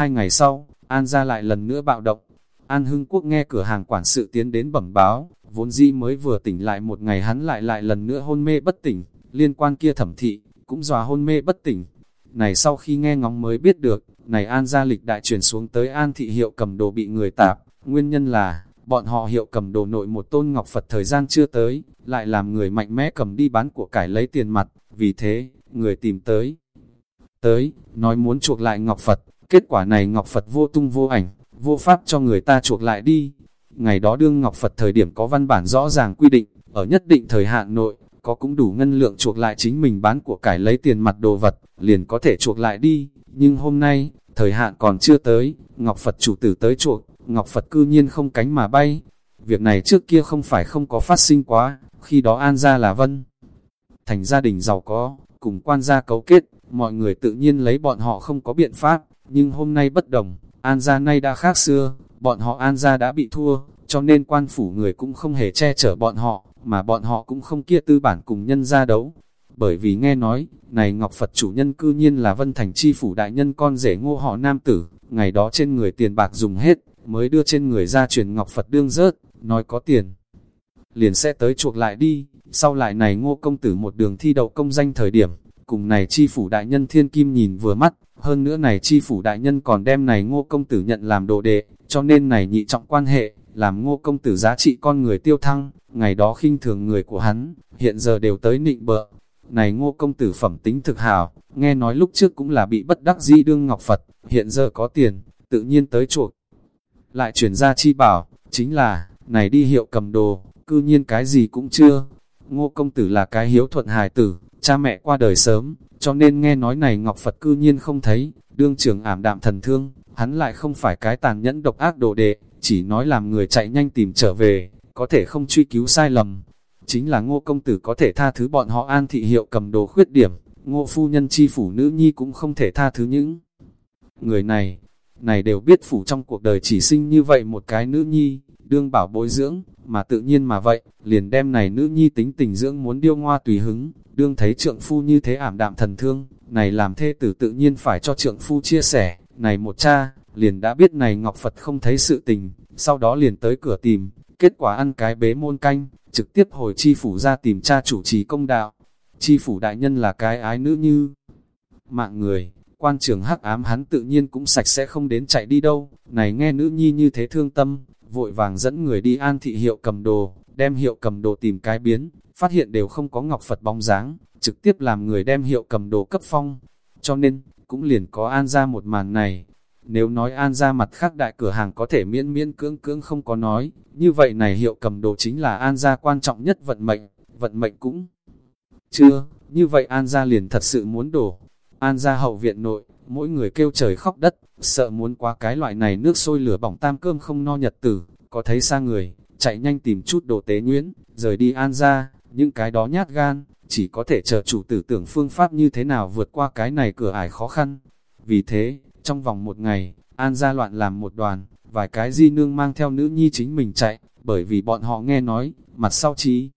Hai ngày sau, An ra lại lần nữa bạo động. An Hưng Quốc nghe cửa hàng quản sự tiến đến bẩm báo, vốn dĩ mới vừa tỉnh lại một ngày hắn lại lại lần nữa hôn mê bất tỉnh, liên quan kia thẩm thị, cũng dòa hôn mê bất tỉnh. Này sau khi nghe ngóng mới biết được, này An gia lịch đại truyền xuống tới An thị hiệu cầm đồ bị người tạp, nguyên nhân là, bọn họ hiệu cầm đồ nội một tôn ngọc Phật thời gian chưa tới, lại làm người mạnh mẽ cầm đi bán của cải lấy tiền mặt, vì thế, người tìm tới. Tới, nói muốn chuộc lại ngọc Phật, kết quả này ngọc Phật vô tung vô ảnh, vô pháp cho người ta chuộc lại đi. Ngày đó đương ngọc Phật thời điểm có văn bản rõ ràng quy định, ở nhất định thời hạn nội, có cũng đủ ngân lượng chuộc lại chính mình bán của cải lấy tiền mặt đồ vật, liền có thể chuộc lại đi. Nhưng hôm nay, thời hạn còn chưa tới, Ngọc Phật chủ tử tới chuộc, Ngọc Phật cư nhiên không cánh mà bay. Việc này trước kia không phải không có phát sinh quá, khi đó An gia là Vân. Thành gia đình giàu có, cùng quan gia cấu kết, mọi người tự nhiên lấy bọn họ không có biện pháp, nhưng hôm nay bất đồng, An gia nay đã khác xưa, bọn họ An gia đã bị thua, cho nên quan phủ người cũng không hề che chở bọn họ, mà bọn họ cũng không kia tư bản cùng nhân ra đấu. Bởi vì nghe nói, này Ngọc Phật chủ nhân cư nhiên là Vân Thành Chi Phủ Đại Nhân con rể ngô họ nam tử, ngày đó trên người tiền bạc dùng hết, mới đưa trên người ra truyền Ngọc Phật đương rớt, nói có tiền. Liền sẽ tới chuộc lại đi, sau lại này ngô công tử một đường thi đậu công danh thời điểm, cùng này chi phủ đại nhân thiên kim nhìn vừa mắt, hơn nữa này chi phủ đại nhân còn đem này ngô công tử nhận làm đồ đệ, cho nên này nhị trọng quan hệ, làm ngô công tử giá trị con người tiêu thăng, ngày đó khinh thường người của hắn, hiện giờ đều tới nịnh bợ. Này ngô công tử phẩm tính thực hào, nghe nói lúc trước cũng là bị bất đắc di đương ngọc Phật, hiện giờ có tiền, tự nhiên tới chuộc. Lại chuyển ra chi bảo, chính là, này đi hiệu cầm đồ, cư nhiên cái gì cũng chưa. Ngô công tử là cái hiếu thuận hài tử, cha mẹ qua đời sớm, cho nên nghe nói này Ngọc Phật cư nhiên không thấy, đương trưởng ảm đạm thần thương, hắn lại không phải cái tàn nhẫn độc ác đồ đệ, chỉ nói làm người chạy nhanh tìm trở về, có thể không truy cứu sai lầm. Chính là ngô công tử có thể tha thứ bọn họ an thị hiệu cầm đồ khuyết điểm, ngô phu nhân chi phủ nữ nhi cũng không thể tha thứ những người này. Này đều biết phủ trong cuộc đời chỉ sinh như vậy một cái nữ nhi, đương bảo bối dưỡng, mà tự nhiên mà vậy, liền đem này nữ nhi tính tình dưỡng muốn điêu ngoa tùy hứng, đương thấy trượng phu như thế ảm đạm thần thương, này làm thê tử tự nhiên phải cho trượng phu chia sẻ, này một cha, liền đã biết này Ngọc Phật không thấy sự tình, sau đó liền tới cửa tìm, kết quả ăn cái bế môn canh, trực tiếp hồi chi phủ ra tìm cha chủ trì công đạo. Chi phủ đại nhân là cái ái nữ như mạng người, quan trường hắc ám hắn tự nhiên cũng sạch sẽ không đến chạy đi đâu, này nghe nữ nhi như thế thương tâm, vội vàng dẫn người đi an thị hiệu cầm đồ, đem hiệu cầm đồ tìm cái biến, phát hiện đều không có ngọc Phật bóng dáng, trực tiếp làm người đem hiệu cầm đồ cấp phong, cho nên, cũng liền có an ra một màn này. Nếu nói an ra mặt khác đại cửa hàng có thể miễn miễn cưỡng cưỡng không có nói, như vậy này hiệu cầm đồ chính là an ra quan trọng nhất vận mệnh, vận mệnh cũng chưa, như vậy an ra liền thật sự muốn đổ. An ra hậu viện nội, mỗi người kêu trời khóc đất, sợ muốn qua cái loại này nước sôi lửa bỏng tam cơm không no nhật tử, có thấy xa người, chạy nhanh tìm chút đồ tế nhuyễn, rời đi an ra, những cái đó nhát gan, chỉ có thể chờ chủ tử tưởng phương pháp như thế nào vượt qua cái này cửa ải khó khăn. Vì thế, trong vòng một ngày, an ra loạn làm một đoàn, vài cái di nương mang theo nữ nhi chính mình chạy, bởi vì bọn họ nghe nói, mặt sau trí.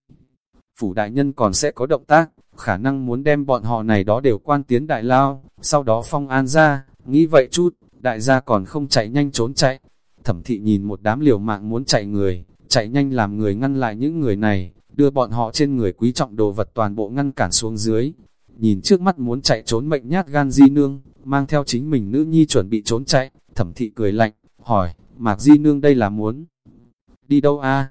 Phủ đại nhân còn sẽ có động tác, khả năng muốn đem bọn họ này đó đều quan tiến đại lao, sau đó phong an ra, nghĩ vậy chút, đại gia còn không chạy nhanh trốn chạy. Thẩm thị nhìn một đám liều mạng muốn chạy người, chạy nhanh làm người ngăn lại những người này, đưa bọn họ trên người quý trọng đồ vật toàn bộ ngăn cản xuống dưới. Nhìn trước mắt muốn chạy trốn mệnh nhát gan di nương, mang theo chính mình nữ nhi chuẩn bị trốn chạy, thẩm thị cười lạnh, hỏi, Mạc Di Nương đây là muốn đi đâu a?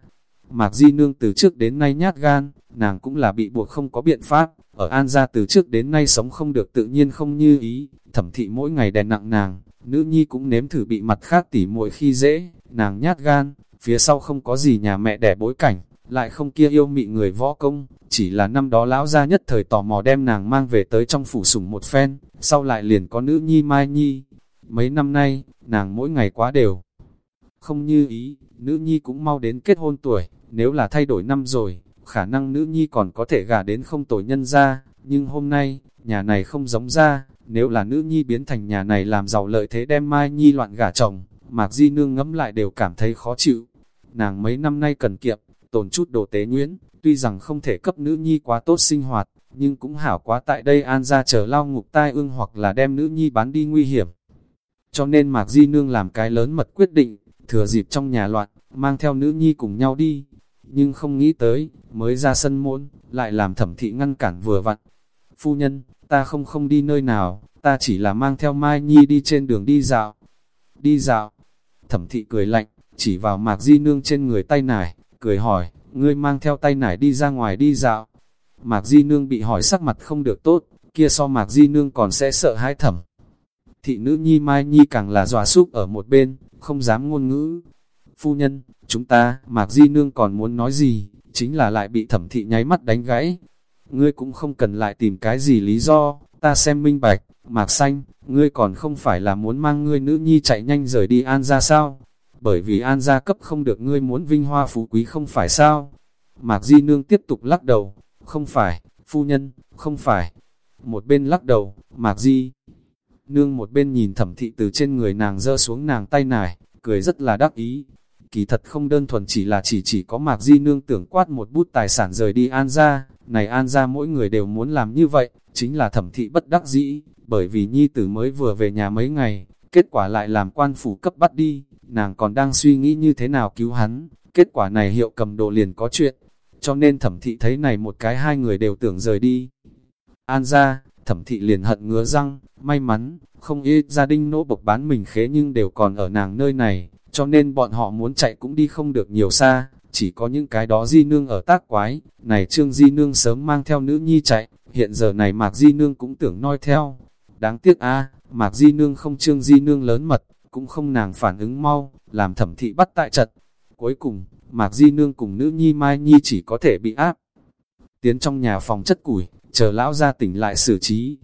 Mạc Di Nương từ trước đến nay nhát gan, nàng cũng là bị buộc không có biện pháp, ở An gia từ trước đến nay sống không được tự nhiên không như ý, thẩm thị mỗi ngày đè nặng nàng, nữ nhi cũng nếm thử bị mặt khác tỉ muội khi dễ, nàng nhát gan, phía sau không có gì nhà mẹ đẻ bối cảnh, lại không kia yêu mị người võ công, chỉ là năm đó lão gia nhất thời tò mò đem nàng mang về tới trong phủ sủng một phen, sau lại liền có nữ nhi Mai Nhi. Mấy năm nay, nàng mỗi ngày quá đều. Không như ý, nữ nhi cũng mau đến kết hôn tuổi, nếu là thay đổi năm rồi, khả năng nữ nhi còn có thể gả đến không tội nhân ra, nhưng hôm nay, nhà này không giống ra, nếu là nữ nhi biến thành nhà này làm giàu lợi thế đem Mai Nhi loạn gả chồng, Mạc Di Nương ngẫm lại đều cảm thấy khó chịu. Nàng mấy năm nay cần kiệm, tồn chút đồ tế nhuyễn, tuy rằng không thể cấp nữ nhi quá tốt sinh hoạt, nhưng cũng hảo quá tại đây an ra chờ lao ngục tai ương hoặc là đem nữ nhi bán đi nguy hiểm. Cho nên Mạc Di Nương làm cái lớn mật quyết định, thừa dịp trong nhà loạn, mang theo nữ nhi cùng nhau đi. Nhưng không nghĩ tới, mới ra sân môn, lại làm thẩm thị ngăn cản vừa vặn. Phu nhân, ta không không đi nơi nào, ta chỉ là mang theo Mai Nhi đi trên đường đi dạo. Đi dạo. Thẩm thị cười lạnh, chỉ vào Mạc Di Nương trên người tay nải, cười hỏi, ngươi mang theo tay nải đi ra ngoài đi dạo. Mạc Di Nương bị hỏi sắc mặt không được tốt, kia so Mạc Di Nương còn sẽ sợ hãi thẩm. Thị nữ Nhi Mai Nhi càng là dòa súc ở một bên, không dám ngôn ngữ. Phu nhân, chúng ta, Mạc Di Nương còn muốn nói gì, chính là lại bị thẩm thị nháy mắt đánh gãy. Ngươi cũng không cần lại tìm cái gì lý do, ta xem minh bạch, Mạc Xanh, ngươi còn không phải là muốn mang ngươi nữ nhi chạy nhanh rời đi An ra sao? Bởi vì An gia cấp không được ngươi muốn vinh hoa phú quý không phải sao? Mạc Di Nương tiếp tục lắc đầu, không phải, phu nhân, không phải. Một bên lắc đầu, Mạc Di Nương một bên nhìn thẩm thị từ trên người nàng dơ xuống nàng tay nải, cười rất là đắc ý. Kỳ thật không đơn thuần chỉ là chỉ chỉ có Mạc Di Nương tưởng quát một bút tài sản rời đi An gia, này An gia mỗi người đều muốn làm như vậy, chính là thẩm thị bất đắc dĩ, bởi vì nhi tử mới vừa về nhà mấy ngày, kết quả lại làm quan phủ cấp bắt đi, nàng còn đang suy nghĩ như thế nào cứu hắn, kết quả này hiệu cầm đồ liền có chuyện, cho nên thẩm thị thấy này một cái hai người đều tưởng rời đi. An ra, thẩm thị liền hận ngứa răng, may mắn, không ít gia đình nỗ bộc bán mình khế nhưng đều còn ở nàng nơi này, cho nên bọn họ muốn chạy cũng đi không được nhiều xa, chỉ có những cái đó di nương ở tác quái, này trương di nương sớm mang theo nữ nhi chạy, hiện giờ này mạc di nương cũng tưởng noi theo. Đáng tiếc a mạc di nương không trương di nương lớn mật, cũng không nàng phản ứng mau, làm thẩm thị bắt tại trật. Cuối cùng, mạc di nương cùng nữ nhi mai nhi chỉ có thể bị áp. Tiến trong nhà phòng chất củi, chờ lão ra tỉnh lại xử trí.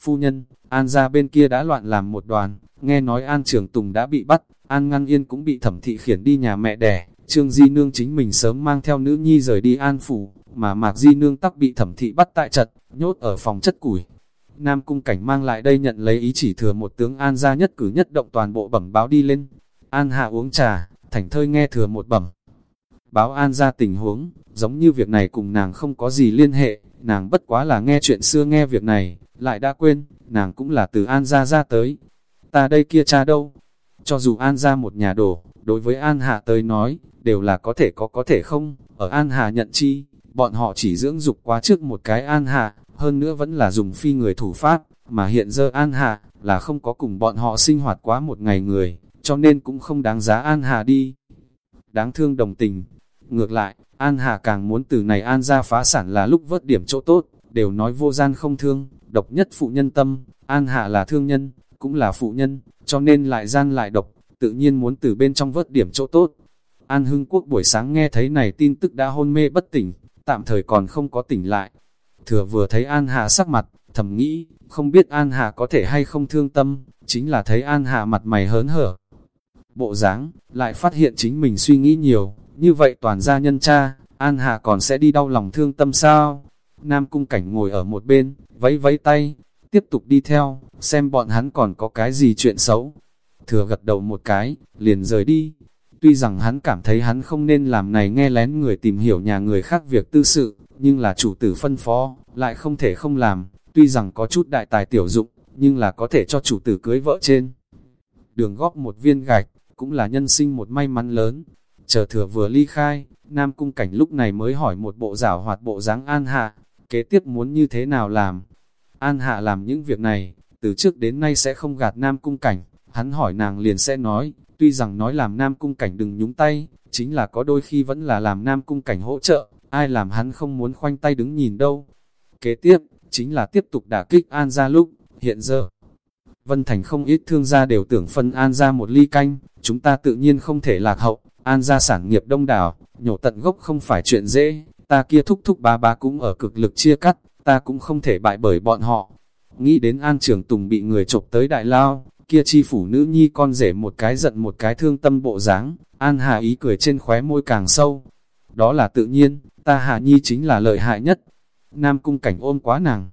Phu nhân, An ra bên kia đã loạn làm một đoàn, nghe nói An Trường Tùng đã bị bắt, An Ngăn Yên cũng bị thẩm thị khiển đi nhà mẹ đẻ, Trương Di Nương chính mình sớm mang theo nữ nhi rời đi An Phủ, mà Mạc Di Nương tắc bị thẩm thị bắt tại trật, nhốt ở phòng chất củi. Nam Cung Cảnh mang lại đây nhận lấy ý chỉ thừa một tướng An ra nhất cử nhất động toàn bộ bẩm báo đi lên. An hạ uống trà, thành thơi nghe thừa một bẩm. Báo An ra tình huống, giống như việc này cùng nàng không có gì liên hệ, nàng bất quá là nghe chuyện xưa nghe việc này, lại đã quên, nàng cũng là từ An ra ra tới. Ta đây kia cha đâu? Cho dù An ra một nhà đổ, đối với An Hạ tới nói, đều là có thể có có thể không, ở An Hạ nhận chi, bọn họ chỉ dưỡng dục quá trước một cái An Hạ, hơn nữa vẫn là dùng phi người thủ pháp, mà hiện giờ An Hạ, là không có cùng bọn họ sinh hoạt quá một ngày người, cho nên cũng không đáng giá An Hạ đi. Đáng thương đồng tình, ngược lại, An Hạ càng muốn từ này An ra phá sản là lúc vớt điểm chỗ tốt, đều nói vô gian không thương, độc nhất phụ nhân tâm, An Hạ là thương nhân, cũng là phụ nhân, cho nên lại gian lại độc, tự nhiên muốn từ bên trong vớt điểm chỗ tốt. An Hưng Quốc buổi sáng nghe thấy này tin tức đã hôn mê bất tỉnh, tạm thời còn không có tỉnh lại. Thừa vừa thấy An Hạ sắc mặt, thầm nghĩ, không biết An Hạ có thể hay không thương tâm, chính là thấy An Hạ mặt mày hớn hở. Bộ dáng lại phát hiện chính mình suy nghĩ nhiều, như vậy toàn gia nhân cha, An Hạ còn sẽ đi đau lòng thương tâm sao? Nam Cung Cảnh ngồi ở một bên, vẫy vẫy tay, tiếp tục đi theo, xem bọn hắn còn có cái gì chuyện xấu. Thừa gật đầu một cái, liền rời đi. Tuy rằng hắn cảm thấy hắn không nên làm này nghe lén người tìm hiểu nhà người khác việc tư sự, nhưng là chủ tử phân phó, lại không thể không làm. Tuy rằng có chút đại tài tiểu dụng, nhưng là có thể cho chủ tử cưới vợ trên. Đường góp một viên gạch, cũng là nhân sinh một may mắn lớn. Chờ thừa vừa ly khai, Nam Cung Cảnh lúc này mới hỏi một bộ giảo hoạt bộ dáng An Hạ, kế tiếp muốn như thế nào làm. An Hạ làm những việc này, từ trước đến nay sẽ không gạt Nam Cung Cảnh, hắn hỏi nàng liền sẽ nói, tuy rằng nói làm Nam Cung Cảnh đừng nhúng tay, chính là có đôi khi vẫn là làm Nam Cung Cảnh hỗ trợ, ai làm hắn không muốn khoanh tay đứng nhìn đâu. Kế tiếp, chính là tiếp tục đả kích An ra lúc, hiện giờ. Vân Thành không ít thương gia đều tưởng phân An ra một ly canh, chúng ta tự nhiên không thể lạc hậu, An ra sản nghiệp đông đảo, nhổ tận gốc không phải chuyện dễ, ta kia thúc thúc bá bá cũng ở cực lực chia cắt, ta cũng không thể bại bởi bọn họ. Nghĩ đến An Trường Tùng bị người chộp tới đại lao, kia chi phủ nữ nhi con rể một cái giận một cái thương tâm bộ dáng An Hà ý cười trên khóe môi càng sâu. Đó là tự nhiên, ta Hà Nhi chính là lợi hại nhất. Nam cung cảnh ôm quá nàng.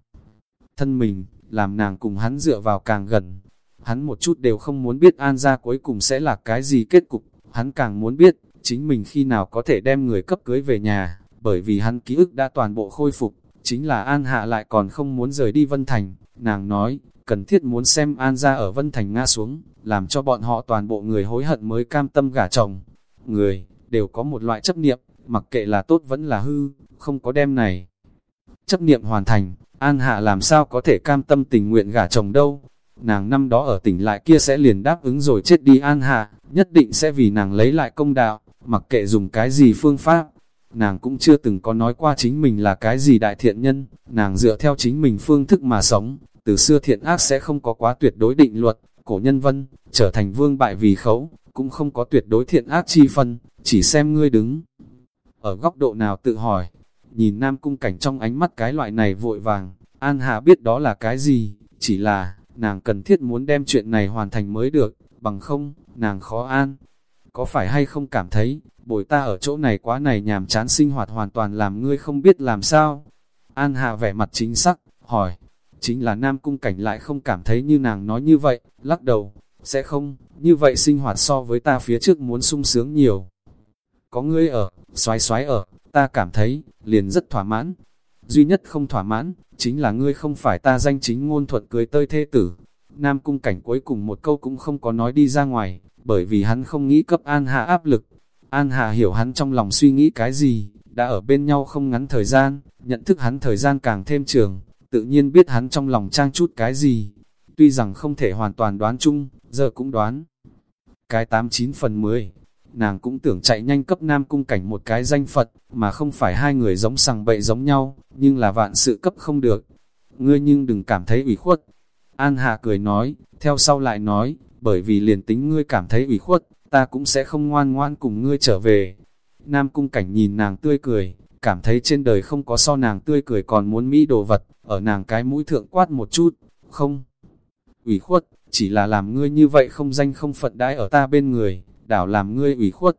Thân mình, làm nàng cùng hắn dựa vào càng gần. Hắn một chút đều không muốn biết An ra cuối cùng sẽ là cái gì kết cục. Hắn càng muốn biết, chính mình khi nào có thể đem người cấp cưới về nhà, bởi vì hắn ký ức đã toàn bộ khôi phục, chính là An Hạ lại còn không muốn rời đi Vân Thành, nàng nói, cần thiết muốn xem An ra ở Vân Thành ngã xuống, làm cho bọn họ toàn bộ người hối hận mới cam tâm gả chồng. Người, đều có một loại chấp niệm, mặc kệ là tốt vẫn là hư, không có đem này. Chấp niệm hoàn thành, An Hạ làm sao có thể cam tâm tình nguyện gả chồng đâu. Nàng năm đó ở tỉnh lại kia sẽ liền đáp ứng rồi chết đi An Hạ, nhất định sẽ vì nàng lấy lại công đạo, mặc kệ dùng cái gì phương pháp. Nàng cũng chưa từng có nói qua chính mình là cái gì đại thiện nhân, nàng dựa theo chính mình phương thức mà sống, từ xưa thiện ác sẽ không có quá tuyệt đối định luật, cổ nhân vân, trở thành vương bại vì khấu, cũng không có tuyệt đối thiện ác chi phân, chỉ xem ngươi đứng. Ở góc độ nào tự hỏi, nhìn nam cung cảnh trong ánh mắt cái loại này vội vàng, An Hà biết đó là cái gì, chỉ là, nàng cần thiết muốn đem chuyện này hoàn thành mới được, bằng không, nàng khó an. Có phải hay không cảm thấy, bồi ta ở chỗ này quá này nhàm chán sinh hoạt hoàn toàn làm ngươi không biết làm sao? An Hà vẻ mặt chính sắc hỏi, chính là nam cung cảnh lại không cảm thấy như nàng nói như vậy, lắc đầu, sẽ không, như vậy sinh hoạt so với ta phía trước muốn sung sướng nhiều. Có ngươi ở, xoái xoái ở, ta cảm thấy, liền rất thỏa mãn. Duy nhất không thỏa mãn, chính là ngươi không phải ta danh chính ngôn thuận cưới tơi thê tử. Nam cung cảnh cuối cùng một câu cũng không có nói đi ra ngoài, bởi vì hắn không nghĩ cấp An Hà áp lực. An Hà hiểu hắn trong lòng suy nghĩ cái gì, đã ở bên nhau không ngắn thời gian, nhận thức hắn thời gian càng thêm trường, tự nhiên biết hắn trong lòng trang chút cái gì. Tuy rằng không thể hoàn toàn đoán chung, giờ cũng đoán. Cái 89 phần 10, nàng cũng tưởng chạy nhanh cấp nam cung cảnh một cái danh Phật, mà không phải hai người giống sằng bậy giống nhau, nhưng là vạn sự cấp không được. Ngươi nhưng đừng cảm thấy ủy khuất. An Hạ cười nói, theo sau lại nói, bởi vì liền tính ngươi cảm thấy ủy khuất, ta cũng sẽ không ngoan ngoan cùng ngươi trở về. Nam cung cảnh nhìn nàng tươi cười, cảm thấy trên đời không có so nàng tươi cười còn muốn mỹ đồ vật, ở nàng cái mũi thượng quát một chút, không. Ủy khuất, chỉ là làm ngươi như vậy không danh không phận đãi ở ta bên người, đảo làm ngươi ủy khuất.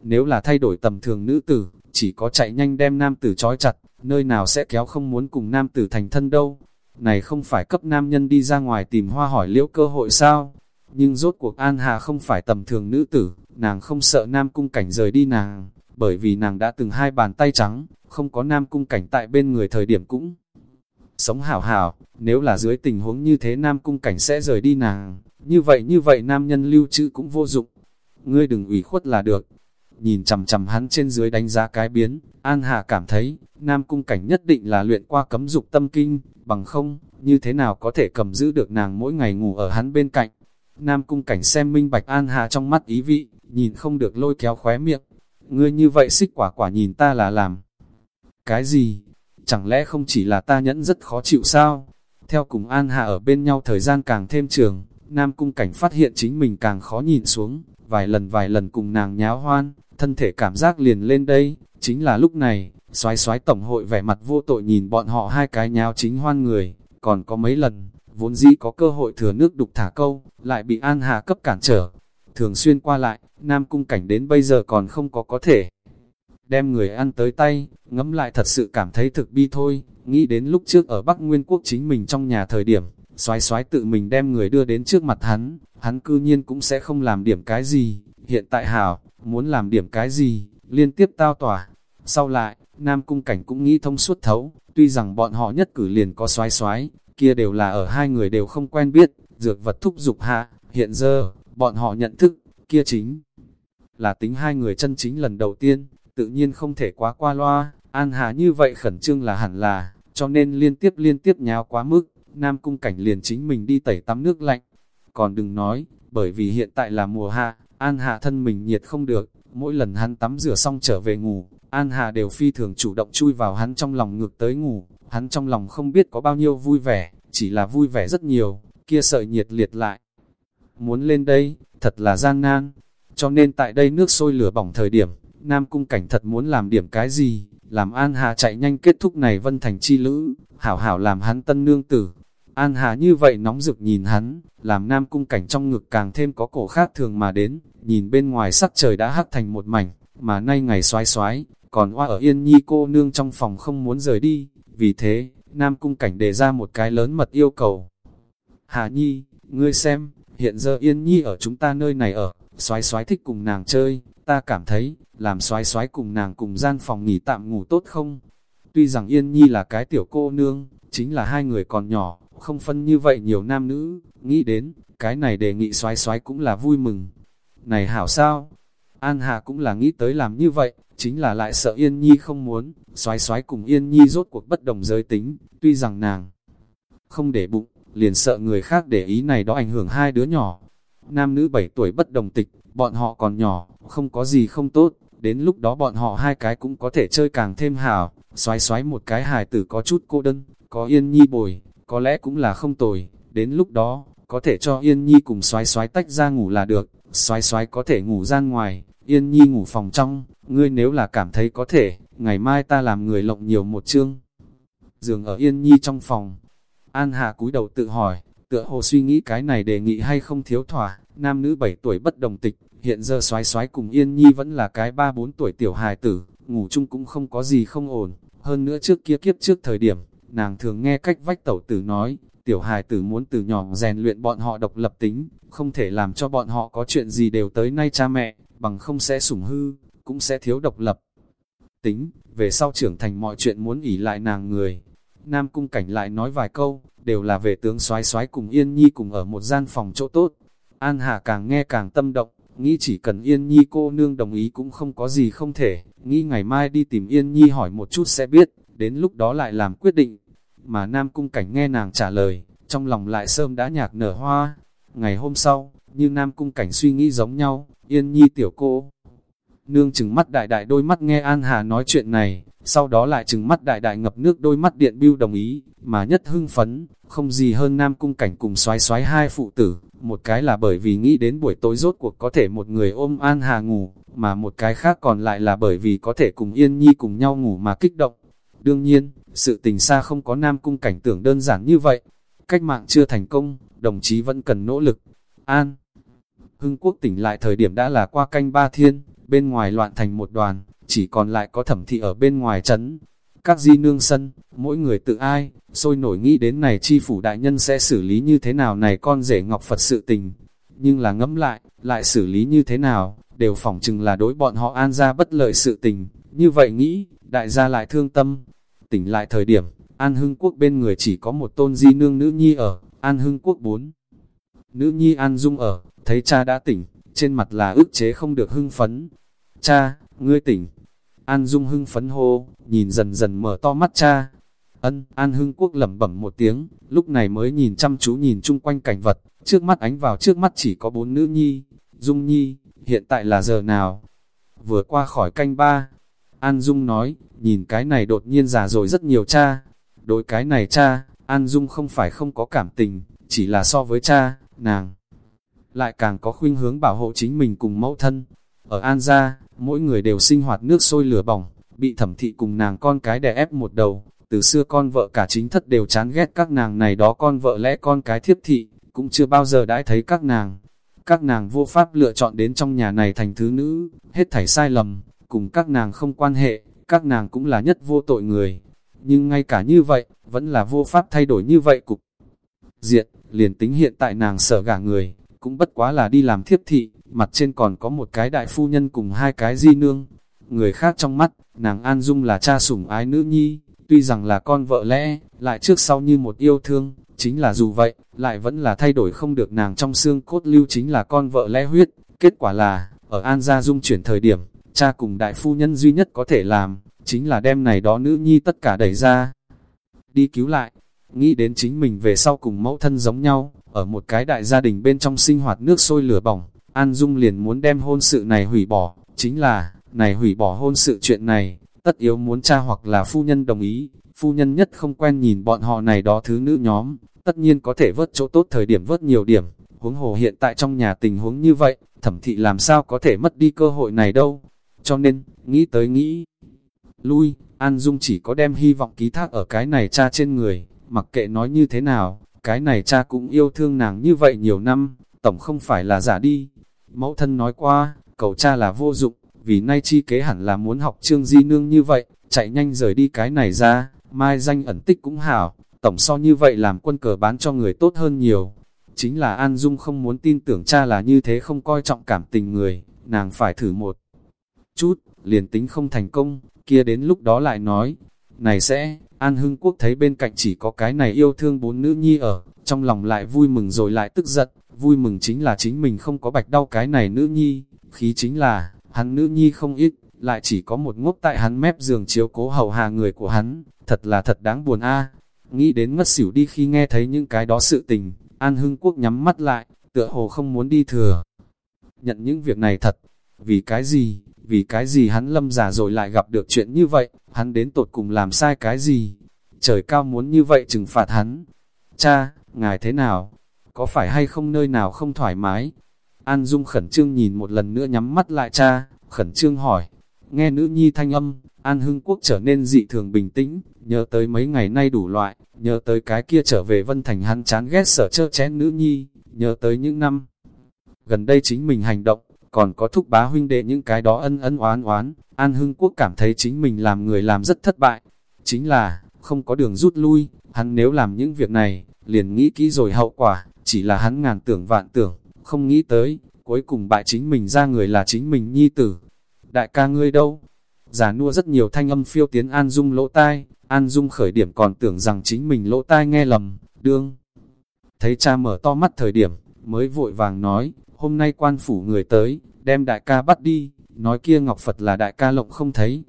Nếu là thay đổi tầm thường nữ tử, chỉ có chạy nhanh đem nam tử trói chặt, nơi nào sẽ kéo không muốn cùng nam tử thành thân đâu. Này không phải cấp nam nhân đi ra ngoài tìm hoa hỏi liễu cơ hội sao? Nhưng rốt cuộc An Hà không phải tầm thường nữ tử, nàng không sợ nam cung cảnh rời đi nàng, bởi vì nàng đã từng hai bàn tay trắng, không có nam cung cảnh tại bên người thời điểm cũng sống hảo hảo, nếu là dưới tình huống như thế nam cung cảnh sẽ rời đi nàng, như vậy như vậy nam nhân lưu trữ cũng vô dụng, ngươi đừng ủy khuất là được. Nhìn chầm chầm hắn trên dưới đánh giá cái biến, An Hà cảm thấy, nam cung cảnh nhất định là luyện qua cấm dục tâm kinh, bằng không, như thế nào có thể cầm giữ được nàng mỗi ngày ngủ ở hắn bên cạnh. Nam cung cảnh xem minh bạch An Hà trong mắt ý vị, nhìn không được lôi kéo khóe miệng. Ngươi như vậy xích quả quả nhìn ta là làm. Cái gì? Chẳng lẽ không chỉ là ta nhẫn rất khó chịu sao? Theo cùng An Hà ở bên nhau thời gian càng thêm trường, Nam cung cảnh phát hiện chính mình càng khó nhìn xuống, vài lần vài lần cùng nàng nháo hoan, thân thể cảm giác liền lên đây, chính là lúc này, xoái xoái tổng hội vẻ mặt vô tội nhìn bọn họ hai cái nháo chính hoan người, còn có mấy lần, vốn dĩ có cơ hội thừa nước đục thả câu, lại bị An Hà cấp cản trở. Thường xuyên qua lại, Nam Cung Cảnh đến bây giờ còn không có có thể. Đem người ăn tới tay, ngẫm lại thật sự cảm thấy thực bi thôi, nghĩ đến lúc trước ở Bắc Nguyên Quốc chính mình trong nhà thời điểm, xoái xoái tự mình đem người đưa đến trước mặt hắn, hắn cư nhiên cũng sẽ không làm điểm cái gì, hiện tại hảo, muốn làm điểm cái gì, liên tiếp tao tỏa. Sau lại, Nam Cung Cảnh cũng nghĩ thông suốt thấu, tuy rằng bọn họ nhất cử liền có xoái xoái, kia đều là ở hai người đều không quen biết, dược vật thúc dục hạ, hiện giờ, bọn họ nhận thức, kia chính là tính hai người chân chính lần đầu tiên, tự nhiên không thể quá qua loa, An Hà như vậy khẩn trương là hẳn là, cho nên liên tiếp liên tiếp nháo quá mức, Nam Cung Cảnh liền chính mình đi tẩy tắm nước lạnh. Còn đừng nói, bởi vì hiện tại là mùa hạ, An Hạ thân mình nhiệt không được, mỗi lần hắn tắm rửa xong trở về ngủ, An Hạ đều phi thường chủ động chui vào hắn trong lòng ngược tới ngủ, hắn trong lòng không biết có bao nhiêu vui vẻ, chỉ là vui vẻ rất nhiều, kia sợi nhiệt liệt lại. Muốn lên đây, thật là gian nan, cho nên tại đây nước sôi lửa bỏng thời điểm, Nam Cung Cảnh thật muốn làm điểm cái gì, làm An Hà chạy nhanh kết thúc này vân thành chi lữ, hảo hảo làm hắn tân nương tử, An Hà như vậy nóng rực nhìn hắn, làm nam cung cảnh trong ngực càng thêm có cổ khác thường mà đến, nhìn bên ngoài sắc trời đã hắt thành một mảnh, mà nay ngày xoái xoái, còn hoa ở yên nhi cô nương trong phòng không muốn rời đi, vì thế, nam cung cảnh đề ra một cái lớn mật yêu cầu. Hà nhi, ngươi xem, hiện giờ yên nhi ở chúng ta nơi này ở, xoái xoái thích cùng nàng chơi, ta cảm thấy, làm xoái xoái cùng nàng cùng gian phòng nghỉ tạm ngủ tốt không? Tuy rằng yên nhi là cái tiểu cô nương, chính là hai người còn nhỏ, không phân như vậy nhiều nam nữ, nghĩ đến, cái này đề nghị xoái xoái cũng là vui mừng. Này hảo sao? An Hà cũng là nghĩ tới làm như vậy, chính là lại sợ Yên Nhi không muốn, xoái xoái cùng Yên Nhi rốt cuộc bất đồng giới tính, tuy rằng nàng không để bụng, liền sợ người khác để ý này đó ảnh hưởng hai đứa nhỏ. Nam nữ 7 tuổi bất đồng tịch, bọn họ còn nhỏ, không có gì không tốt, đến lúc đó bọn họ hai cái cũng có thể chơi càng thêm hảo, xoái xoái một cái hài tử có chút cô đơn, có Yên Nhi bồi, có lẽ cũng là không tồi, đến lúc đó, có thể cho Yên Nhi cùng xoái xoái tách ra ngủ là được, xoái xoái có thể ngủ gian ngoài, Yên Nhi ngủ phòng trong, ngươi nếu là cảm thấy có thể, ngày mai ta làm người lộng nhiều một chương. Giường ở Yên Nhi trong phòng, An Hà cúi đầu tự hỏi, tựa hồ suy nghĩ cái này đề nghị hay không thiếu thỏa, nam nữ 7 tuổi bất đồng tịch, hiện giờ xoái xoái cùng Yên Nhi vẫn là cái 3-4 tuổi tiểu hài tử, ngủ chung cũng không có gì không ổn, hơn nữa trước kia kiếp trước thời điểm, nàng thường nghe cách vách tẩu tử nói, tiểu hài tử muốn từ nhỏ rèn luyện bọn họ độc lập tính, không thể làm cho bọn họ có chuyện gì đều tới nay cha mẹ, bằng không sẽ sủng hư, cũng sẽ thiếu độc lập. Tính, về sau trưởng thành mọi chuyện muốn ỉ lại nàng người. Nam cung cảnh lại nói vài câu, đều là về tướng soái soái cùng Yên Nhi cùng ở một gian phòng chỗ tốt. An Hà càng nghe càng tâm động, nghĩ chỉ cần Yên Nhi cô nương đồng ý cũng không có gì không thể, nghĩ ngày mai đi tìm Yên Nhi hỏi một chút sẽ biết, đến lúc đó lại làm quyết định. Mà Nam Cung Cảnh nghe nàng trả lời, trong lòng lại sơm đã nhạc nở hoa. Ngày hôm sau, như Nam Cung Cảnh suy nghĩ giống nhau, Yên Nhi tiểu cô. Nương chừng mắt đại đại đôi mắt nghe An Hà nói chuyện này, sau đó lại chừng mắt đại đại ngập nước đôi mắt điện bưu đồng ý, mà nhất hưng phấn, không gì hơn Nam Cung Cảnh cùng xoái xoái hai phụ tử, một cái là bởi vì nghĩ đến buổi tối rốt cuộc có thể một người ôm An Hà ngủ, mà một cái khác còn lại là bởi vì có thể cùng Yên Nhi cùng nhau ngủ mà kích động. Đương nhiên, sự tình xa không có Nam Cung Cảnh tưởng đơn giản như vậy. Cách mạng chưa thành công, đồng chí vẫn cần nỗ lực. An Hưng Quốc tỉnh lại thời điểm đã là qua canh ba thiên, bên ngoài loạn thành một đoàn, chỉ còn lại có thẩm thị ở bên ngoài trấn. Các di nương sân, mỗi người tự ai, sôi nổi nghĩ đến này chi phủ đại nhân sẽ xử lý như thế nào này con rể ngọc Phật sự tình. Nhưng là ngẫm lại, lại xử lý như thế nào, đều phỏng chừng là đối bọn họ an ra bất lợi sự tình. Như vậy nghĩ, đại gia lại thương tâm. Tỉnh lại thời điểm, An Hưng Quốc bên người chỉ có một tôn di nương nữ nhi ở, An Hưng Quốc 4. Nữ nhi An Dung ở, thấy cha đã tỉnh, trên mặt là ức chế không được hưng phấn. Cha, ngươi tỉnh. An Dung hưng phấn hô, nhìn dần dần mở to mắt cha. Ân, An Hưng Quốc lẩm bẩm một tiếng, lúc này mới nhìn chăm chú nhìn chung quanh cảnh vật, trước mắt ánh vào trước mắt chỉ có bốn nữ nhi. Dung nhi, hiện tại là giờ nào? Vừa qua khỏi canh ba. An Dung nói, nhìn cái này đột nhiên già rồi rất nhiều cha. Đối cái này cha, An Dung không phải không có cảm tình, chỉ là so với cha, nàng lại càng có khuynh hướng bảo hộ chính mình cùng mẫu thân. Ở An gia, mỗi người đều sinh hoạt nước sôi lửa bỏng, bị thẩm thị cùng nàng con cái đè ép một đầu. Từ xưa con vợ cả chính thất đều chán ghét các nàng này đó con vợ lẽ con cái thiếp thị, cũng chưa bao giờ đãi thấy các nàng. Các nàng vô pháp lựa chọn đến trong nhà này thành thứ nữ, hết thảy sai lầm, cùng các nàng không quan hệ, các nàng cũng là nhất vô tội người. Nhưng ngay cả như vậy, vẫn là vô pháp thay đổi như vậy cục. Diện, liền tính hiện tại nàng sợ gả người, cũng bất quá là đi làm thiếp thị, mặt trên còn có một cái đại phu nhân cùng hai cái di nương. Người khác trong mắt, nàng An Dung là cha sủng ái nữ nhi, tuy rằng là con vợ lẽ, lại trước sau như một yêu thương, chính là dù vậy, lại vẫn là thay đổi không được nàng trong xương cốt lưu chính là con vợ lẽ huyết. Kết quả là, ở An Gia Dung chuyển thời điểm, cha cùng đại phu nhân duy nhất có thể làm, chính là đem này đó nữ nhi tất cả đẩy ra. Đi cứu lại, nghĩ đến chính mình về sau cùng mẫu thân giống nhau, ở một cái đại gia đình bên trong sinh hoạt nước sôi lửa bỏng, An Dung liền muốn đem hôn sự này hủy bỏ, chính là, này hủy bỏ hôn sự chuyện này, tất yếu muốn cha hoặc là phu nhân đồng ý, phu nhân nhất không quen nhìn bọn họ này đó thứ nữ nhóm, tất nhiên có thể vớt chỗ tốt thời điểm vớt nhiều điểm, huống hồ hiện tại trong nhà tình huống như vậy, thẩm thị làm sao có thể mất đi cơ hội này đâu, cho nên, nghĩ tới nghĩ, lui, An Dung chỉ có đem hy vọng ký thác ở cái này cha trên người, mặc kệ nói như thế nào, cái này cha cũng yêu thương nàng như vậy nhiều năm, tổng không phải là giả đi. Mẫu thân nói qua, cầu cha là vô dụng, vì nay chi kế hẳn là muốn học trương di nương như vậy, chạy nhanh rời đi cái này ra, mai danh ẩn tích cũng hảo, tổng so như vậy làm quân cờ bán cho người tốt hơn nhiều. Chính là An Dung không muốn tin tưởng cha là như thế không coi trọng cảm tình người, nàng phải thử một chút, liền tính không thành công, kia đến lúc đó lại nói, này sẽ, An Hưng Quốc thấy bên cạnh chỉ có cái này yêu thương bốn nữ nhi ở, trong lòng lại vui mừng rồi lại tức giận, vui mừng chính là chính mình không có bạch đau cái này nữ nhi, khí chính là, hắn nữ nhi không ít, lại chỉ có một ngốc tại hắn mép giường chiếu cố hầu hạ người của hắn, thật là thật đáng buồn a. Nghĩ đến ngất xỉu đi khi nghe thấy những cái đó sự tình, An Hưng Quốc nhắm mắt lại, tựa hồ không muốn đi thừa. Nhận những việc này thật, vì cái gì, vì cái gì hắn lâm giả rồi lại gặp được chuyện như vậy, hắn đến tột cùng làm sai cái gì, trời cao muốn như vậy trừng phạt hắn. Cha, ngài thế nào? Có phải hay không nơi nào không thoải mái? An Dung khẩn trương nhìn một lần nữa nhắm mắt lại cha, khẩn trương hỏi. Nghe nữ nhi thanh âm, An Hưng Quốc trở nên dị thường bình tĩnh, nhớ tới mấy ngày nay đủ loại, nhớ tới cái kia trở về Vân Thành hắn chán ghét sở chơ chén nữ nhi, nhớ tới những năm. Gần đây chính mình hành động, còn có thúc bá huynh đệ những cái đó ân ân oán oán, An Hưng Quốc cảm thấy chính mình làm người làm rất thất bại. Chính là, không có đường rút lui, hắn nếu làm những việc này, liền nghĩ kỹ rồi hậu quả, chỉ là hắn ngàn tưởng vạn tưởng, không nghĩ tới, cuối cùng bại chính mình ra người là chính mình nhi tử. Đại ca ngươi đâu? Giả nua rất nhiều thanh âm phiêu tiến An Dung lỗ tai, An Dung khởi điểm còn tưởng rằng chính mình lỗ tai nghe lầm, đương. Thấy cha mở to mắt thời điểm, mới vội vàng nói, hôm nay quan phủ người tới, đem đại ca bắt đi, nói kia Ngọc Phật là đại ca lộng không thấy.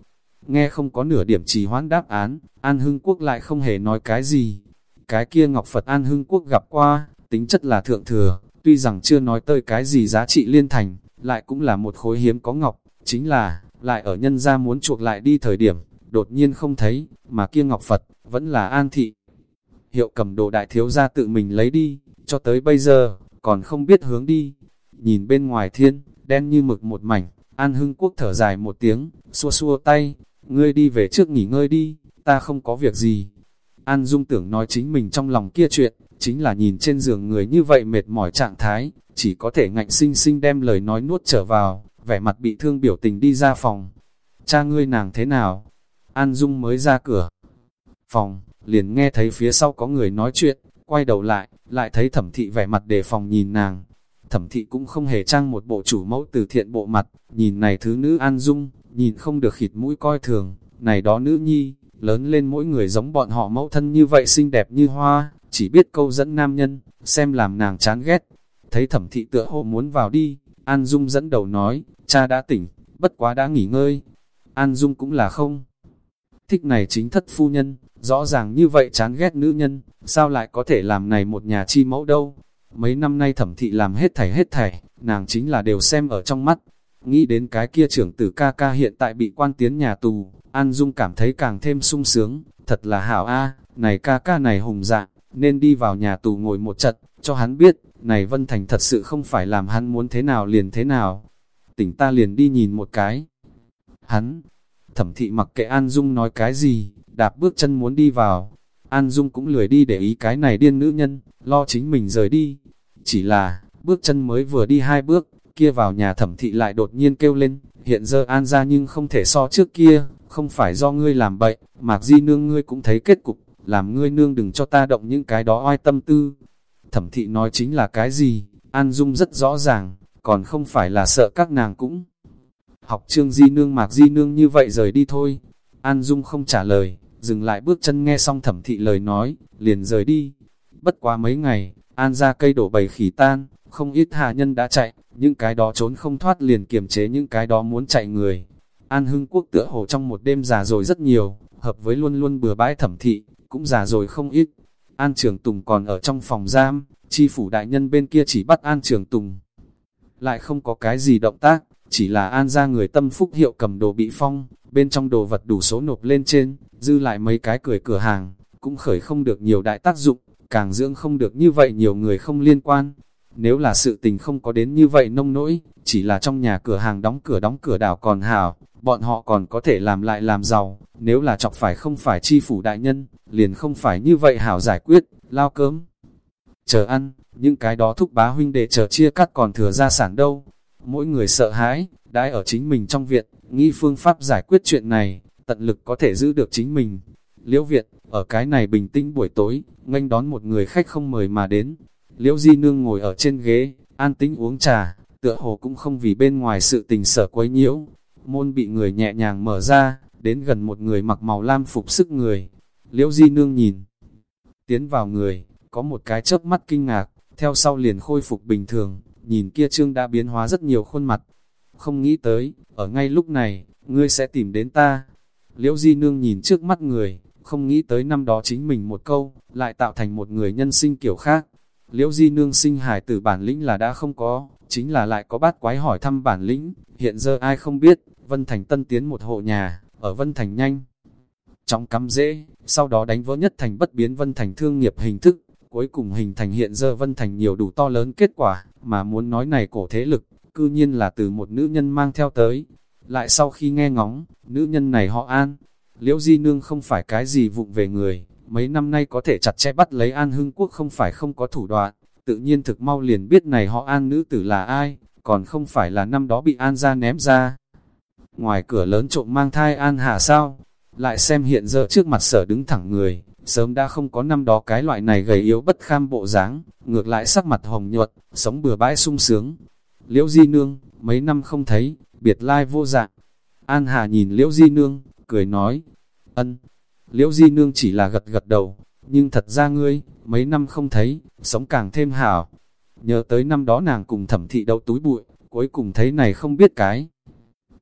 Nghe không có nửa điểm trì hoãn đáp án, An Hưng Quốc lại không hề nói cái gì. Cái kia Ngọc Phật An Hưng Quốc gặp qua, tính chất là thượng thừa, tuy rằng chưa nói tới cái gì giá trị liên thành, lại cũng là một khối hiếm có ngọc, chính là, lại ở nhân gia muốn chuộc lại đi thời điểm, đột nhiên không thấy, mà kia Ngọc Phật, vẫn là an thị. Hiệu cầm đồ đại thiếu gia tự mình lấy đi, cho tới bây giờ, còn không biết hướng đi. Nhìn bên ngoài thiên, đen như mực một mảnh, An Hưng Quốc thở dài một tiếng, xua xua tay, ngươi đi về trước nghỉ ngơi đi, ta không có việc gì. An Dung tưởng nói chính mình trong lòng kia chuyện, chính là nhìn trên giường người như vậy mệt mỏi trạng thái, chỉ có thể ngạnh sinh sinh đem lời nói nuốt trở vào, vẻ mặt bị thương biểu tình đi ra phòng. Cha ngươi nàng thế nào? An Dung mới ra cửa. Phòng, liền nghe thấy phía sau có người nói chuyện, quay đầu lại, lại thấy thẩm thị vẻ mặt đề phòng nhìn nàng. Thẩm thị cũng không hề trang một bộ chủ mẫu từ thiện bộ mặt, nhìn này thứ nữ An Dung, nhìn không được khịt mũi coi thường, này đó nữ nhi, lớn lên mỗi người giống bọn họ mẫu thân như vậy xinh đẹp như hoa, chỉ biết câu dẫn nam nhân, xem làm nàng chán ghét. Thấy thẩm thị tựa hồ muốn vào đi, An Dung dẫn đầu nói, cha đã tỉnh, bất quá đã nghỉ ngơi. An Dung cũng là không. Thích này chính thất phu nhân, rõ ràng như vậy chán ghét nữ nhân, sao lại có thể làm này một nhà chi mẫu đâu. Mấy năm nay thẩm thị làm hết thảy hết thảy, nàng chính là đều xem ở trong mắt. Nghĩ đến cái kia trưởng tử ca ca hiện tại bị quan tiến nhà tù, An Dung cảm thấy càng thêm sung sướng, thật là hảo a này ca ca này hùng dạng, nên đi vào nhà tù ngồi một trận, cho hắn biết, này Vân Thành thật sự không phải làm hắn muốn thế nào liền thế nào. Tỉnh ta liền đi nhìn một cái. Hắn, thẩm thị mặc kệ An Dung nói cái gì, đạp bước chân muốn đi vào. An Dung cũng lười đi để ý cái này điên nữ nhân, lo chính mình rời đi. Chỉ là, bước chân mới vừa đi hai bước, kia vào nhà thẩm thị lại đột nhiên kêu lên, hiện giờ An ra nhưng không thể so trước kia, không phải do ngươi làm bậy, mạc di nương ngươi cũng thấy kết cục, làm ngươi nương đừng cho ta động những cái đó oai tâm tư. Thẩm thị nói chính là cái gì, An Dung rất rõ ràng, còn không phải là sợ các nàng cũng. Học trương di nương mạc di nương như vậy rời đi thôi. An Dung không trả lời, dừng lại bước chân nghe xong thẩm thị lời nói, liền rời đi. Bất quá mấy ngày, An ra cây đổ bầy khỉ tan, không ít hạ nhân đã chạy, những cái đó trốn không thoát liền kiềm chế những cái đó muốn chạy người. An Hưng Quốc tựa hồ trong một đêm già rồi rất nhiều, hợp với luôn luôn bừa bãi thẩm thị, cũng già rồi không ít. An Trường Tùng còn ở trong phòng giam, chi phủ đại nhân bên kia chỉ bắt An Trường Tùng. Lại không có cái gì động tác, chỉ là An ra người tâm phúc hiệu cầm đồ bị phong, bên trong đồ vật đủ số nộp lên trên, dư lại mấy cái cười cửa hàng, cũng khởi không được nhiều đại tác dụng, càng dưỡng không được như vậy nhiều người không liên quan. Nếu là sự tình không có đến như vậy nông nỗi, chỉ là trong nhà cửa hàng đóng cửa đóng cửa đảo còn hảo, bọn họ còn có thể làm lại làm giàu, nếu là chọc phải không phải chi phủ đại nhân, liền không phải như vậy hảo giải quyết, lao cơm. Chờ ăn, những cái đó thúc bá huynh đệ chờ chia cắt còn thừa gia sản đâu. Mỗi người sợ hãi, đãi ở chính mình trong viện, nghĩ phương pháp giải quyết chuyện này, tận lực có thể giữ được chính mình. Liễu Việt, ở cái này bình tĩnh buổi tối, nghênh đón một người khách không mời mà đến. Liễu Di Nương ngồi ở trên ghế, an tĩnh uống trà, tựa hồ cũng không vì bên ngoài sự tình sở quấy nhiễu. Môn bị người nhẹ nhàng mở ra, đến gần một người mặc màu lam phục sức người. Liễu Di Nương nhìn, tiến vào người, có một cái chớp mắt kinh ngạc, theo sau liền khôi phục bình thường, nhìn kia trương đã biến hóa rất nhiều khuôn mặt. Không nghĩ tới, ở ngay lúc này, ngươi sẽ tìm đến ta. Liễu Di Nương nhìn trước mắt người, không nghĩ tới năm đó chính mình một câu, lại tạo thành một người nhân sinh kiểu khác. Liễu Di Nương sinh hải tử bản lĩnh là đã không có, chính là lại có bát quái hỏi thăm bản lĩnh, hiện giờ ai không biết, Vân Thành tân tiến một hộ nhà, ở Vân Thành nhanh. Trong cắm dễ, sau đó đánh vỡ nhất thành bất biến Vân Thành thương nghiệp hình thức, cuối cùng hình thành hiện giờ Vân Thành nhiều đủ to lớn kết quả, mà muốn nói này cổ thế lực, cư nhiên là từ một nữ nhân mang theo tới. Lại sau khi nghe ngóng, nữ nhân này họ An, Liễu Di Nương không phải cái gì vụng về người, mấy năm nay có thể chặt chẽ bắt lấy An Hưng Quốc không phải không có thủ đoạn, tự nhiên thực mau liền biết này họ An nữ tử là ai, còn không phải là năm đó bị An ra ném ra. Ngoài cửa lớn trộm mang thai An Hà sao, lại xem hiện giờ trước mặt sở đứng thẳng người, sớm đã không có năm đó cái loại này gầy yếu bất kham bộ dáng, ngược lại sắc mặt hồng nhuận, sống bừa bãi sung sướng. Liễu Di Nương, mấy năm không thấy, biệt lai vô dạng. An Hà nhìn Liễu Di Nương, cười nói, ân. Liễu Di Nương chỉ là gật gật đầu, nhưng thật ra ngươi, mấy năm không thấy, sống càng thêm hảo. Nhớ tới năm đó nàng cùng thẩm thị đậu túi bụi, cuối cùng thấy này không biết cái.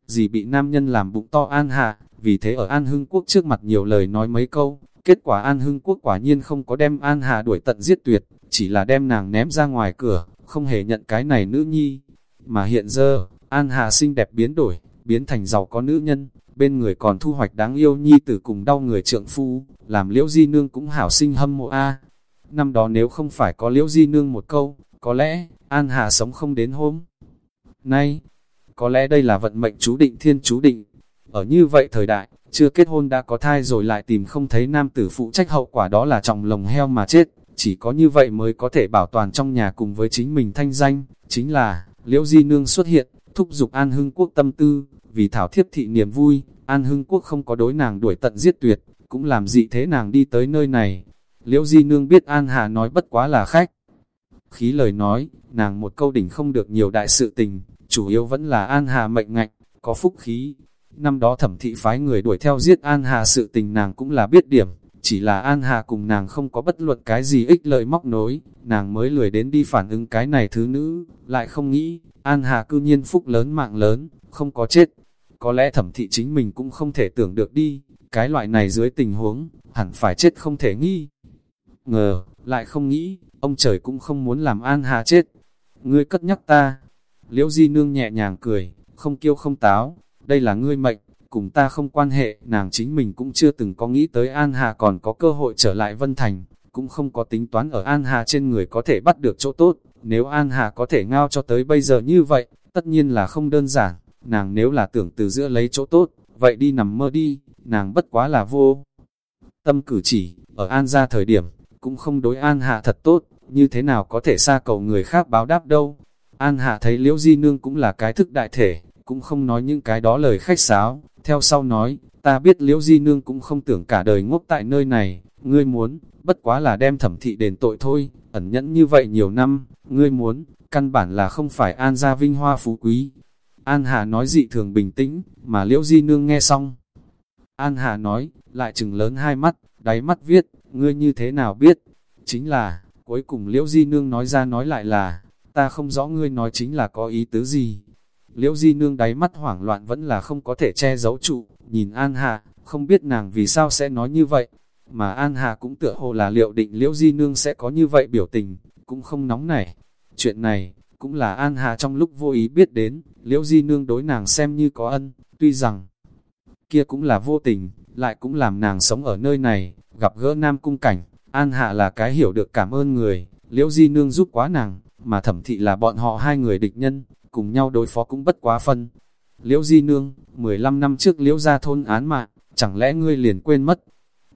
Gì bị nam nhân làm bụng to An Hà, vì thế ở An Hưng Quốc trước mặt nhiều lời nói mấy câu, kết quả An Hưng Quốc quả nhiên không có đem An Hà đuổi tận giết tuyệt, chỉ là đem nàng ném ra ngoài cửa, không hề nhận cái này nữ nhi. Mà hiện giờ, An Hà xinh đẹp biến đổi, biến thành giàu có nữ nhân, bên người còn thu hoạch đáng yêu nhi tử cùng đau người trượng phu, làm liễu di nương cũng hảo sinh hâm mộ a. Năm đó nếu không phải có liễu di nương một câu, có lẽ, An Hà sống không đến hôm. Nay, có lẽ đây là vận mệnh chú định thiên chú định. Ở như vậy thời đại, chưa kết hôn đã có thai rồi lại tìm không thấy nam tử phụ trách hậu quả đó là trọng lồng heo mà chết. Chỉ có như vậy mới có thể bảo toàn trong nhà cùng với chính mình thanh danh, chính là, liễu di nương xuất hiện, thúc giục An Hưng Quốc tâm tư, vì thảo thiếp thị niềm vui, An Hưng Quốc không có đối nàng đuổi tận giết tuyệt, cũng làm gì thế nàng đi tới nơi này. Liễu Di Nương biết An Hà nói bất quá là khách. Khí lời nói, nàng một câu đỉnh không được nhiều đại sự tình, chủ yếu vẫn là An Hà mệnh ngạnh, có phúc khí. Năm đó thẩm thị phái người đuổi theo giết An Hà sự tình nàng cũng là biết điểm, chỉ là An Hà cùng nàng không có bất luận cái gì ích lợi móc nối, nàng mới lười đến đi phản ứng cái này thứ nữ, lại không nghĩ, An Hà cư nhiên phúc lớn mạng lớn, không có chết. Có lẽ thẩm thị chính mình cũng không thể tưởng được đi, cái loại này dưới tình huống, hẳn phải chết không thể nghi. Ngờ, lại không nghĩ, ông trời cũng không muốn làm An Hà chết. Ngươi cất nhắc ta. Liễu Di Nương nhẹ nhàng cười, không kiêu không táo, đây là ngươi mệnh, cùng ta không quan hệ, nàng chính mình cũng chưa từng có nghĩ tới An Hà còn có cơ hội trở lại Vân Thành, cũng không có tính toán ở An Hà trên người có thể bắt được chỗ tốt, nếu An Hà có thể ngao cho tới bây giờ như vậy, tất nhiên là không đơn giản, nàng nếu là tưởng từ giữa lấy chỗ tốt, vậy đi nằm mơ đi, nàng bất quá là vô. Tâm cử chỉ, ở An ra thời điểm, cũng không đối An hà thật tốt, như thế nào có thể xa cầu người khác báo đáp đâu. An Hạ thấy Liễu Di Nương cũng là cái thức đại thể, cũng không nói những cái đó lời khách sáo, theo sau nói, ta biết Liễu Di Nương cũng không tưởng cả đời ngốc tại nơi này, ngươi muốn, bất quá là đem thẩm thị đền tội thôi, ẩn nhẫn như vậy nhiều năm, ngươi muốn, căn bản là không phải An gia vinh hoa phú quý. An Hà nói dị thường bình tĩnh, mà Liễu Di Nương nghe xong. An Hà nói, lại chừng lớn hai mắt, đáy mắt viết, ngươi như thế nào biết? Chính là, cuối cùng Liễu Di Nương nói ra nói lại là, ta không rõ ngươi nói chính là có ý tứ gì. Liễu Di Nương đáy mắt hoảng loạn vẫn là không có thể che giấu trụ, nhìn An Hạ không biết nàng vì sao sẽ nói như vậy. Mà An Hạ cũng tựa hồ là liệu định Liễu Di Nương sẽ có như vậy biểu tình, cũng không nóng nảy. Chuyện này, cũng là An Hạ trong lúc vô ý biết đến, Liễu Di Nương đối nàng xem như có ân, tuy rằng kia cũng là vô tình, lại cũng làm nàng sống ở nơi này, gặp gỡ nam cung cảnh, An Hạ là cái hiểu được cảm ơn người, Liễu Di Nương giúp quá nàng, mà thẩm thị là bọn họ hai người địch nhân, cùng nhau đối phó cũng bất quá phân. Liễu Di Nương, 15 năm trước Liễu ra thôn án mạng, chẳng lẽ ngươi liền quên mất?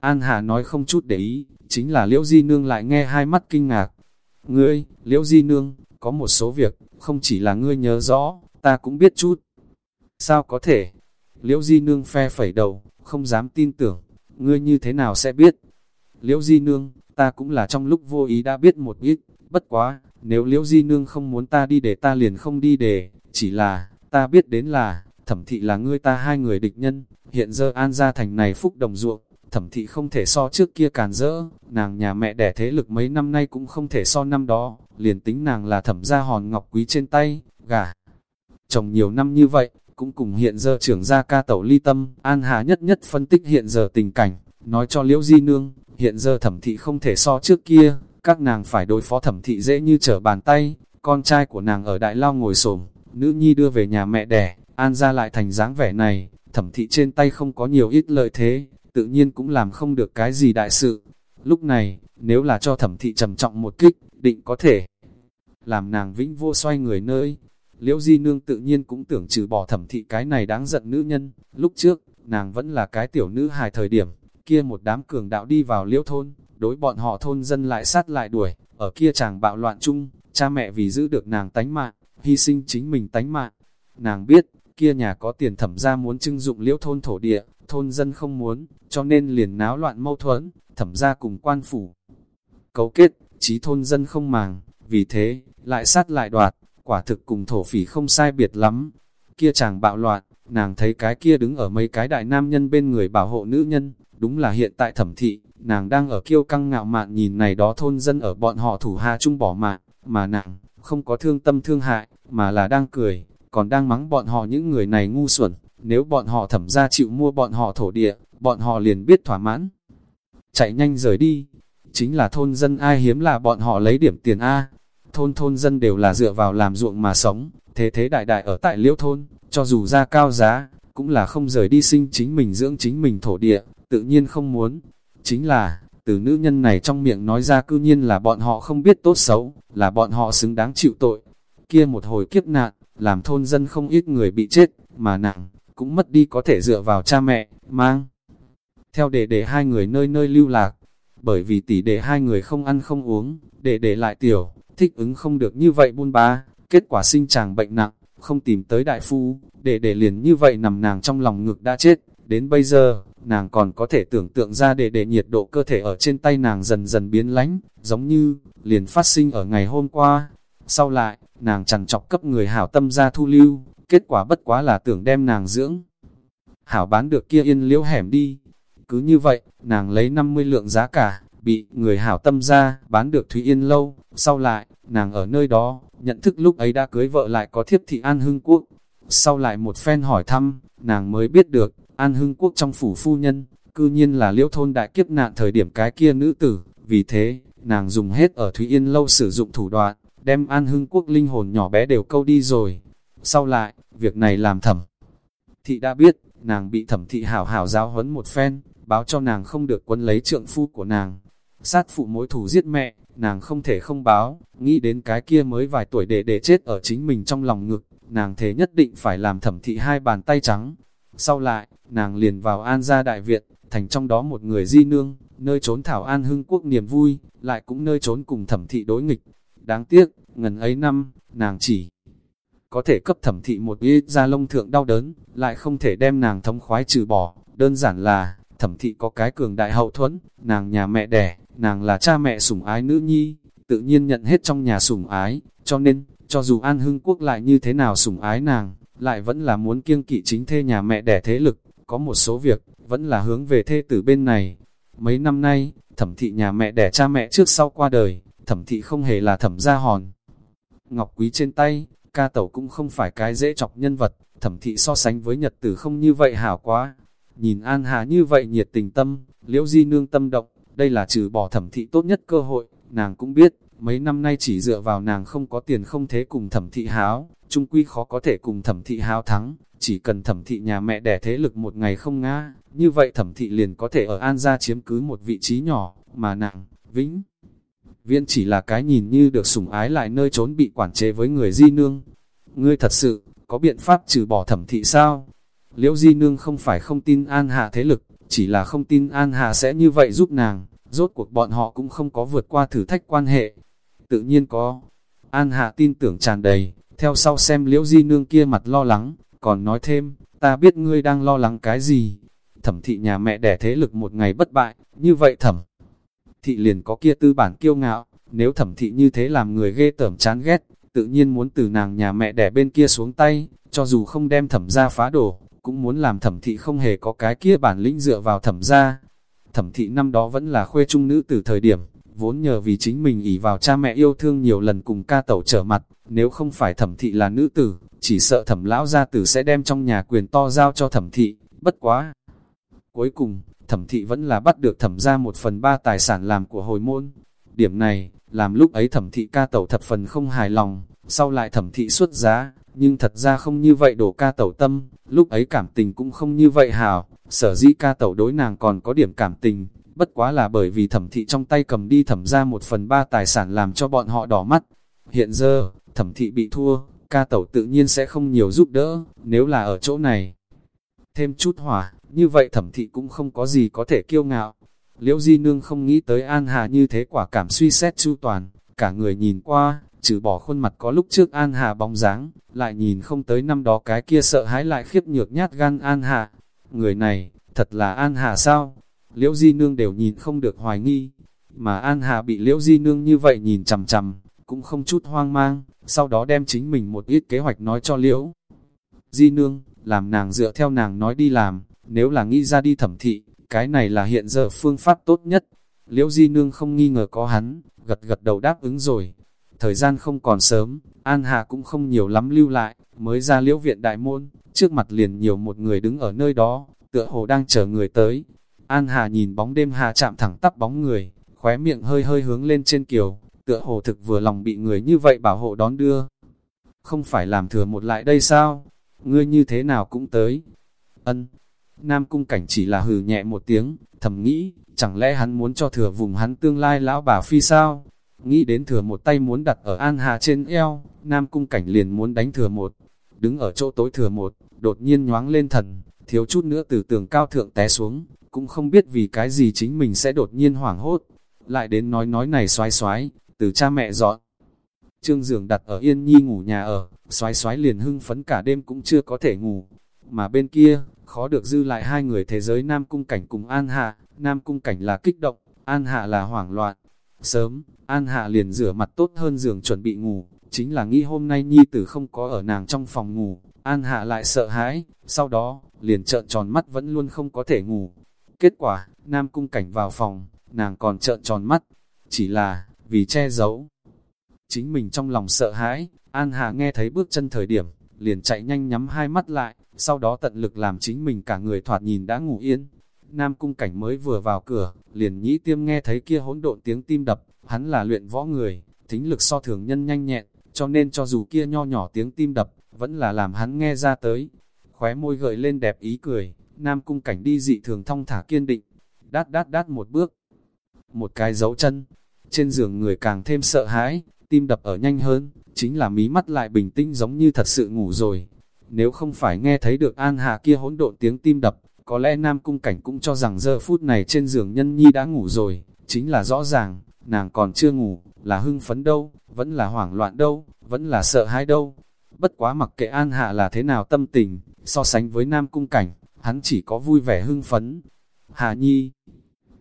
An hà nói không chút để ý, chính là Liễu Di Nương lại nghe hai mắt kinh ngạc. Ngươi, Liễu Di Nương, có một số việc, không chỉ là ngươi nhớ rõ, ta cũng biết chút. Sao có thể? Liễu Di Nương phe phẩy đầu, không dám tin tưởng, ngươi như thế nào sẽ biết? Liễu Di Nương, ta cũng là trong lúc vô ý đã biết một ít, bất quá, nếu Liễu Di Nương không muốn ta đi để ta liền không đi để, chỉ là, ta biết đến là, thẩm thị là ngươi ta hai người địch nhân, hiện giờ an gia thành này phúc đồng ruộng, thẩm thị không thể so trước kia càn rỡ, nàng nhà mẹ đẻ thế lực mấy năm nay cũng không thể so năm đó, liền tính nàng là thẩm gia hòn ngọc quý trên tay, gà. Chồng nhiều năm như vậy, cũng cùng hiện giờ trưởng gia ca tẩu ly tâm, An Hà nhất nhất phân tích hiện giờ tình cảnh, nói cho Liễu Di Nương, hiện giờ thẩm thị không thể so trước kia, các nàng phải đối phó thẩm thị dễ như trở bàn tay, con trai của nàng ở đại lao ngồi xổm nữ nhi đưa về nhà mẹ đẻ, An ra lại thành dáng vẻ này, thẩm thị trên tay không có nhiều ít lợi thế, tự nhiên cũng làm không được cái gì đại sự. Lúc này, nếu là cho thẩm thị trầm trọng một kích, định có thể làm nàng vĩnh vô xoay người nơi. Liễu Di Nương tự nhiên cũng tưởng trừ bỏ thẩm thị cái này đáng giận nữ nhân. Lúc trước, nàng vẫn là cái tiểu nữ hài thời điểm, kia một đám cường đạo đi vào liễu thôn, đối bọn họ thôn dân lại sát lại đuổi, ở kia chàng bạo loạn chung, cha mẹ vì giữ được nàng tánh mạng, hy sinh chính mình tánh mạng. Nàng biết, kia nhà có tiền thẩm ra muốn trưng dụng liễu thôn thổ địa, thôn dân không muốn, cho nên liền náo loạn mâu thuẫn, thẩm ra cùng quan phủ. Cấu kết, trí thôn dân không màng, vì thế, lại sát lại đoạt, quả thực cùng thổ phỉ không sai biệt lắm. Kia chàng bạo loạn, nàng thấy cái kia đứng ở mấy cái đại nam nhân bên người bảo hộ nữ nhân, đúng là hiện tại thẩm thị, nàng đang ở kiêu căng ngạo mạn nhìn này đó thôn dân ở bọn họ thủ hạ chung bỏ mạng, mà nàng, không có thương tâm thương hại, mà là đang cười, còn đang mắng bọn họ những người này ngu xuẩn, nếu bọn họ thẩm ra chịu mua bọn họ thổ địa, bọn họ liền biết thỏa mãn. Chạy nhanh rời đi, chính là thôn dân ai hiếm là bọn họ lấy điểm tiền A. Thôn thôn dân đều là dựa vào làm ruộng mà sống, thế thế đại đại ở tại liễu thôn, cho dù ra cao giá, cũng là không rời đi sinh chính mình dưỡng chính mình thổ địa, tự nhiên không muốn. Chính là, từ nữ nhân này trong miệng nói ra cư nhiên là bọn họ không biết tốt xấu, là bọn họ xứng đáng chịu tội. Kia một hồi kiếp nạn, làm thôn dân không ít người bị chết, mà nặng, cũng mất đi có thể dựa vào cha mẹ, mang. Theo để để hai người nơi nơi lưu lạc, bởi vì tỷ để hai người không ăn không uống, để để lại tiểu, thích ứng không được như vậy buôn ba, kết quả sinh chàng bệnh nặng, không tìm tới đại phu, để để liền như vậy nằm nàng trong lòng ngực đã chết, đến bây giờ, nàng còn có thể tưởng tượng ra để để nhiệt độ cơ thể ở trên tay nàng dần dần biến lánh, giống như, liền phát sinh ở ngày hôm qua. Sau lại, nàng chẳng chọc cấp người hảo tâm ra thu lưu, kết quả bất quá là tưởng đem nàng dưỡng. Hảo bán được kia yên liễu hẻm đi. Cứ như vậy, nàng lấy 50 lượng giá cả, bị người hảo tâm ra, bán được Thúy Yên lâu. Sau lại, nàng ở nơi đó, nhận thức lúc ấy đã cưới vợ lại có thiếp thị An Hưng Quốc. Sau lại một phen hỏi thăm, nàng mới biết được, An Hưng Quốc trong phủ phu nhân, cư nhiên là liễu thôn đại kiếp nạn thời điểm cái kia nữ tử. Vì thế, nàng dùng hết ở Thúy Yên lâu sử dụng thủ đoạn, đem An Hưng Quốc linh hồn nhỏ bé đều câu đi rồi. Sau lại, việc này làm thẩm. Thị đã biết, nàng bị thẩm thị hảo hảo giáo huấn một phen, báo cho nàng không được quân lấy trượng phu của nàng. Sát phụ mối thủ giết mẹ, nàng không thể không báo, nghĩ đến cái kia mới vài tuổi để để chết ở chính mình trong lòng ngực, nàng thế nhất định phải làm thẩm thị hai bàn tay trắng. Sau lại, nàng liền vào an gia đại viện, thành trong đó một người di nương, nơi trốn thảo an hưng quốc niềm vui, lại cũng nơi trốn cùng thẩm thị đối nghịch. Đáng tiếc, ngần ấy năm, nàng chỉ có thể cấp thẩm thị một ít da lông thượng đau đớn, lại không thể đem nàng thống khoái trừ bỏ, đơn giản là, thẩm thị có cái cường đại hậu thuẫn, nàng nhà mẹ đẻ, nàng là cha mẹ sủng ái nữ nhi, tự nhiên nhận hết trong nhà sủng ái, cho nên, cho dù An Hưng Quốc lại như thế nào sủng ái nàng, lại vẫn là muốn kiêng kỵ chính thê nhà mẹ đẻ thế lực, có một số việc, vẫn là hướng về thê tử bên này. Mấy năm nay, thẩm thị nhà mẹ đẻ cha mẹ trước sau qua đời, thẩm thị không hề là thẩm gia hòn. Ngọc quý trên tay, ca tẩu cũng không phải cái dễ chọc nhân vật, thẩm thị so sánh với nhật tử không như vậy hảo quá. Nhìn An Hà như vậy nhiệt tình tâm, liễu di nương tâm động, đây là trừ bỏ thẩm thị tốt nhất cơ hội, nàng cũng biết, mấy năm nay chỉ dựa vào nàng không có tiền không thế cùng thẩm thị háo, trung quy khó có thể cùng thẩm thị háo thắng, chỉ cần thẩm thị nhà mẹ đẻ thế lực một ngày không ngã, như vậy thẩm thị liền có thể ở An gia chiếm cứ một vị trí nhỏ, mà nặng, vĩnh viên chỉ là cái nhìn như được sủng ái lại nơi trốn bị quản chế với người di nương. Ngươi thật sự, có biện pháp trừ bỏ thẩm thị sao? Liễu di nương không phải không tin an hạ thế lực, chỉ là không tin an hạ sẽ như vậy giúp nàng, rốt cuộc bọn họ cũng không có vượt qua thử thách quan hệ. Tự nhiên có, an hạ tin tưởng tràn đầy, theo sau xem liễu di nương kia mặt lo lắng, còn nói thêm, ta biết ngươi đang lo lắng cái gì. Thẩm thị nhà mẹ đẻ thế lực một ngày bất bại, như vậy thẩm thị liền có kia tư bản kiêu ngạo, nếu thẩm thị như thế làm người ghê tởm chán ghét, tự nhiên muốn từ nàng nhà mẹ đẻ bên kia xuống tay, cho dù không đem thẩm ra phá đổ, cũng muốn làm thẩm thị không hề có cái kia bản lĩnh dựa vào thẩm ra. Thẩm thị năm đó vẫn là khuê trung nữ từ thời điểm, vốn nhờ vì chính mình ỉ vào cha mẹ yêu thương nhiều lần cùng ca tẩu trở mặt, nếu không phải thẩm thị là nữ tử, chỉ sợ thẩm lão gia tử sẽ đem trong nhà quyền to giao cho thẩm thị, bất quá. Cuối cùng, thẩm thị vẫn là bắt được thẩm ra một phần ba tài sản làm của hồi môn. Điểm này, làm lúc ấy thẩm thị ca tẩu thập phần không hài lòng, sau lại thẩm thị xuất giá, nhưng thật ra không như vậy đổ ca tẩu tâm, lúc ấy cảm tình cũng không như vậy hảo, sở dĩ ca tẩu đối nàng còn có điểm cảm tình, bất quá là bởi vì thẩm thị trong tay cầm đi thẩm ra một phần ba tài sản làm cho bọn họ đỏ mắt. Hiện giờ, thẩm thị bị thua, ca tẩu tự nhiên sẽ không nhiều giúp đỡ, nếu là ở chỗ này. Thêm chút hỏa, như vậy thẩm thị cũng không có gì có thể kiêu ngạo. Liễu Di Nương không nghĩ tới An Hà như thế quả cảm suy xét chu toàn, cả người nhìn qua, trừ bỏ khuôn mặt có lúc trước An Hà bóng dáng, lại nhìn không tới năm đó cái kia sợ hãi lại khiếp nhược nhát gan An Hà. Người này, thật là An Hà sao? Liễu Di Nương đều nhìn không được hoài nghi, mà An Hà bị Liễu Di Nương như vậy nhìn chằm chằm, cũng không chút hoang mang, sau đó đem chính mình một ít kế hoạch nói cho Liễu. Di Nương, làm nàng dựa theo nàng nói đi làm, nếu là nghĩ ra đi thẩm thị, cái này là hiện giờ phương pháp tốt nhất. Liễu Di Nương không nghi ngờ có hắn, gật gật đầu đáp ứng rồi. Thời gian không còn sớm, An Hà cũng không nhiều lắm lưu lại, mới ra liễu viện đại môn, trước mặt liền nhiều một người đứng ở nơi đó, tựa hồ đang chờ người tới. An Hà nhìn bóng đêm hà chạm thẳng tắp bóng người, khóe miệng hơi hơi hướng lên trên kiều, tựa hồ thực vừa lòng bị người như vậy bảo hộ đón đưa. Không phải làm thừa một lại đây sao? Ngươi như thế nào cũng tới. Ân, Nam cung cảnh chỉ là hừ nhẹ một tiếng, thầm nghĩ, chẳng lẽ hắn muốn cho thừa vùng hắn tương lai lão bà phi sao? Nghĩ đến thừa một tay muốn đặt ở An Hà trên eo, Nam cung cảnh liền muốn đánh thừa một. Đứng ở chỗ tối thừa một, đột nhiên nhoáng lên thần, thiếu chút nữa từ tường cao thượng té xuống, cũng không biết vì cái gì chính mình sẽ đột nhiên hoảng hốt. Lại đến nói nói này xoái xoái, từ cha mẹ dọn. Trương giường đặt ở Yên Nhi ngủ nhà ở, xoái xoái liền hưng phấn cả đêm cũng chưa có thể ngủ. Mà bên kia, khó được dư lại hai người thế giới Nam Cung Cảnh cùng An Hạ, Nam Cung Cảnh là kích động, An Hạ là hoảng loạn. Sớm, An Hạ liền rửa mặt tốt hơn giường chuẩn bị ngủ, chính là nghĩ hôm nay Nhi Tử không có ở nàng trong phòng ngủ, An Hạ lại sợ hãi, sau đó, liền trợn tròn mắt vẫn luôn không có thể ngủ. Kết quả, Nam Cung Cảnh vào phòng, nàng còn trợn tròn mắt, chỉ là, vì che giấu. Chính mình trong lòng sợ hãi, An Hạ nghe thấy bước chân thời điểm, liền chạy nhanh nhắm hai mắt lại, sau đó tận lực làm chính mình cả người thoạt nhìn đã ngủ yên. Nam cung cảnh mới vừa vào cửa, liền nhĩ tiêm nghe thấy kia hỗn độn tiếng tim đập, hắn là luyện võ người, thính lực so thường nhân nhanh nhẹn, cho nên cho dù kia nho nhỏ tiếng tim đập, vẫn là làm hắn nghe ra tới. Khóe môi gợi lên đẹp ý cười, Nam cung cảnh đi dị thường thong thả kiên định, đát đát đát một bước, một cái dấu chân, trên giường người càng thêm sợ hãi, tim đập ở nhanh hơn, chính là mí mắt lại bình tĩnh giống như thật sự ngủ rồi. Nếu không phải nghe thấy được An Hà kia hỗn độn tiếng tim đập, có lẽ Nam Cung Cảnh cũng cho rằng giờ phút này trên giường nhân nhi đã ngủ rồi, chính là rõ ràng, nàng còn chưa ngủ, là hưng phấn đâu, vẫn là hoảng loạn đâu, vẫn là sợ hãi đâu. Bất quá mặc kệ An Hạ là thế nào tâm tình, so sánh với Nam Cung Cảnh, hắn chỉ có vui vẻ hưng phấn. Hà Nhi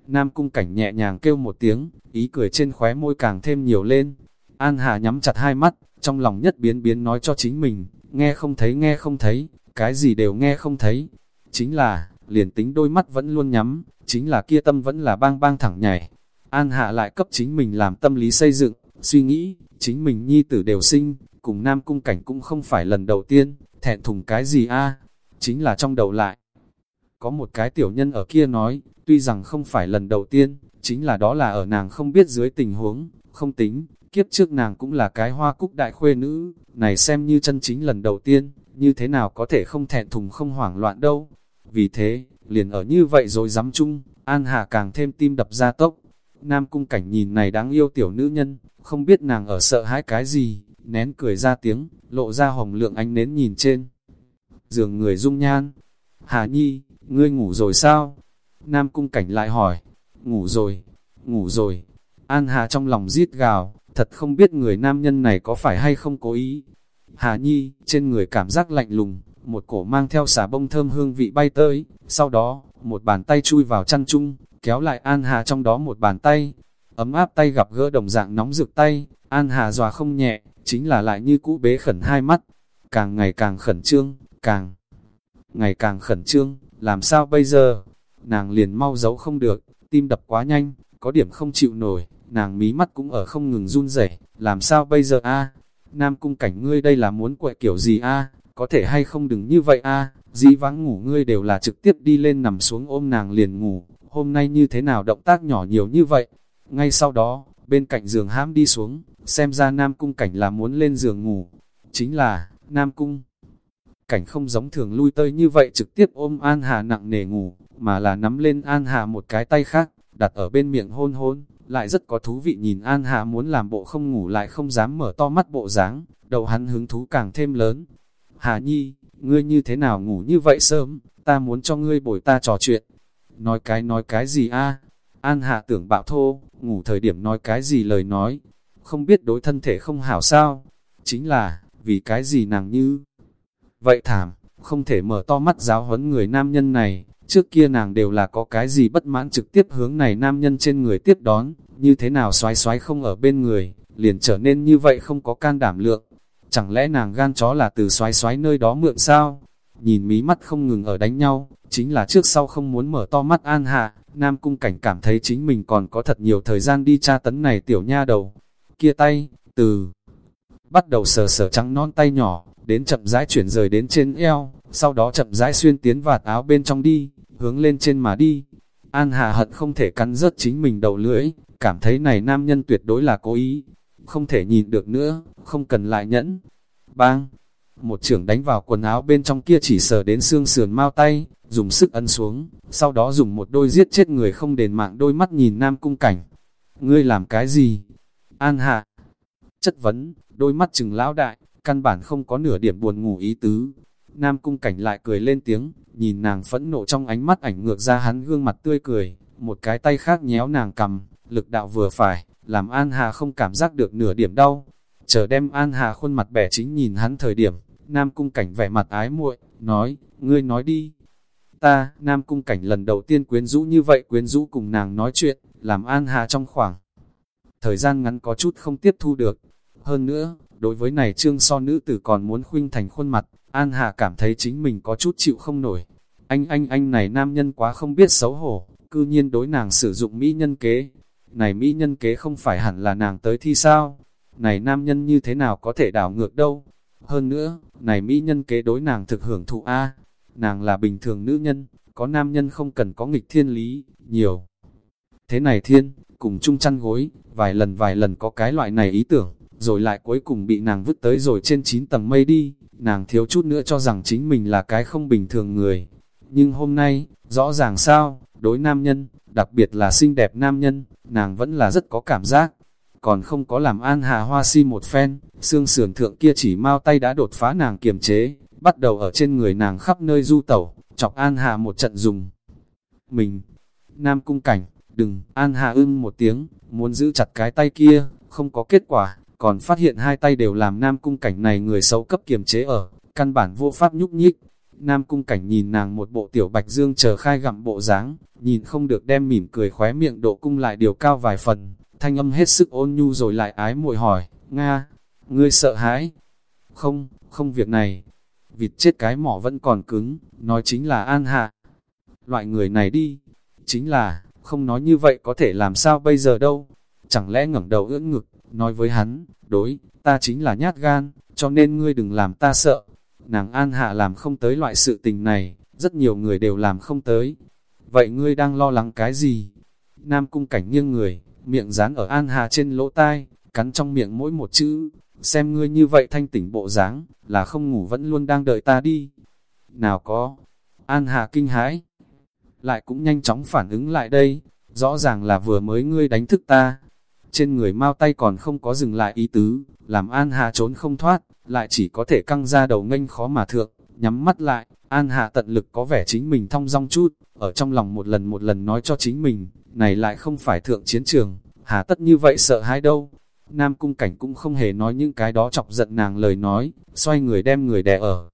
Nam Cung Cảnh nhẹ nhàng kêu một tiếng, ý cười trên khóe môi càng thêm nhiều lên, An Hà nhắm chặt hai mắt, trong lòng nhất biến biến nói cho chính mình, nghe không thấy nghe không thấy, cái gì đều nghe không thấy. Chính là, liền tính đôi mắt vẫn luôn nhắm, chính là kia tâm vẫn là bang bang thẳng nhảy. An Hạ lại cấp chính mình làm tâm lý xây dựng, suy nghĩ, chính mình nhi tử đều sinh, cùng nam cung cảnh cũng không phải lần đầu tiên, thẹn thùng cái gì a chính là trong đầu lại. Có một cái tiểu nhân ở kia nói, tuy rằng không phải lần đầu tiên, chính là đó là ở nàng không biết dưới tình huống, không tính, Kiếp trước nàng cũng là cái hoa cúc đại khuê nữ, này xem như chân chính lần đầu tiên, như thế nào có thể không thẹn thùng không hoảng loạn đâu. Vì thế, liền ở như vậy rồi dám chung, An Hà càng thêm tim đập ra tốc. Nam cung cảnh nhìn này đáng yêu tiểu nữ nhân, không biết nàng ở sợ hãi cái gì, nén cười ra tiếng, lộ ra hồng lượng ánh nến nhìn trên. Giường người dung nhan. Hà Nhi, ngươi ngủ rồi sao? Nam cung cảnh lại hỏi. Ngủ rồi, ngủ rồi. An Hà trong lòng giết gào, thật không biết người nam nhân này có phải hay không cố ý. Hà Nhi, trên người cảm giác lạnh lùng, một cổ mang theo xà bông thơm hương vị bay tới, sau đó, một bàn tay chui vào chăn chung, kéo lại An Hà trong đó một bàn tay, ấm áp tay gặp gỡ đồng dạng nóng rực tay, An Hà dòa không nhẹ, chính là lại như cũ bế khẩn hai mắt. càng ngày càng khẩn trương, càng ngày càng khẩn trương, làm sao bây giờ? Nàng liền mau giấu không được, tim đập quá nhanh, có điểm không chịu nổi, nàng mí mắt cũng ở không ngừng run rẩy, làm sao bây giờ a? Nam cung cảnh ngươi đây là muốn quậy kiểu gì a? Có thể hay không đừng như vậy a? Dĩ vãng ngủ ngươi đều là trực tiếp đi lên nằm xuống ôm nàng liền ngủ, hôm nay như thế nào động tác nhỏ nhiều như vậy? Ngay sau đó, bên cạnh giường hãm đi xuống, xem ra Nam cung cảnh là muốn lên giường ngủ. Chính là, Nam cung cảnh không giống thường lui tơi như vậy trực tiếp ôm An Hà nặng nề ngủ, mà là nắm lên An Hà một cái tay khác, đặt ở bên miệng hôn hôn, lại rất có thú vị nhìn An Hà muốn làm bộ không ngủ lại không dám mở to mắt bộ dáng, đầu hắn hứng thú càng thêm lớn. Hà Nhi, ngươi như thế nào ngủ như vậy sớm, ta muốn cho ngươi bồi ta trò chuyện. Nói cái nói cái gì a? An Hà tưởng bạo thô, ngủ thời điểm nói cái gì lời nói, không biết đối thân thể không hảo sao, chính là, vì cái gì nàng như. Vậy thảm, không thể mở to mắt giáo huấn người nam nhân này, trước kia nàng đều là có cái gì bất mãn trực tiếp hướng này nam nhân trên người tiếp đón, như thế nào xoái xoái không ở bên người, liền trở nên như vậy không có can đảm lượng. Chẳng lẽ nàng gan chó là từ xoái xoái nơi đó mượn sao? Nhìn mí mắt không ngừng ở đánh nhau, chính là trước sau không muốn mở to mắt an hạ, Nam Cung Cảnh cảm thấy chính mình còn có thật nhiều thời gian đi tra tấn này tiểu nha đầu. Kia tay, từ bắt đầu sờ sờ trắng non tay nhỏ, đến chậm rãi chuyển rời đến trên eo, sau đó chậm rãi xuyên tiến vạt áo bên trong đi, hướng lên trên mà đi. An Hà hận không thể cắn rớt chính mình đầu lưỡi, cảm thấy này nam nhân tuyệt đối là cố ý, không thể nhìn được nữa, không cần lại nhẫn. Bang! Một trưởng đánh vào quần áo bên trong kia chỉ sờ đến xương sườn mau tay, dùng sức ấn xuống, sau đó dùng một đôi giết chết người không đền mạng đôi mắt nhìn nam cung cảnh. Ngươi làm cái gì? An Hà Chất vấn, đôi mắt chừng lão đại, căn bản không có nửa điểm buồn ngủ ý tứ. Nam cung cảnh lại cười lên tiếng, nhìn nàng phẫn nộ trong ánh mắt ảnh ngược ra hắn gương mặt tươi cười, một cái tay khác nhéo nàng cầm, lực đạo vừa phải, làm An Hà không cảm giác được nửa điểm đau. Chờ đem An Hà khuôn mặt bẻ chính nhìn hắn thời điểm, Nam cung cảnh vẻ mặt ái muội, nói, ngươi nói đi. Ta, Nam cung cảnh lần đầu tiên quyến rũ như vậy quyến rũ cùng nàng nói chuyện, làm An Hà trong khoảng. Thời gian ngắn có chút không tiếp thu được. Hơn nữa, đối với này trương so nữ tử còn muốn khuynh thành khuôn mặt, An Hà cảm thấy chính mình có chút chịu không nổi. Anh anh anh này nam nhân quá không biết xấu hổ, cư nhiên đối nàng sử dụng mỹ nhân kế. Này mỹ nhân kế không phải hẳn là nàng tới thi sao? Này nam nhân như thế nào có thể đảo ngược đâu? Hơn nữa, này mỹ nhân kế đối nàng thực hưởng thụ A. Nàng là bình thường nữ nhân, có nam nhân không cần có nghịch thiên lý, nhiều. Thế này thiên, cùng chung chăn gối, vài lần vài lần có cái loại này ý tưởng, rồi lại cuối cùng bị nàng vứt tới rồi trên 9 tầng mây đi, nàng thiếu chút nữa cho rằng chính mình là cái không bình thường người. Nhưng hôm nay, rõ ràng sao, đối nam nhân, đặc biệt là xinh đẹp nam nhân, nàng vẫn là rất có cảm giác. Còn không có làm an hà hoa si một phen, xương sườn thượng kia chỉ mau tay đã đột phá nàng kiềm chế, bắt đầu ở trên người nàng khắp nơi du tẩu, chọc an hà một trận dùng. Mình, nam cung cảnh, đừng, an hà ưng một tiếng, muốn giữ chặt cái tay kia, không có kết quả, còn phát hiện hai tay đều làm nam cung cảnh này người xấu cấp kiềm chế ở, căn bản vô pháp nhúc nhích. Nam cung cảnh nhìn nàng một bộ tiểu bạch dương chờ khai gặm bộ dáng, nhìn không được đem mỉm cười khóe miệng độ cung lại điều cao vài phần, thanh âm hết sức ôn nhu rồi lại ái muội hỏi, Nga, ngươi sợ hãi? Không, không việc này. Vịt chết cái mỏ vẫn còn cứng, nói chính là an hạ. Loại người này đi, chính là, không nói như vậy có thể làm sao bây giờ đâu. Chẳng lẽ ngẩng đầu ưỡn ngực, nói với hắn, đối, ta chính là nhát gan, cho nên ngươi đừng làm ta sợ. Nàng An Hạ làm không tới loại sự tình này, rất nhiều người đều làm không tới. Vậy ngươi đang lo lắng cái gì? Nam cung cảnh nghiêng người, miệng dán ở An Hạ trên lỗ tai, cắn trong miệng mỗi một chữ, xem ngươi như vậy thanh tỉnh bộ dáng, là không ngủ vẫn luôn đang đợi ta đi. Nào có, An Hạ kinh hãi, lại cũng nhanh chóng phản ứng lại đây, rõ ràng là vừa mới ngươi đánh thức ta, trên người mau tay còn không có dừng lại ý tứ, làm An Hà trốn không thoát, lại chỉ có thể căng ra đầu nghênh khó mà thượng, nhắm mắt lại, An Hà tận lực có vẻ chính mình thong dong chút, ở trong lòng một lần một lần nói cho chính mình, này lại không phải thượng chiến trường, hà tất như vậy sợ hãi đâu. Nam cung cảnh cũng không hề nói những cái đó chọc giận nàng lời nói, xoay người đem người đè ở.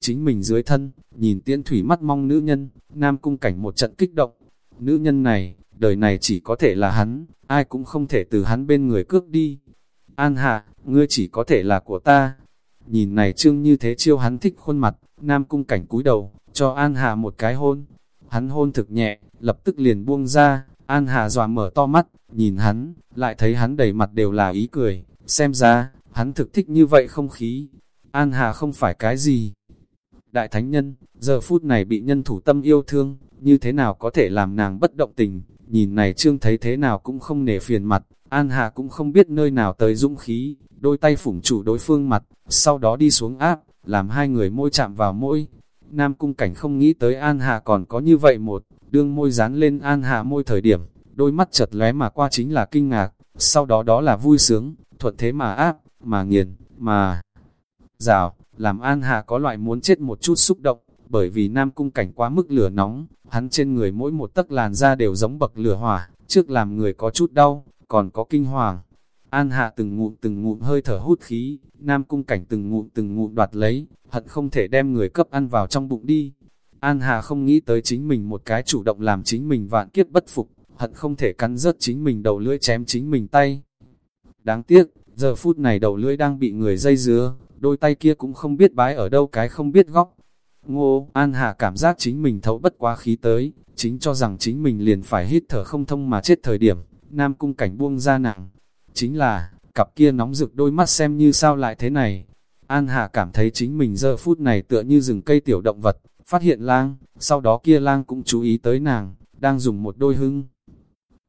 Chính mình dưới thân, nhìn tiễn thủy mắt mong nữ nhân, Nam cung cảnh một trận kích động. Nữ nhân này, đời này chỉ có thể là hắn, ai cũng không thể từ hắn bên người cướp đi. An hạ, ngươi chỉ có thể là của ta. nhìn này trương như thế chiêu hắn thích khuôn mặt, Nam Cung Cảnh cúi đầu, cho An Hạ một cái hôn. Hắn hôn thực nhẹ, lập tức liền buông ra, An Hạ dọa mở to mắt, nhìn hắn, lại thấy hắn đầy mặt đều là ý cười, xem ra, hắn thực thích như vậy không khí. An Hà không phải cái gì. Đại Thánh Nhân, giờ phút này bị nhân thủ tâm yêu thương, như thế nào có thể làm nàng bất động tình, nhìn này trương thấy thế nào cũng không nể phiền mặt, An Hà cũng không biết nơi nào tới dũng khí, đôi tay phủng chủ đối phương mặt, sau đó đi xuống áp, làm hai người môi chạm vào môi. Nam cung cảnh không nghĩ tới An Hà còn có như vậy một, đương môi dán lên An Hà môi thời điểm, đôi mắt chật lóe mà qua chính là kinh ngạc, sau đó đó là vui sướng, thuận thế mà áp, mà nghiền, mà rào, làm An Hà có loại muốn chết một chút xúc động, bởi vì Nam cung cảnh quá mức lửa nóng, hắn trên người mỗi một tấc làn da đều giống bậc lửa hỏa, trước làm người có chút đau, còn có kinh hoàng. An Hạ từng ngụm từng ngụm hơi thở hút khí, Nam Cung Cảnh từng ngụm từng ngụm đoạt lấy, hận không thể đem người cấp ăn vào trong bụng đi. An Hà không nghĩ tới chính mình một cái chủ động làm chính mình vạn kiếp bất phục, hận không thể cắn rớt chính mình đầu lưỡi chém chính mình tay. Đáng tiếc, giờ phút này đầu lưỡi đang bị người dây dứa, đôi tay kia cũng không biết bái ở đâu cái không biết góc. Ngô, An Hà cảm giác chính mình thấu bất quá khí tới, chính cho rằng chính mình liền phải hít thở không thông mà chết thời điểm, Nam Cung Cảnh buông ra nặng. Chính là, cặp kia nóng rực đôi mắt xem như sao lại thế này. An Hà cảm thấy chính mình giờ phút này tựa như rừng cây tiểu động vật, phát hiện lang, sau đó kia lang cũng chú ý tới nàng, đang dùng một đôi hưng.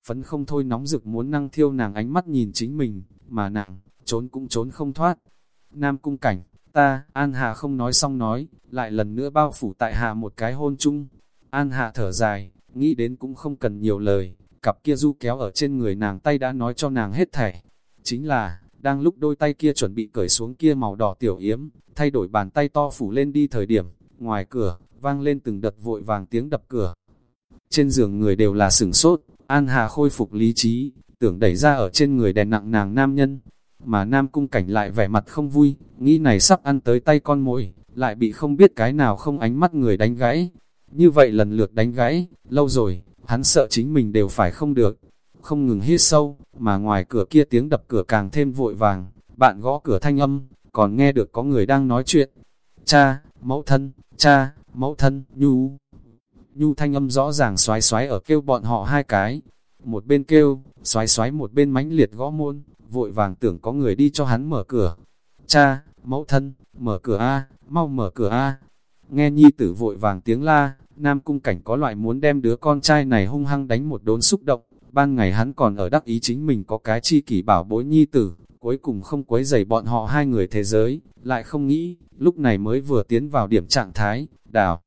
Phấn không thôi nóng rực muốn năng thiêu nàng ánh mắt nhìn chính mình, mà nặng, trốn cũng trốn không thoát. Nam cung cảnh, ta, An Hà không nói xong nói, lại lần nữa bao phủ tại Hà một cái hôn chung. An Hà thở dài, nghĩ đến cũng không cần nhiều lời, cặp kia du kéo ở trên người nàng tay đã nói cho nàng hết thảy. Chính là, đang lúc đôi tay kia chuẩn bị cởi xuống kia màu đỏ tiểu yếm, thay đổi bàn tay to phủ lên đi thời điểm, ngoài cửa, vang lên từng đợt vội vàng tiếng đập cửa. Trên giường người đều là sửng sốt, An Hà khôi phục lý trí, tưởng đẩy ra ở trên người đè nặng nàng nam nhân, mà nam cung cảnh lại vẻ mặt không vui, nghĩ này sắp ăn tới tay con mồi, lại bị không biết cái nào không ánh mắt người đánh gãy. Như vậy lần lượt đánh gãy, lâu rồi, hắn sợ chính mình đều phải không được, không ngừng hít sâu, mà ngoài cửa kia tiếng đập cửa càng thêm vội vàng, bạn gõ cửa thanh âm, còn nghe được có người đang nói chuyện. Cha, mẫu thân, cha, mẫu thân, nhu. Nhu thanh âm rõ ràng xoái xoái ở kêu bọn họ hai cái. Một bên kêu, xoái xoái một bên mãnh liệt gõ môn, vội vàng tưởng có người đi cho hắn mở cửa. Cha, mẫu thân, mở cửa A, mau mở cửa A. Nghe nhi tử vội vàng tiếng la, Nam Cung Cảnh có loại muốn đem đứa con trai này hung hăng đánh một đốn xúc động, ban ngày hắn còn ở đắc ý chính mình có cái chi kỷ bảo bối nhi tử, cuối cùng không quấy dày bọn họ hai người thế giới, lại không nghĩ, lúc này mới vừa tiến vào điểm trạng thái, đảo,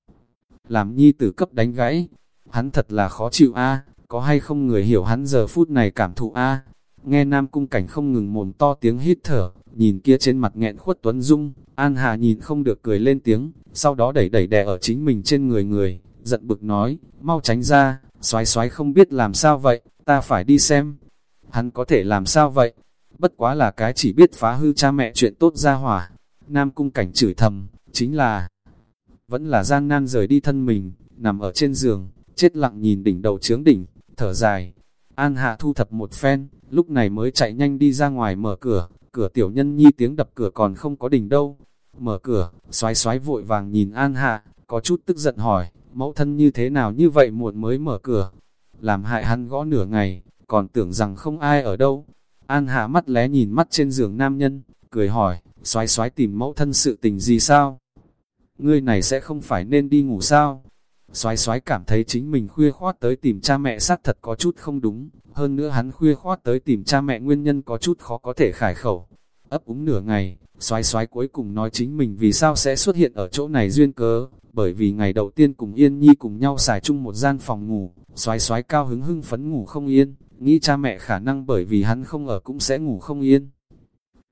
làm nhi tử cấp đánh gãy, hắn thật là khó chịu a có hay không người hiểu hắn giờ phút này cảm thụ a nghe Nam Cung Cảnh không ngừng mồm to tiếng hít thở, nhìn kia trên mặt nghẹn khuất Tuấn Dung, An Hà nhìn không được cười lên tiếng, sau đó đẩy đẩy đè ở chính mình trên người người, giận bực nói, mau tránh ra, xoái xoái không biết làm sao vậy, ta phải đi xem. Hắn có thể làm sao vậy? Bất quá là cái chỉ biết phá hư cha mẹ chuyện tốt ra hỏa. Nam cung cảnh chửi thầm, chính là vẫn là gian nan rời đi thân mình, nằm ở trên giường, chết lặng nhìn đỉnh đầu trướng đỉnh, thở dài. An hạ thu thập một phen, lúc này mới chạy nhanh đi ra ngoài mở cửa, cửa tiểu nhân nhi tiếng đập cửa còn không có đỉnh đâu. Mở cửa, xoái xoái vội vàng nhìn An hạ, có chút tức giận hỏi, mẫu thân như thế nào như vậy muộn mới mở cửa, làm hại hắn gõ nửa ngày, còn tưởng rằng không ai ở đâu. An hạ mắt lé nhìn mắt trên giường nam nhân, cười hỏi, xoái xoái tìm mẫu thân sự tình gì sao? Ngươi này sẽ không phải nên đi ngủ sao? Xoái xoái cảm thấy chính mình khuya khoát tới tìm cha mẹ xác thật có chút không đúng, hơn nữa hắn khuya khoát tới tìm cha mẹ nguyên nhân có chút khó có thể khải khẩu. Ấp úng nửa ngày, xoái xoái cuối cùng nói chính mình vì sao sẽ xuất hiện ở chỗ này duyên cớ, bởi vì ngày đầu tiên cùng Yên Nhi cùng nhau xài chung một gian phòng ngủ, xoái xoái cao hứng hưng phấn ngủ không yên, nghĩ cha mẹ khả năng bởi vì hắn không ở cũng sẽ ngủ không yên.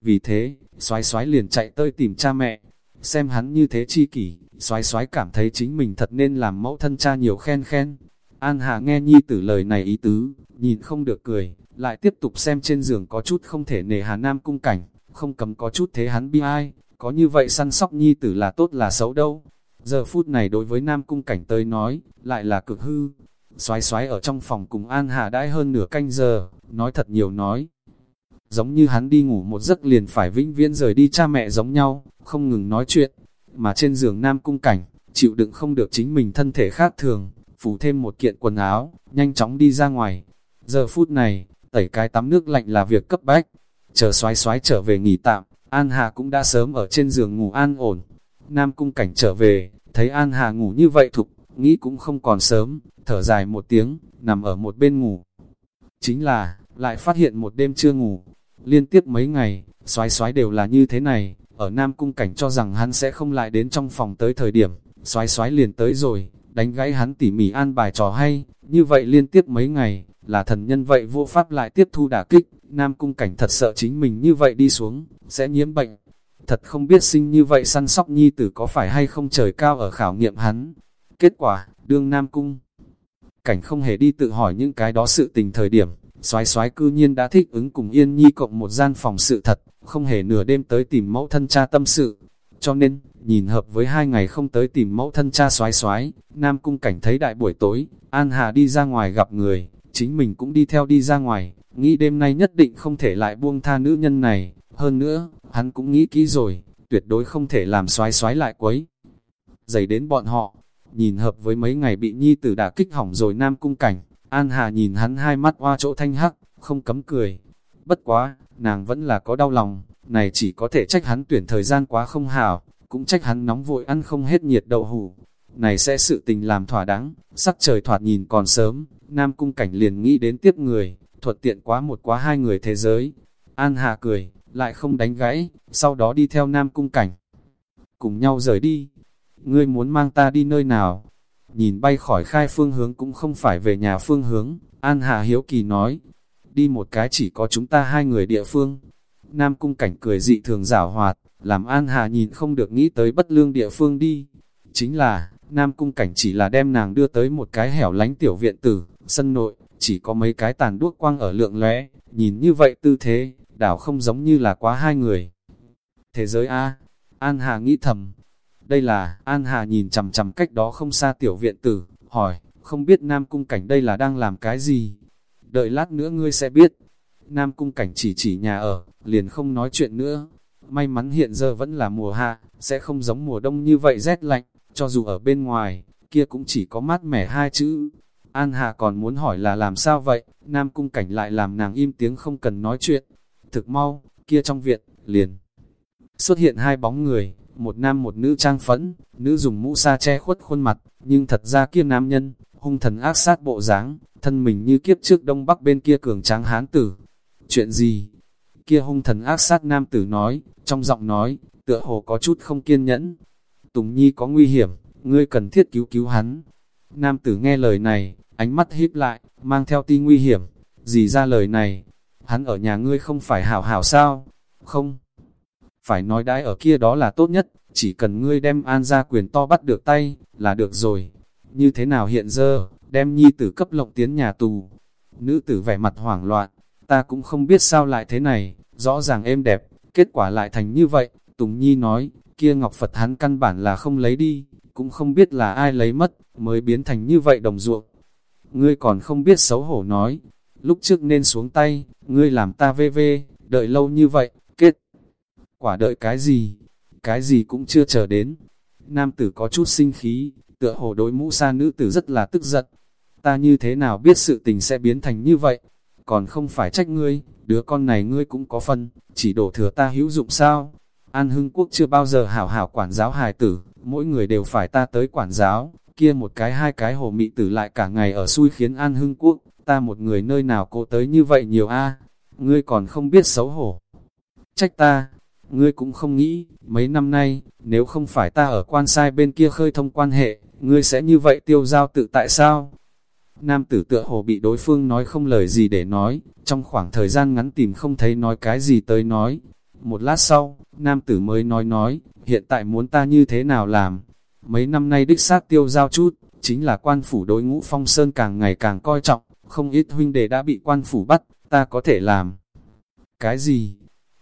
Vì thế, xoái xoái liền chạy tới tìm cha mẹ, xem hắn như thế chi kỷ, xoái xoái cảm thấy chính mình thật nên làm mẫu thân cha nhiều khen khen. An Hà nghe Nhi tử lời này ý tứ, nhìn không được cười, lại tiếp tục xem trên giường có chút không thể nề Hà Nam cung cảnh, không cầm có chút thế hắn bi ai, có như vậy săn sóc Nhi tử là tốt là xấu đâu. Giờ phút này đối với Nam Cung Cảnh tới nói, lại là cực hư. Xoái xoái ở trong phòng cùng An Hà đãi hơn nửa canh giờ, nói thật nhiều nói giống như hắn đi ngủ một giấc liền phải vĩnh viễn rời đi cha mẹ giống nhau, không ngừng nói chuyện, mà trên giường nam cung cảnh, chịu đựng không được chính mình thân thể khác thường, phủ thêm một kiện quần áo, nhanh chóng đi ra ngoài. Giờ phút này, tẩy cái tắm nước lạnh là việc cấp bách, chờ xoái xoái trở về nghỉ tạm, An Hà cũng đã sớm ở trên giường ngủ an ổn. Nam cung cảnh trở về, thấy An Hà ngủ như vậy thục, nghĩ cũng không còn sớm, thở dài một tiếng, nằm ở một bên ngủ. Chính là, lại phát hiện một đêm chưa ngủ, liên tiếp mấy ngày, xoái xoái đều là như thế này, ở Nam cung cảnh cho rằng hắn sẽ không lại đến trong phòng tới thời điểm, xoái xoái liền tới rồi, đánh gãy hắn tỉ mỉ an bài trò hay, như vậy liên tiếp mấy ngày, là thần nhân vậy vô pháp lại tiếp thu đả kích, Nam cung cảnh thật sợ chính mình như vậy đi xuống, sẽ nhiễm bệnh. Thật không biết sinh như vậy săn sóc nhi tử có phải hay không trời cao ở khảo nghiệm hắn. Kết quả, đương Nam cung cảnh không hề đi tự hỏi những cái đó sự tình thời điểm, soái soái cư nhiên đã thích ứng cùng Yên Nhi cộng một gian phòng sự thật, không hề nửa đêm tới tìm mẫu thân cha tâm sự. Cho nên, nhìn hợp với hai ngày không tới tìm mẫu thân cha soái soái Nam Cung Cảnh thấy đại buổi tối, An Hà đi ra ngoài gặp người, chính mình cũng đi theo đi ra ngoài, nghĩ đêm nay nhất định không thể lại buông tha nữ nhân này, hơn nữa, hắn cũng nghĩ kỹ rồi, tuyệt đối không thể làm xoái xoái lại quấy. Dày đến bọn họ, nhìn hợp với mấy ngày bị nhi tử đả kích hỏng rồi nam cung cảnh, An Hà nhìn hắn hai mắt hoa chỗ thanh hắc, không cấm cười. Bất quá, nàng vẫn là có đau lòng, này chỉ có thể trách hắn tuyển thời gian quá không hảo, cũng trách hắn nóng vội ăn không hết nhiệt đậu hủ. Này sẽ sự tình làm thỏa đáng, sắc trời thoạt nhìn còn sớm, Nam Cung Cảnh liền nghĩ đến tiếp người, thuận tiện quá một quá hai người thế giới. An Hà cười, lại không đánh gãy, sau đó đi theo Nam Cung Cảnh. Cùng nhau rời đi. Ngươi muốn mang ta đi nơi nào? Nhìn bay khỏi khai phương hướng cũng không phải về nhà phương hướng, An Hà Hiếu Kỳ nói. Đi một cái chỉ có chúng ta hai người địa phương. Nam Cung Cảnh cười dị thường giảo hoạt, làm An Hà nhìn không được nghĩ tới bất lương địa phương đi. Chính là, Nam Cung Cảnh chỉ là đem nàng đưa tới một cái hẻo lánh tiểu viện tử, sân nội, chỉ có mấy cái tàn đuốc quang ở lượng lẽ, nhìn như vậy tư thế, đảo không giống như là quá hai người. Thế giới A, An Hà nghĩ thầm, đây là, An Hà nhìn chằm chằm cách đó không xa tiểu viện tử, hỏi, không biết Nam Cung Cảnh đây là đang làm cái gì? Đợi lát nữa ngươi sẽ biết. Nam Cung Cảnh chỉ chỉ nhà ở, liền không nói chuyện nữa. May mắn hiện giờ vẫn là mùa hạ, sẽ không giống mùa đông như vậy rét lạnh, cho dù ở bên ngoài, kia cũng chỉ có mát mẻ hai chữ, An Hà còn muốn hỏi là làm sao vậy, Nam Cung Cảnh lại làm nàng im tiếng không cần nói chuyện. Thực mau, kia trong viện, liền. Xuất hiện hai bóng người, một nam một nữ trang phẫn, nữ dùng mũ sa che khuất khuôn mặt, nhưng thật ra kia nam nhân, hung thần ác sát bộ dáng, thân mình như kiếp trước đông bắc bên kia cường tráng hán tử. Chuyện gì? Kia hung thần ác sát nam tử nói, trong giọng nói, tựa hồ có chút không kiên nhẫn. Tùng Nhi có nguy hiểm, ngươi cần thiết cứu cứu hắn. Nam tử nghe lời này, ánh mắt híp lại, mang theo ti nguy hiểm. Gì ra lời này, hắn ở nhà ngươi không phải hảo hảo sao? Không, phải nói đãi ở kia đó là tốt nhất, chỉ cần ngươi đem an ra quyền to bắt được tay, là được rồi. Như thế nào hiện giờ, đem nhi tử cấp lộng tiến nhà tù. Nữ tử vẻ mặt hoảng loạn, ta cũng không biết sao lại thế này, rõ ràng êm đẹp, kết quả lại thành như vậy. Tùng Nhi nói, kia Ngọc Phật hắn căn bản là không lấy đi, cũng không biết là ai lấy mất, mới biến thành như vậy đồng ruộng ngươi còn không biết xấu hổ nói, lúc trước nên xuống tay, ngươi làm ta vê vê, đợi lâu như vậy, kết. Quả đợi cái gì? Cái gì cũng chưa chờ đến. Nam tử có chút sinh khí, tựa hồ đối mũ sa nữ tử rất là tức giận. Ta như thế nào biết sự tình sẽ biến thành như vậy? Còn không phải trách ngươi, đứa con này ngươi cũng có phân, chỉ đổ thừa ta hữu dụng sao? An Hưng Quốc chưa bao giờ hảo hảo quản giáo hài tử, mỗi người đều phải ta tới quản giáo, kia một cái hai cái hồ mị tử lại cả ngày ở xui khiến an hưng quốc, ta một người nơi nào cố tới như vậy nhiều a ngươi còn không biết xấu hổ. Trách ta, ngươi cũng không nghĩ, mấy năm nay, nếu không phải ta ở quan sai bên kia khơi thông quan hệ, ngươi sẽ như vậy tiêu giao tự tại sao? Nam tử tựa hồ bị đối phương nói không lời gì để nói, trong khoảng thời gian ngắn tìm không thấy nói cái gì tới nói. Một lát sau, nam tử mới nói nói, hiện tại muốn ta như thế nào làm, Mấy năm nay đích xác tiêu giao chút, chính là quan phủ đối ngũ phong sơn càng ngày càng coi trọng, không ít huynh đệ đã bị quan phủ bắt, ta có thể làm. Cái gì?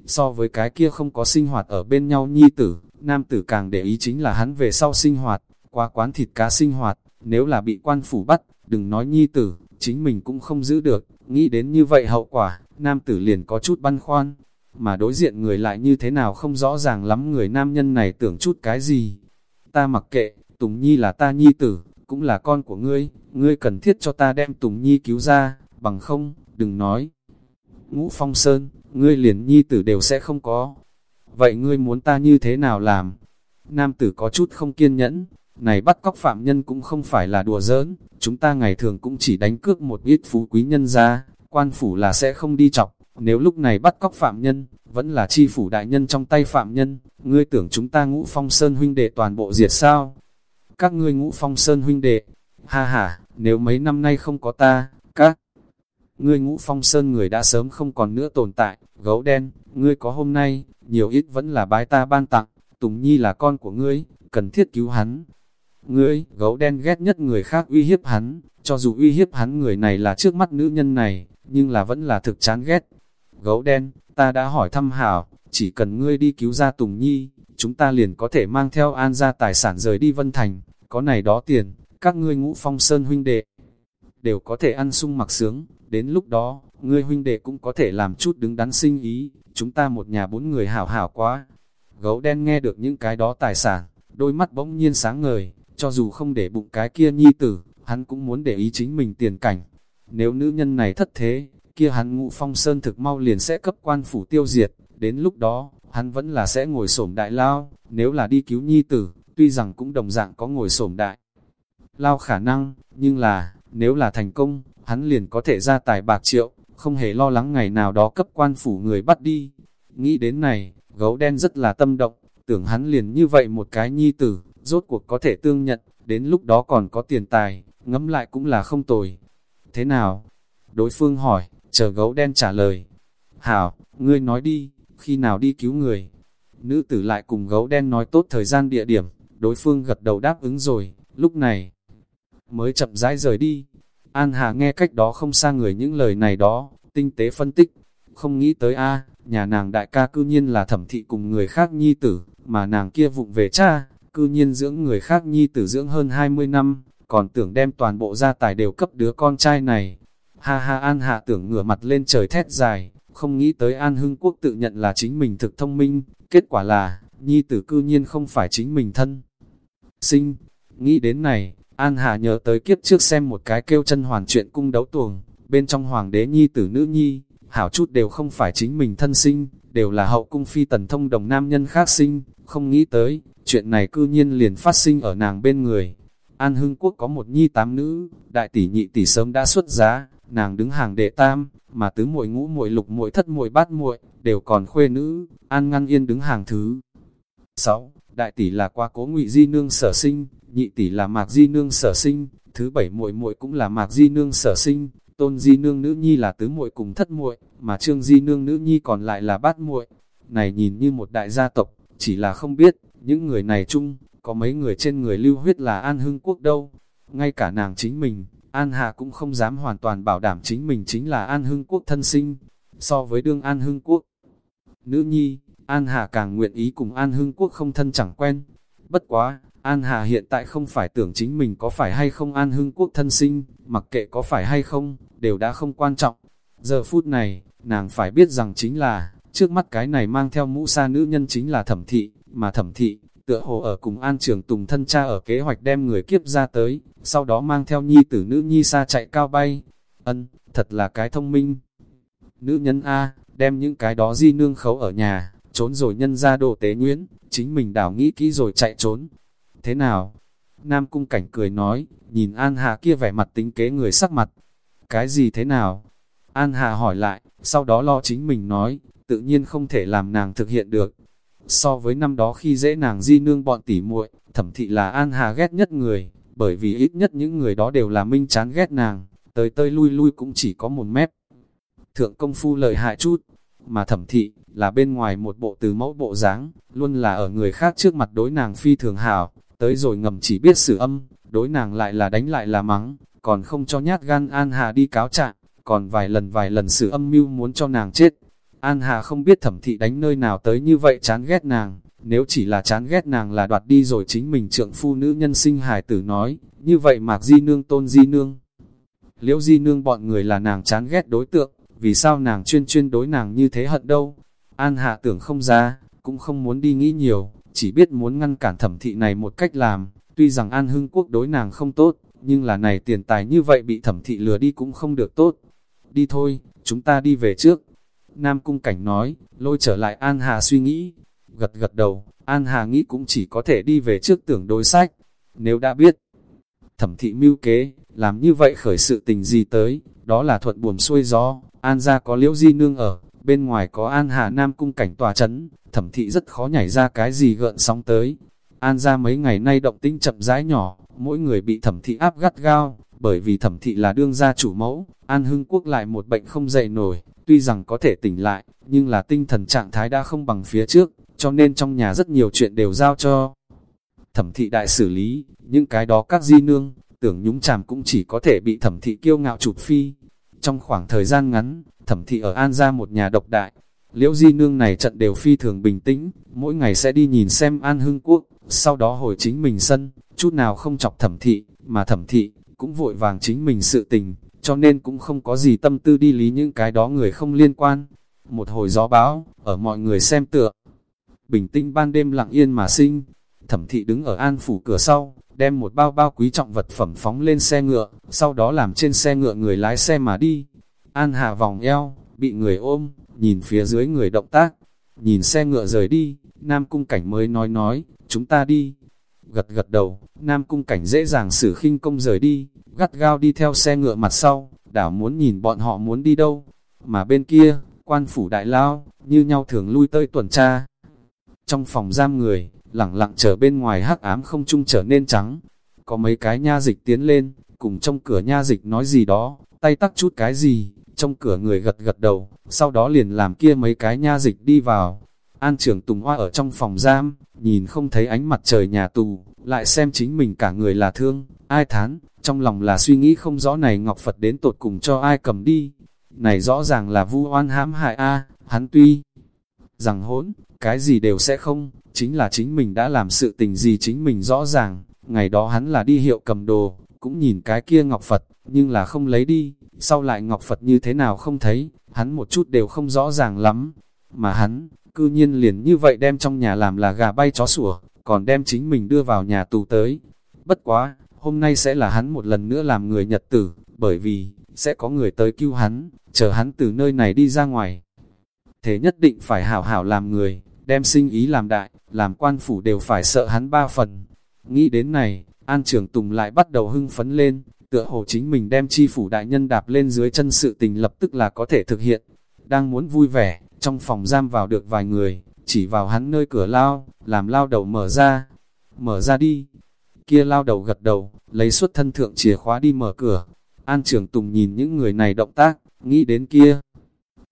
So với cái kia không có sinh hoạt ở bên nhau nhi tử, nam tử càng để ý chính là hắn về sau sinh hoạt, qua quán thịt cá sinh hoạt, nếu là bị quan phủ bắt, đừng nói nhi tử, chính mình cũng không giữ được, nghĩ đến như vậy hậu quả, nam tử liền có chút băn khoăn, mà đối diện người lại như thế nào không rõ ràng lắm người nam nhân này tưởng chút cái gì. Ta mặc kệ, Tùng Nhi là ta nhi tử, cũng là con của ngươi, ngươi cần thiết cho ta đem Tùng Nhi cứu ra, bằng không, đừng nói. Ngũ Phong Sơn, ngươi liền nhi tử đều sẽ không có. Vậy ngươi muốn ta như thế nào làm? Nam tử có chút không kiên nhẫn, này bắt cóc phạm nhân cũng không phải là đùa giỡn, chúng ta ngày thường cũng chỉ đánh cước một ít phú quý nhân ra, quan phủ là sẽ không đi chọc, nếu lúc này bắt cóc phạm nhân, vẫn là chi phủ đại nhân trong tay phạm nhân, ngươi tưởng chúng ta ngũ phong sơn huynh đệ toàn bộ diệt sao? Các ngươi ngũ phong sơn huynh đệ, ha ha, nếu mấy năm nay không có ta, các ngươi ngũ phong sơn người đã sớm không còn nữa tồn tại, gấu đen, ngươi có hôm nay, nhiều ít vẫn là bái ta ban tặng, Tùng Nhi là con của ngươi, cần thiết cứu hắn. Ngươi, gấu đen ghét nhất người khác uy hiếp hắn, cho dù uy hiếp hắn người này là trước mắt nữ nhân này, nhưng là vẫn là thực chán ghét. Gấu đen, ta đã hỏi thăm hảo, chỉ cần ngươi đi cứu ra Tùng Nhi, chúng ta liền có thể mang theo an ra tài sản rời đi Vân Thành, có này đó tiền, các ngươi ngũ phong sơn huynh đệ, đều có thể ăn sung mặc sướng, đến lúc đó, ngươi huynh đệ cũng có thể làm chút đứng đắn sinh ý, chúng ta một nhà bốn người hảo hảo quá. Gấu đen nghe được những cái đó tài sản, đôi mắt bỗng nhiên sáng ngời, cho dù không để bụng cái kia nhi tử, hắn cũng muốn để ý chính mình tiền cảnh. Nếu nữ nhân này thất thế, kia hắn ngũ phong sơn thực mau liền sẽ cấp quan phủ tiêu diệt, đến lúc đó, hắn vẫn là sẽ ngồi sổm đại lao, nếu là đi cứu nhi tử, tuy rằng cũng đồng dạng có ngồi sổm đại lao khả năng, nhưng là, nếu là thành công, hắn liền có thể ra tài bạc triệu, không hề lo lắng ngày nào đó cấp quan phủ người bắt đi. Nghĩ đến này, gấu đen rất là tâm động, tưởng hắn liền như vậy một cái nhi tử, rốt cuộc có thể tương nhận, đến lúc đó còn có tiền tài, ngẫm lại cũng là không tồi. Thế nào? Đối phương hỏi, chờ gấu đen trả lời. Hảo, ngươi nói đi, khi nào đi cứu người? Nữ tử lại cùng gấu đen nói tốt thời gian địa điểm, đối phương gật đầu đáp ứng rồi, lúc này mới chậm rãi rời đi. An Hà nghe cách đó không xa người những lời này đó, tinh tế phân tích, không nghĩ tới a nhà nàng đại ca cư nhiên là thẩm thị cùng người khác nhi tử, mà nàng kia vụng về cha, cư nhiên dưỡng người khác nhi tử dưỡng hơn 20 năm, còn tưởng đem toàn bộ gia tài đều cấp đứa con trai này. Ha ha An Hạ tưởng ngửa mặt lên trời thét dài, không nghĩ tới An Hưng Quốc tự nhận là chính mình thực thông minh, kết quả là, nhi tử cư nhiên không phải chính mình thân. Sinh, nghĩ đến này, An Hà nhớ tới kiếp trước xem một cái kêu chân hoàn chuyện cung đấu tuồng, bên trong hoàng đế nhi tử nữ nhi, hảo chút đều không phải chính mình thân sinh, đều là hậu cung phi tần thông đồng nam nhân khác sinh, không nghĩ tới, chuyện này cư nhiên liền phát sinh ở nàng bên người. An Hưng Quốc có một nhi tám nữ, đại tỷ nhị tỷ sớm đã xuất giá, nàng đứng hàng đệ tam, mà tứ muội ngũ muội lục muội thất muội bát muội đều còn khuê nữ, An Ngăn Yên đứng hàng thứ. 6. Đại tỷ là qua cố ngụy di nương sở sinh, nhị tỷ là mạc di nương sở sinh, thứ bảy muội muội cũng là mạc di nương sở sinh, tôn di nương nữ nhi là tứ muội cùng thất muội, mà trương di nương nữ nhi còn lại là bát muội. Này nhìn như một đại gia tộc, chỉ là không biết, những người này chung, có mấy người trên người lưu huyết là An Hưng Quốc đâu. Ngay cả nàng chính mình, An Hà cũng không dám hoàn toàn bảo đảm chính mình chính là An Hưng Quốc thân sinh. So với đương An Hưng Quốc, nữ nhi, An Hà càng nguyện ý cùng An Hưng Quốc không thân chẳng quen. Bất quá, An Hà hiện tại không phải tưởng chính mình có phải hay không An Hưng Quốc thân sinh, mặc kệ có phải hay không, đều đã không quan trọng. Giờ phút này, nàng phải biết rằng chính là, trước mắt cái này mang theo mũ sa nữ nhân chính là thẩm thị, mà thẩm thị, tựa hồ ở cùng An Trường Tùng thân cha ở kế hoạch đem người kiếp ra tới, sau đó mang theo nhi tử nữ nhi sa chạy cao bay. Ân, thật là cái thông minh. Nữ nhân A, đem những cái đó di nương khấu ở nhà, trốn rồi nhân ra đồ tế nguyễn, chính mình đảo nghĩ kỹ rồi chạy trốn. Thế nào? Nam cung cảnh cười nói, nhìn An Hà kia vẻ mặt tính kế người sắc mặt. Cái gì thế nào? An Hà hỏi lại, sau đó lo chính mình nói, tự nhiên không thể làm nàng thực hiện được. So với năm đó khi dễ nàng di nương bọn tỉ muội, thẩm thị là An Hà ghét nhất người, bởi vì ít nhất những người đó đều là minh chán ghét nàng, tới tơi lui lui cũng chỉ có một mép. Thượng công phu lợi hại chút, mà thẩm thị, là bên ngoài một bộ từ mẫu bộ dáng luôn là ở người khác trước mặt đối nàng phi thường hảo, tới rồi ngầm chỉ biết xử âm, đối nàng lại là đánh lại là mắng, còn không cho nhát gan An Hà đi cáo trạng, còn vài lần vài lần xử âm mưu muốn cho nàng chết. An Hà không biết thẩm thị đánh nơi nào tới như vậy chán ghét nàng, nếu chỉ là chán ghét nàng là đoạt đi rồi chính mình trượng phu nữ nhân sinh hài tử nói, như vậy mạc di nương tôn di nương. liễu di nương bọn người là nàng chán ghét đối tượng, vì sao nàng chuyên chuyên đối nàng như thế hận đâu. An hạ tưởng không ra, cũng không muốn đi nghĩ nhiều, chỉ biết muốn ngăn cản thẩm thị này một cách làm, tuy rằng An Hưng Quốc đối nàng không tốt, nhưng là này tiền tài như vậy bị thẩm thị lừa đi cũng không được tốt. Đi thôi, chúng ta đi về trước. Nam Cung Cảnh nói, lôi trở lại An Hà suy nghĩ. Gật gật đầu, An Hà nghĩ cũng chỉ có thể đi về trước tưởng đối sách. Nếu đã biết, thẩm thị mưu kế, làm như vậy khởi sự tình gì tới, đó là thuận buồm xuôi gió, An ra có liễu di nương ở, bên ngoài có An Hà Nam cung cảnh tòa chấn, thẩm thị rất khó nhảy ra cái gì gợn sóng tới. An ra mấy ngày nay động tinh chậm rãi nhỏ, mỗi người bị thẩm thị áp gắt gao, bởi vì thẩm thị là đương gia chủ mẫu, An Hưng Quốc lại một bệnh không dậy nổi, tuy rằng có thể tỉnh lại, nhưng là tinh thần trạng thái đã không bằng phía trước, cho nên trong nhà rất nhiều chuyện đều giao cho thẩm thị đại xử lý, những cái đó các di nương, tưởng nhúng chàm cũng chỉ có thể bị thẩm thị kiêu ngạo chụp phi. Trong khoảng thời gian ngắn, thẩm thị ở An ra một nhà độc đại, liễu di nương này trận đều phi thường bình tĩnh, mỗi ngày sẽ đi nhìn xem An Hưng Quốc, sau đó hồi chính mình sân, chút nào không chọc thẩm thị, mà thẩm thị, cũng vội vàng chính mình sự tình, cho nên cũng không có gì tâm tư đi lý những cái đó người không liên quan. Một hồi gió báo, ở mọi người xem tựa, bình tĩnh ban đêm lặng yên mà sinh, thẩm thị đứng ở an phủ cửa sau, đem một bao bao quý trọng vật phẩm phóng lên xe ngựa, sau đó làm trên xe ngựa người lái xe mà đi. An hạ vòng eo, bị người ôm, nhìn phía dưới người động tác, nhìn xe ngựa rời đi, Nam Cung Cảnh mới nói nói, chúng ta đi. Gật gật đầu, Nam Cung Cảnh dễ dàng xử khinh công rời đi, gắt gao đi theo xe ngựa mặt sau, đảo muốn nhìn bọn họ muốn đi đâu. Mà bên kia, quan phủ đại lao, như nhau thường lui tới tuần tra. Trong phòng giam người, lặng lặng chờ bên ngoài hắc ám không trung trở nên trắng. Có mấy cái nha dịch tiến lên, cùng trong cửa nha dịch nói gì đó, tay tắc chút cái gì, trong cửa người gật gật đầu, sau đó liền làm kia mấy cái nha dịch đi vào. An trưởng Tùng Hoa ở trong phòng giam, nhìn không thấy ánh mặt trời nhà tù, lại xem chính mình cả người là thương, ai thán, trong lòng là suy nghĩ không rõ này Ngọc Phật đến tột cùng cho ai cầm đi. Này rõ ràng là vu oan hãm hại a hắn tuy rằng hỗn, cái gì đều sẽ không, chính là chính mình đã làm sự tình gì chính mình rõ ràng, ngày đó hắn là đi hiệu cầm đồ, cũng nhìn cái kia Ngọc Phật, nhưng là không lấy đi, sau lại Ngọc Phật như thế nào không thấy, hắn một chút đều không rõ ràng lắm, mà hắn, cư nhiên liền như vậy đem trong nhà làm là gà bay chó sủa, còn đem chính mình đưa vào nhà tù tới. Bất quá, hôm nay sẽ là hắn một lần nữa làm người nhật tử, bởi vì, sẽ có người tới cứu hắn, chờ hắn từ nơi này đi ra ngoài. Thế nhất định phải hảo hảo làm người, đem sinh ý làm đại, làm quan phủ đều phải sợ hắn ba phần. Nghĩ đến này, An Trường Tùng lại bắt đầu hưng phấn lên, tựa hồ chính mình đem chi phủ đại nhân đạp lên dưới chân sự tình lập tức là có thể thực hiện. Đang muốn vui vẻ, trong phòng giam vào được vài người, chỉ vào hắn nơi cửa lao, làm lao đầu mở ra. Mở ra đi. Kia lao đầu gật đầu, lấy suất thân thượng chìa khóa đi mở cửa. An Trường Tùng nhìn những người này động tác, nghĩ đến kia.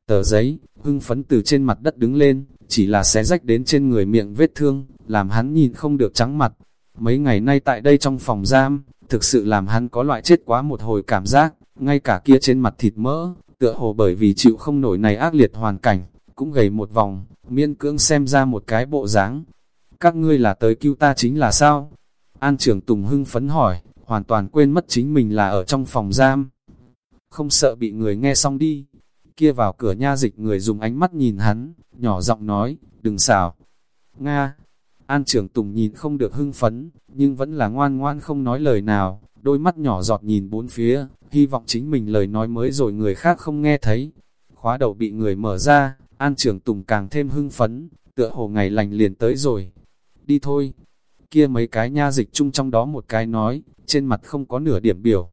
Tờ giấy, hưng phấn từ trên mặt đất đứng lên, chỉ là xé rách đến trên người miệng vết thương, làm hắn nhìn không được trắng mặt. Mấy ngày nay tại đây trong phòng giam, thực sự làm hắn có loại chết quá một hồi cảm giác, ngay cả kia trên mặt thịt mỡ, tựa hồ bởi vì chịu không nổi này ác liệt hoàn cảnh, cũng gầy một vòng, miễn cưỡng xem ra một cái bộ dáng. Các ngươi là tới cứu ta chính là sao? An trưởng Tùng hưng phấn hỏi, hoàn toàn quên mất chính mình là ở trong phòng giam. Không sợ bị người nghe xong đi. Kia vào cửa nha dịch người dùng ánh mắt nhìn hắn, nhỏ giọng nói, đừng xảo. Nga, An trưởng Tùng nhìn không được hưng phấn, nhưng vẫn là ngoan ngoan không nói lời nào, đôi mắt nhỏ giọt nhìn bốn phía, hy vọng chính mình lời nói mới rồi người khác không nghe thấy. Khóa đầu bị người mở ra, An trưởng Tùng càng thêm hưng phấn, tựa hồ ngày lành liền tới rồi. Đi thôi. Kia mấy cái nha dịch chung trong đó một cái nói, trên mặt không có nửa điểm biểu.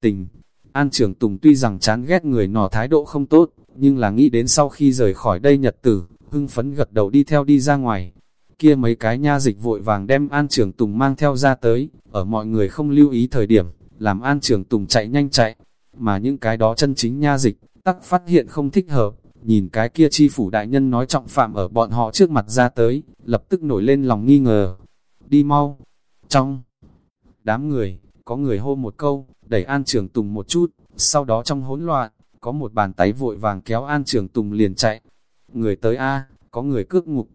Tình, An trưởng Tùng tuy rằng chán ghét người nọ thái độ không tốt, nhưng là nghĩ đến sau khi rời khỏi đây nhật tử, hưng phấn gật đầu đi theo đi ra ngoài. Kia mấy cái nha dịch vội vàng đem An trưởng Tùng mang theo ra tới, ở mọi người không lưu ý thời điểm, làm An trưởng Tùng chạy nhanh chạy, mà những cái đó chân chính nha dịch, tắc phát hiện không thích hợp, nhìn cái kia chi phủ đại nhân nói trọng phạm ở bọn họ trước mặt ra tới, lập tức nổi lên lòng nghi ngờ. Đi mau. Trong đám người, có người hô một câu, đẩy An Trường Tùng một chút, sau đó trong hỗn loạn, có một bàn tay vội vàng kéo An Trường Tùng liền chạy. Người tới A, có người cước ngục,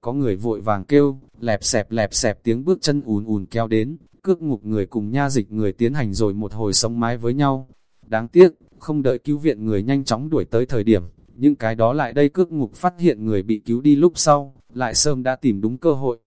có người vội vàng kêu, lẹp xẹp lẹp xẹp tiếng bước chân ùn ùn kéo đến, cước ngục người cùng nha dịch người tiến hành rồi một hồi sống mái với nhau. Đáng tiếc, không đợi cứu viện người nhanh chóng đuổi tới thời điểm, những cái đó lại đây cước ngục phát hiện người bị cứu đi lúc sau, lại sớm đã tìm đúng cơ hội.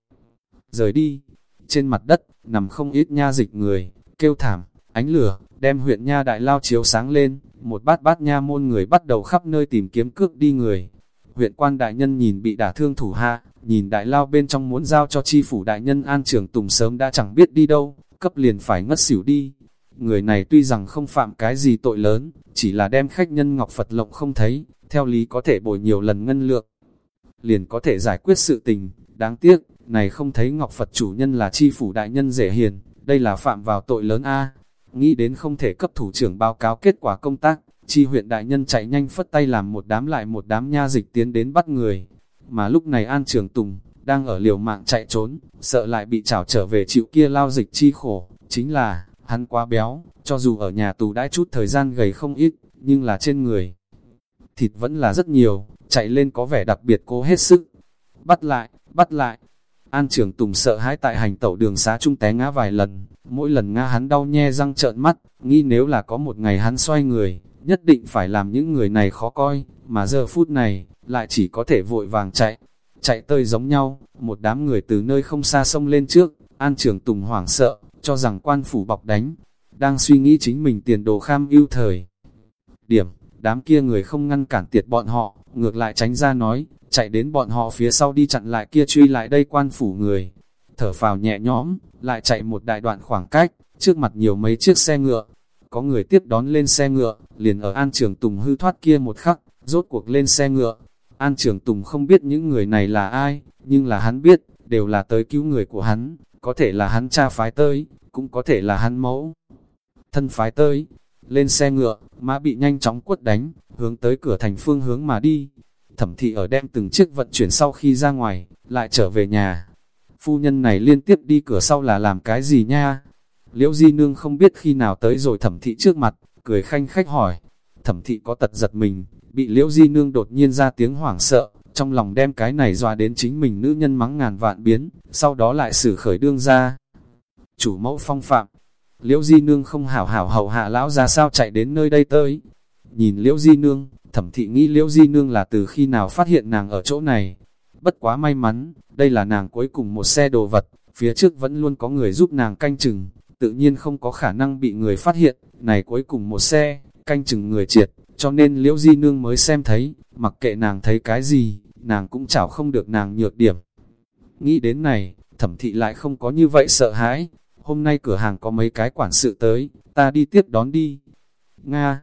Rời đi, trên mặt đất, nằm không ít nha dịch người, kêu thảm, ánh lửa, đem huyện nha đại lao chiếu sáng lên, một bát bát nha môn người bắt đầu khắp nơi tìm kiếm cước đi người. Huyện quan đại nhân nhìn bị đả thương thủ hạ, nhìn đại lao bên trong muốn giao cho chi phủ đại nhân an trưởng tùng sớm đã chẳng biết đi đâu, cấp liền phải ngất xỉu đi. Người này tuy rằng không phạm cái gì tội lớn, chỉ là đem khách nhân Ngọc Phật lộng không thấy, theo lý có thể bồi nhiều lần ngân lượng. Liền có thể giải quyết sự tình, đáng tiếc, này không thấy Ngọc Phật chủ nhân là chi phủ đại nhân dễ hiền, đây là phạm vào tội lớn A. Nghĩ đến không thể cấp thủ trưởng báo cáo kết quả công tác, chi huyện đại nhân chạy nhanh phất tay làm một đám lại một đám nha dịch tiến đến bắt người. Mà lúc này An Trường Tùng, đang ở liều mạng chạy trốn, sợ lại bị trảo trở về chịu kia lao dịch chi khổ, chính là, hắn quá béo, cho dù ở nhà tù đãi chút thời gian gầy không ít, nhưng là trên người. Thịt vẫn là rất nhiều, chạy lên có vẻ đặc biệt cố hết sức. Bắt lại, bắt lại. An trường Tùng sợ hãi tại hành tẩu đường xá trung té ngã vài lần, mỗi lần Nga hắn đau nhe răng trợn mắt, nghĩ nếu là có một ngày hắn xoay người, nhất định phải làm những người này khó coi, mà giờ phút này, lại chỉ có thể vội vàng chạy. Chạy tơi giống nhau, một đám người từ nơi không xa sông lên trước, An trưởng Tùng hoảng sợ, cho rằng quan phủ bọc đánh, đang suy nghĩ chính mình tiền đồ kham ưu thời. Điểm, đám kia người không ngăn cản tiệt bọn họ, ngược lại tránh ra nói, chạy đến bọn họ phía sau đi chặn lại kia truy lại đây quan phủ người. Thở phào nhẹ nhõm, lại chạy một đại đoạn khoảng cách, trước mặt nhiều mấy chiếc xe ngựa. Có người tiếp đón lên xe ngựa, liền ở An Trường Tùng hư thoát kia một khắc, rốt cuộc lên xe ngựa. An Trường Tùng không biết những người này là ai, nhưng là hắn biết, đều là tới cứu người của hắn, có thể là hắn cha phái tới, cũng có thể là hắn mẫu. Thân phái tới, lên xe ngựa, mã bị nhanh chóng quất đánh, hướng tới cửa thành phương hướng mà đi. Thẩm thị ở đem từng chiếc vận chuyển sau khi ra ngoài, lại trở về nhà. Phu nhân này liên tiếp đi cửa sau là làm cái gì nha? Liễu Di Nương không biết khi nào tới rồi thẩm thị trước mặt, cười khanh khách hỏi. Thẩm thị có tật giật mình, bị Liễu Di Nương đột nhiên ra tiếng hoảng sợ, trong lòng đem cái này dọa đến chính mình nữ nhân mắng ngàn vạn biến, sau đó lại xử khởi đương ra. Chủ mẫu phong phạm, Liễu Di Nương không hảo hảo hậu hạ lão ra sao chạy đến nơi đây tới. Nhìn Liễu Di Nương, thẩm thị nghĩ Liễu Di Nương là từ khi nào phát hiện nàng ở chỗ này. Bất quá may mắn, đây là nàng cuối cùng một xe đồ vật, phía trước vẫn luôn có người giúp nàng canh chừng, tự nhiên không có khả năng bị người phát hiện, này cuối cùng một xe, canh chừng người triệt, cho nên Liễu Di Nương mới xem thấy, mặc kệ nàng thấy cái gì, nàng cũng chảo không được nàng nhược điểm. Nghĩ đến này, thẩm thị lại không có như vậy sợ hãi, hôm nay cửa hàng có mấy cái quản sự tới, ta đi tiếp đón đi. Nga,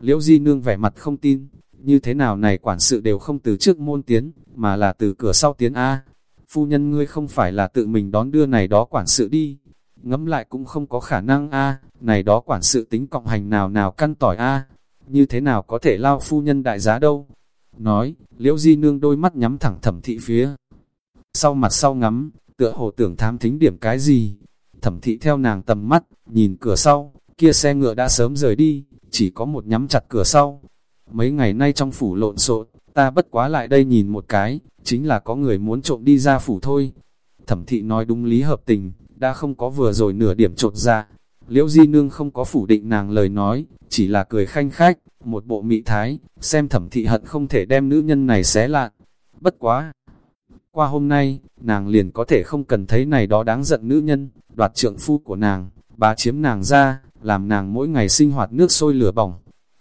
liễu di nương vẻ mặt không tin, như thế nào này quản sự đều không từ trước môn tiến, mà là từ cửa sau tiến A. Phu nhân ngươi không phải là tự mình đón đưa này đó quản sự đi. Ngẫm lại cũng không có khả năng A, này đó quản sự tính cộng hành nào nào căn tỏi A. Như thế nào có thể lao phu nhân đại giá đâu. Nói, liễu di nương đôi mắt nhắm thẳng thẩm thị phía. Sau mặt sau ngắm, tựa hồ tưởng tham thính điểm cái gì, thẩm thị theo nàng tầm mắt, nhìn cửa sau, kia xe ngựa đã sớm rời đi, chỉ có một nhắm chặt cửa sau. Mấy ngày nay trong phủ lộn xộn, ta bất quá lại đây nhìn một cái, chính là có người muốn trộm đi ra phủ thôi. Thẩm thị nói đúng lý hợp tình, đã không có vừa rồi nửa điểm trột ra. Liễu Di Nương không có phủ định nàng lời nói, chỉ là cười khanh khách, một bộ mị thái, xem thẩm thị hận không thể đem nữ nhân này xé lạn. Bất quá! Qua hôm nay, nàng liền có thể không cần thấy này đó đáng giận nữ nhân, đoạt trượng phu của nàng, bá chiếm nàng ra, làm nàng mỗi ngày sinh hoạt nước sôi lửa bỏng.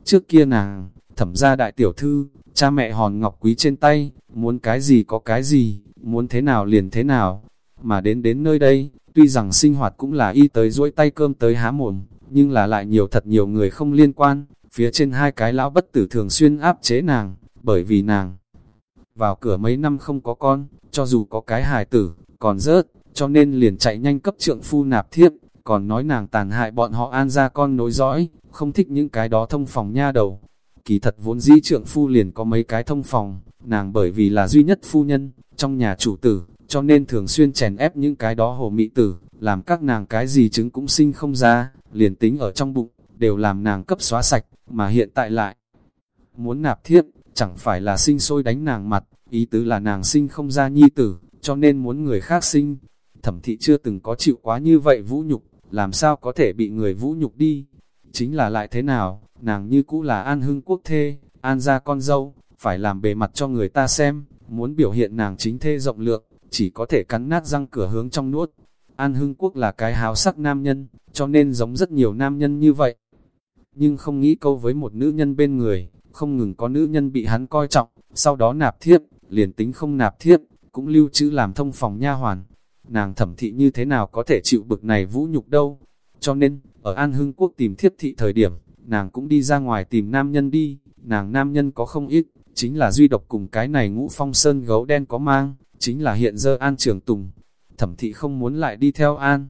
Trước kia nàng, thẩm ra đại tiểu thư, cha mẹ hòn ngọc quý trên tay, muốn cái gì có cái gì, muốn thế nào liền thế nào. Mà đến đến nơi đây, tuy rằng sinh hoạt cũng là y tới duỗi tay cơm tới há mồm, nhưng là lại nhiều thật nhiều người không liên quan, phía trên hai cái lão bất tử thường xuyên áp chế nàng, bởi vì nàng vào cửa mấy năm không có con, cho dù có cái hài tử, còn rớt, cho nên liền chạy nhanh cấp trượng phu nạp thiếp, còn nói nàng tàn hại bọn họ an ra con nối dõi, không thích những cái đó thông phòng nha đầu. Kỳ thật vốn dĩ trượng phu liền có mấy cái thông phòng, nàng bởi vì là duy nhất phu nhân, trong nhà chủ tử, cho nên thường xuyên chèn ép những cái đó hồ mị tử, làm các nàng cái gì trứng cũng sinh không ra, liền tính ở trong bụng, đều làm nàng cấp xóa sạch, mà hiện tại lại muốn nạp thiếp, chẳng phải là sinh sôi đánh nàng mặt, ý tứ là nàng sinh không ra nhi tử, cho nên muốn người khác sinh. Thẩm thị chưa từng có chịu quá như vậy vũ nhục, làm sao có thể bị người vũ nhục đi chính là lại thế nào, nàng như cũ là An Hưng Quốc thê, An gia con dâu, phải làm bề mặt cho người ta xem, muốn biểu hiện nàng chính thê rộng lượng, chỉ có thể cắn nát răng cửa hướng trong nuốt. An Hưng Quốc là cái háo sắc nam nhân, cho nên giống rất nhiều nam nhân như vậy. Nhưng không nghĩ câu với một nữ nhân bên người, không ngừng có nữ nhân bị hắn coi trọng, sau đó nạp thiếp, liền tính không nạp thiếp, cũng lưu trữ làm thông phòng nha hoàn. Nàng thẩm thị như thế nào có thể chịu bực này vũ nhục đâu. Cho nên, ở An Hưng Quốc tìm thiết thị thời điểm, nàng cũng đi ra ngoài tìm nam nhân đi, nàng nam nhân có không ít, chính là duy độc cùng cái này ngũ phong sơn gấu đen có mang, chính là hiện giờ An Trường Tùng. Thẩm thị không muốn lại đi theo An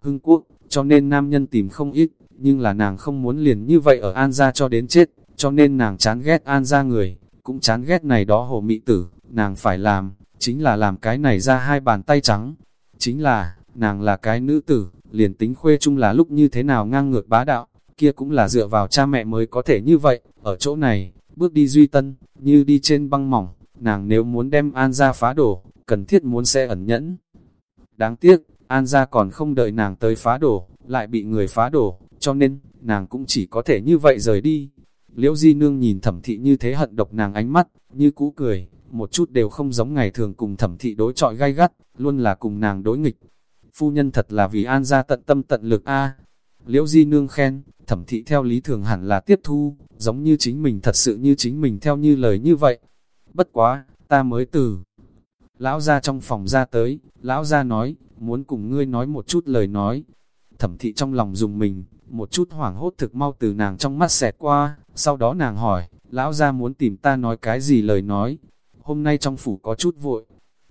Hưng Quốc, cho nên nam nhân tìm không ít, nhưng là nàng không muốn liền như vậy ở An gia cho đến chết, cho nên nàng chán ghét An gia người, cũng chán ghét này đó hồ mị tử, nàng phải làm, chính là làm cái này ra hai bàn tay trắng. Chính là, nàng là cái nữ tử, liền tính khuê chung là lúc như thế nào ngang ngược bá đạo, kia cũng là dựa vào cha mẹ mới có thể như vậy, ở chỗ này, bước đi duy tân, như đi trên băng mỏng, nàng nếu muốn đem An ra phá đổ, cần thiết muốn sẽ ẩn nhẫn. Đáng tiếc, An ra còn không đợi nàng tới phá đổ, lại bị người phá đổ, cho nên, nàng cũng chỉ có thể như vậy rời đi. Liễu Di Nương nhìn thẩm thị như thế hận độc nàng ánh mắt, như cũ cười, một chút đều không giống ngày thường cùng thẩm thị đối trọi gai gắt, luôn là cùng nàng đối nghịch. Phu nhân thật là vì an gia tận tâm tận lực a Liễu Di Nương khen, thẩm thị theo lý thường hẳn là tiếp thu, giống như chính mình thật sự như chính mình theo như lời như vậy. Bất quá, ta mới từ. Lão ra trong phòng ra tới, lão ra nói, muốn cùng ngươi nói một chút lời nói. Thẩm thị trong lòng dùng mình, một chút hoảng hốt thực mau từ nàng trong mắt xẹt qua, sau đó nàng hỏi, lão ra muốn tìm ta nói cái gì lời nói, hôm nay trong phủ có chút vội,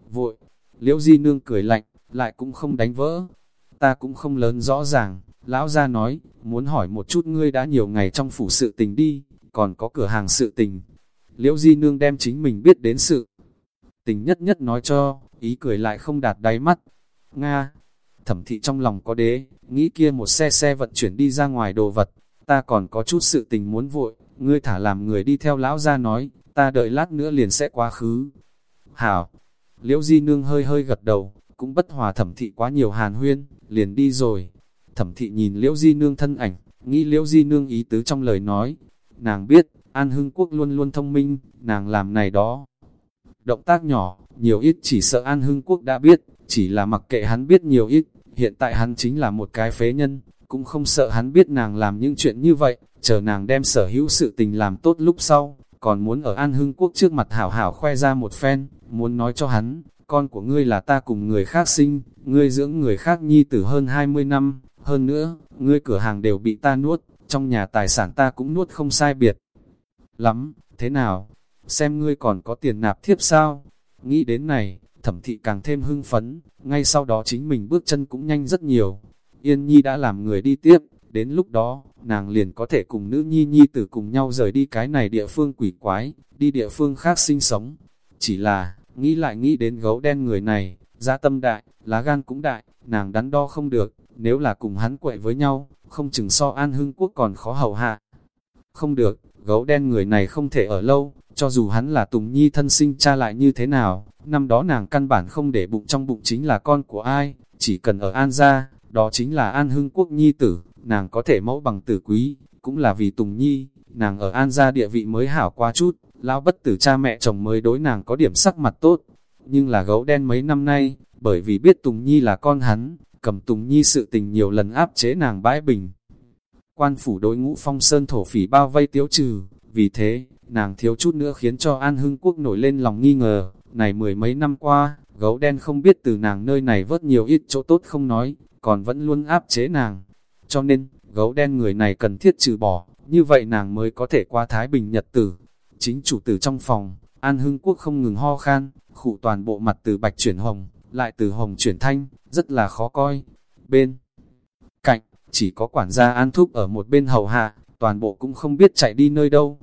vội, liễu di nương cười lạnh, lại cũng không đánh vỡ, ta cũng không lớn rõ ràng, lão ra nói, muốn hỏi một chút ngươi đã nhiều ngày trong phủ sự tình đi, còn có cửa hàng sự tình, liễu di nương đem chính mình biết đến sự tình nhất nhất nói cho, ý cười lại không đạt đáy mắt, Nga, thẩm thị trong lòng có đế, nghĩ kia một xe xe vận chuyển đi ra ngoài đồ vật, ta còn có chút sự tình muốn vội, ngươi thả làm người đi theo lão ra nói, ta đợi lát nữa liền sẽ quá khứ. Hảo, liễu di nương hơi hơi gật đầu, cũng bất hòa thẩm thị quá nhiều hàn huyên, liền đi rồi. Thẩm thị nhìn liễu di nương thân ảnh, nghĩ liễu di nương ý tứ trong lời nói. Nàng biết, An Hưng Quốc luôn luôn thông minh, nàng làm này đó. Động tác nhỏ, nhiều ít chỉ sợ An Hưng Quốc đã biết, chỉ là mặc kệ hắn biết nhiều ít, hiện tại hắn chính là một cái phế nhân, cũng không sợ hắn biết nàng làm những chuyện như vậy, chờ nàng đem sở hữu sự tình làm tốt lúc sau, còn muốn ở An Hưng Quốc trước mặt hảo hảo khoe ra một phen, muốn nói cho hắn, con của ngươi là ta cùng người khác sinh, ngươi dưỡng người khác nhi tử hơn 20 năm, hơn nữa, ngươi cửa hàng đều bị ta nuốt, trong nhà tài sản ta cũng nuốt không sai biệt. Lắm, thế nào? Xem ngươi còn có tiền nạp thiếp sao? Nghĩ đến này, thẩm thị càng thêm hưng phấn, ngay sau đó chính mình bước chân cũng nhanh rất nhiều. Yên Nhi đã làm người đi tiếp, đến lúc đó, nàng liền có thể cùng nữ Nhi Nhi tử cùng nhau rời đi cái này địa phương quỷ quái, đi địa phương khác sinh sống. Chỉ là, nghĩ lại nghĩ đến gấu đen người này, giá tâm đại, lá gan cũng đại, nàng đắn đo không được, nếu là cùng hắn quậy với nhau, không chừng so an hưng quốc còn khó hầu hạ. Không được, gấu đen người này không thể ở lâu, cho dù hắn là Tùng Nhi thân sinh cha lại như thế nào, năm đó nàng căn bản không để bụng trong bụng chính là con của ai, chỉ cần ở An gia, đó chính là An Hưng Quốc Nhi tử, nàng có thể mẫu bằng tử quý, cũng là vì Tùng Nhi, nàng ở An gia địa vị mới hảo qua chút, lão bất tử cha mẹ chồng mới đối nàng có điểm sắc mặt tốt, nhưng là gấu đen mấy năm nay, bởi vì biết Tùng Nhi là con hắn, cầm Tùng Nhi sự tình nhiều lần áp chế nàng bãi bình. Quan phủ đối ngũ phong sơn thổ phỉ bao vây tiếu trừ, vì thế, nàng thiếu chút nữa khiến cho An Hưng Quốc nổi lên lòng nghi ngờ, này mười mấy năm qua, gấu đen không biết từ nàng nơi này vớt nhiều ít chỗ tốt không nói, còn vẫn luôn áp chế nàng. Cho nên, gấu đen người này cần thiết trừ bỏ, như vậy nàng mới có thể qua Thái Bình Nhật tử. Chính chủ tử trong phòng, An Hưng Quốc không ngừng ho khan, khụ toàn bộ mặt từ bạch chuyển hồng, lại từ hồng chuyển thanh, rất là khó coi. Bên cạnh, chỉ có quản gia An Thúc ở một bên hầu hạ, toàn bộ cũng không biết chạy đi nơi đâu.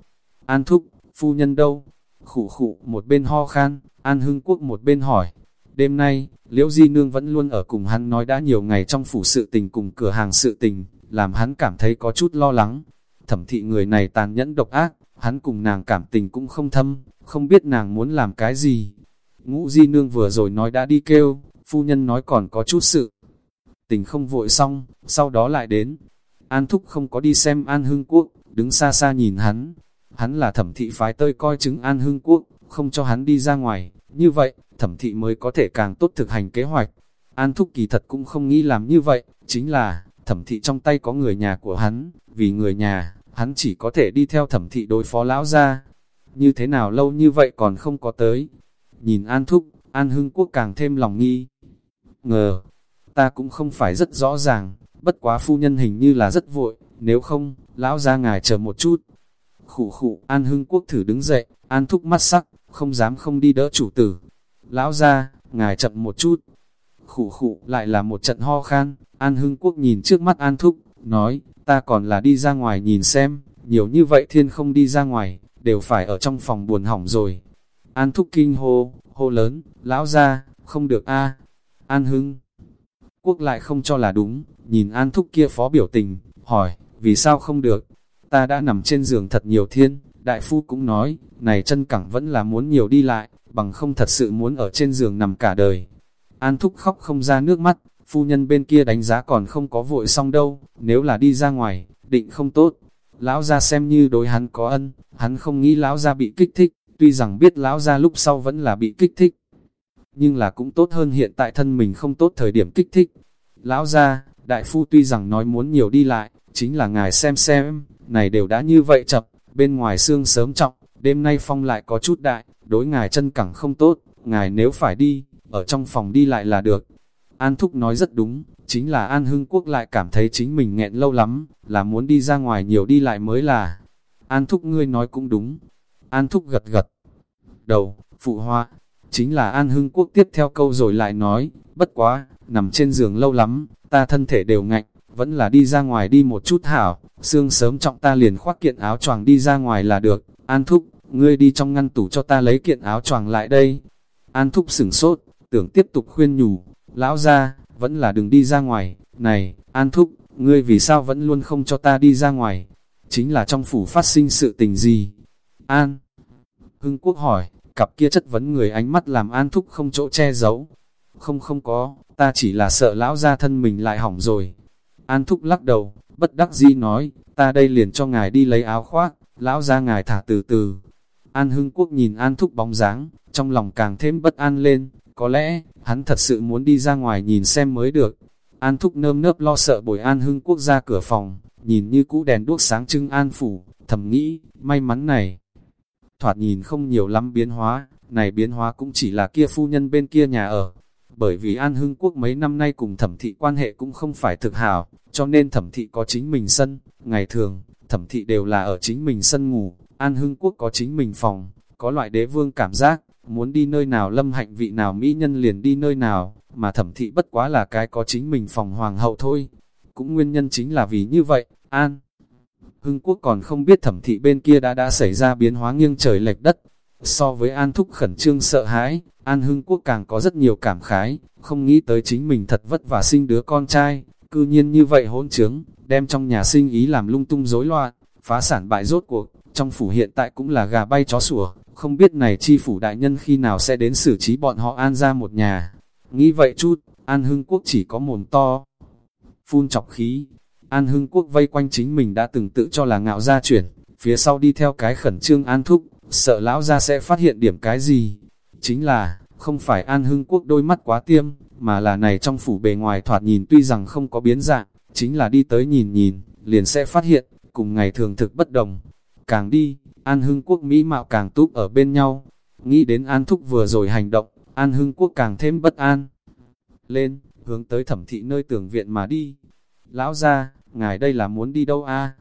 An Thúc, phu nhân đâu? Khụ khụ một bên ho khan, An Hưng Quốc một bên hỏi. Đêm nay, Liễu Di Nương vẫn luôn ở cùng hắn nói đã nhiều ngày trong phủ sự tình cùng cửa hàng sự tình, làm hắn cảm thấy có chút lo lắng. Thẩm thị người này tàn nhẫn độc ác, hắn cùng nàng cảm tình cũng không thâm, không biết nàng muốn làm cái gì. Ngũ Di Nương vừa rồi nói đã đi kêu, phu nhân nói còn có chút sự. Tình không vội xong, sau đó lại đến. An Thúc không có đi xem An Hưng Quốc, đứng xa xa nhìn hắn. Hắn là thẩm thị phái tơi coi chứng An Hưng Quốc, không cho hắn đi ra ngoài. Như vậy, thẩm thị mới có thể càng tốt thực hành kế hoạch. An Thúc kỳ thật cũng không nghĩ làm như vậy, chính là, thẩm thị trong tay có người nhà của hắn, vì người nhà, hắn chỉ có thể đi theo thẩm thị đối phó lão ra. Như thế nào lâu như vậy còn không có tới. Nhìn An Thúc, An Hưng Quốc càng thêm lòng nghi. Ngờ, ta cũng không phải rất rõ ràng, bất quá phu nhân hình như là rất vội, nếu không, lão ra ngài chờ một chút. Khủ khủ, An Hưng Quốc thử đứng dậy, An Thúc mắt sắc, không dám không đi đỡ chủ tử. Lão ra, ngài chậm một chút. Khủ khủ, lại là một trận ho khan, An Hưng Quốc nhìn trước mắt An Thúc, nói, ta còn là đi ra ngoài nhìn xem, nhiều như vậy thiên không đi ra ngoài, đều phải ở trong phòng buồn hỏng rồi. An Thúc kinh hô, hô lớn, lão ra, không được a An Hưng Quốc lại không cho là đúng, nhìn An Thúc kia phó biểu tình, hỏi, vì sao không được? Ta đã nằm trên giường thật nhiều thiên, đại phu cũng nói, này chân cẳng vẫn là muốn nhiều đi lại, bằng không thật sự muốn ở trên giường nằm cả đời. An Thúc khóc không ra nước mắt, phu nhân bên kia đánh giá còn không có vội xong đâu, nếu là đi ra ngoài, định không tốt. Lão ra xem như đối hắn có ân, hắn không nghĩ lão ra bị kích thích, tuy rằng biết lão ra lúc sau vẫn là bị kích thích. Nhưng là cũng tốt hơn hiện tại thân mình không tốt thời điểm kích thích. Lão ra, đại phu tuy rằng nói muốn nhiều đi lại, chính là ngài xem xem, này đều đã như vậy chập, bên ngoài xương sớm trọng, đêm nay phong lại có chút đại, đối ngài chân cẳng không tốt, ngài nếu phải đi, ở trong phòng đi lại là được. An Thúc nói rất đúng, chính là An Hưng Quốc lại cảm thấy chính mình nghẹn lâu lắm, là muốn đi ra ngoài nhiều đi lại mới là. An Thúc ngươi nói cũng đúng. An Thúc gật gật. Đầu, phụ hoa, chính là An Hưng Quốc tiếp theo câu rồi lại nói, bất quá, nằm trên giường lâu lắm, ta thân thể đều ngạnh, vẫn là đi ra ngoài đi một chút hảo, xương sớm trọng ta liền khoác kiện áo choàng đi ra ngoài là được, An Thúc, ngươi đi trong ngăn tủ cho ta lấy kiện áo choàng lại đây. An Thúc sửng sốt, tưởng tiếp tục khuyên nhủ, lão ra, vẫn là đừng đi ra ngoài, này, An Thúc, ngươi vì sao vẫn luôn không cho ta đi ra ngoài, chính là trong phủ phát sinh sự tình gì? An Hưng Quốc hỏi, cặp kia chất vấn người ánh mắt làm An Thúc không chỗ che giấu. Không không có, ta chỉ là sợ lão ra thân mình lại hỏng rồi. An Thúc lắc đầu, bất đắc dĩ nói, ta đây liền cho ngài đi lấy áo khoác, lão ra ngài thả từ từ. An Hưng Quốc nhìn An Thúc bóng dáng, trong lòng càng thêm bất an lên, có lẽ, hắn thật sự muốn đi ra ngoài nhìn xem mới được. An Thúc nơm nớp lo sợ bồi An Hưng Quốc ra cửa phòng, nhìn như cũ đèn đuốc sáng trưng An Phủ, thầm nghĩ, may mắn này. Thoạt nhìn không nhiều lắm biến hóa, này biến hóa cũng chỉ là kia phu nhân bên kia nhà ở. Bởi vì An Hưng Quốc mấy năm nay cùng thẩm thị quan hệ cũng không phải thực hảo, cho nên thẩm thị có chính mình sân, ngày thường, thẩm thị đều là ở chính mình sân ngủ, An Hưng Quốc có chính mình phòng, có loại đế vương cảm giác, muốn đi nơi nào lâm hạnh vị nào mỹ nhân liền đi nơi nào, mà thẩm thị bất quá là cái có chính mình phòng hoàng hậu thôi. Cũng nguyên nhân chính là vì như vậy, An Hưng Quốc còn không biết thẩm thị bên kia đã đã xảy ra biến hóa nghiêng trời lệch đất. So với An Thúc khẩn trương sợ hãi, An Hưng Quốc càng có rất nhiều cảm khái, không nghĩ tới chính mình thật vất vả sinh đứa con trai, cư nhiên như vậy hỗn trướng, đem trong nhà sinh ý làm lung tung rối loạn, phá sản bại rốt cuộc, trong phủ hiện tại cũng là gà bay chó sủa, không biết này chi phủ đại nhân khi nào sẽ đến xử trí bọn họ an ra một nhà. Nghĩ vậy chút, An Hưng Quốc chỉ có mồm to, phun chọc khí. An Hưng Quốc vây quanh chính mình đã từng tự cho là ngạo gia chuyển, phía sau đi theo cái khẩn trương An Thúc, sợ lão ra sẽ phát hiện điểm cái gì. Chính là, không phải An Hưng Quốc đôi mắt quá tiêm, mà là này trong phủ bề ngoài thoạt nhìn tuy rằng không có biến dạng, chính là đi tới nhìn nhìn, liền sẽ phát hiện, cùng ngày thường thực bất đồng. Càng đi, An Hưng Quốc Mỹ mạo càng túp ở bên nhau. Nghĩ đến An Thúc vừa rồi hành động, An Hưng Quốc càng thêm bất an. Lên, hướng tới thẩm thị nơi tường viện mà đi. Lão ra, ngài đây là muốn đi đâu a?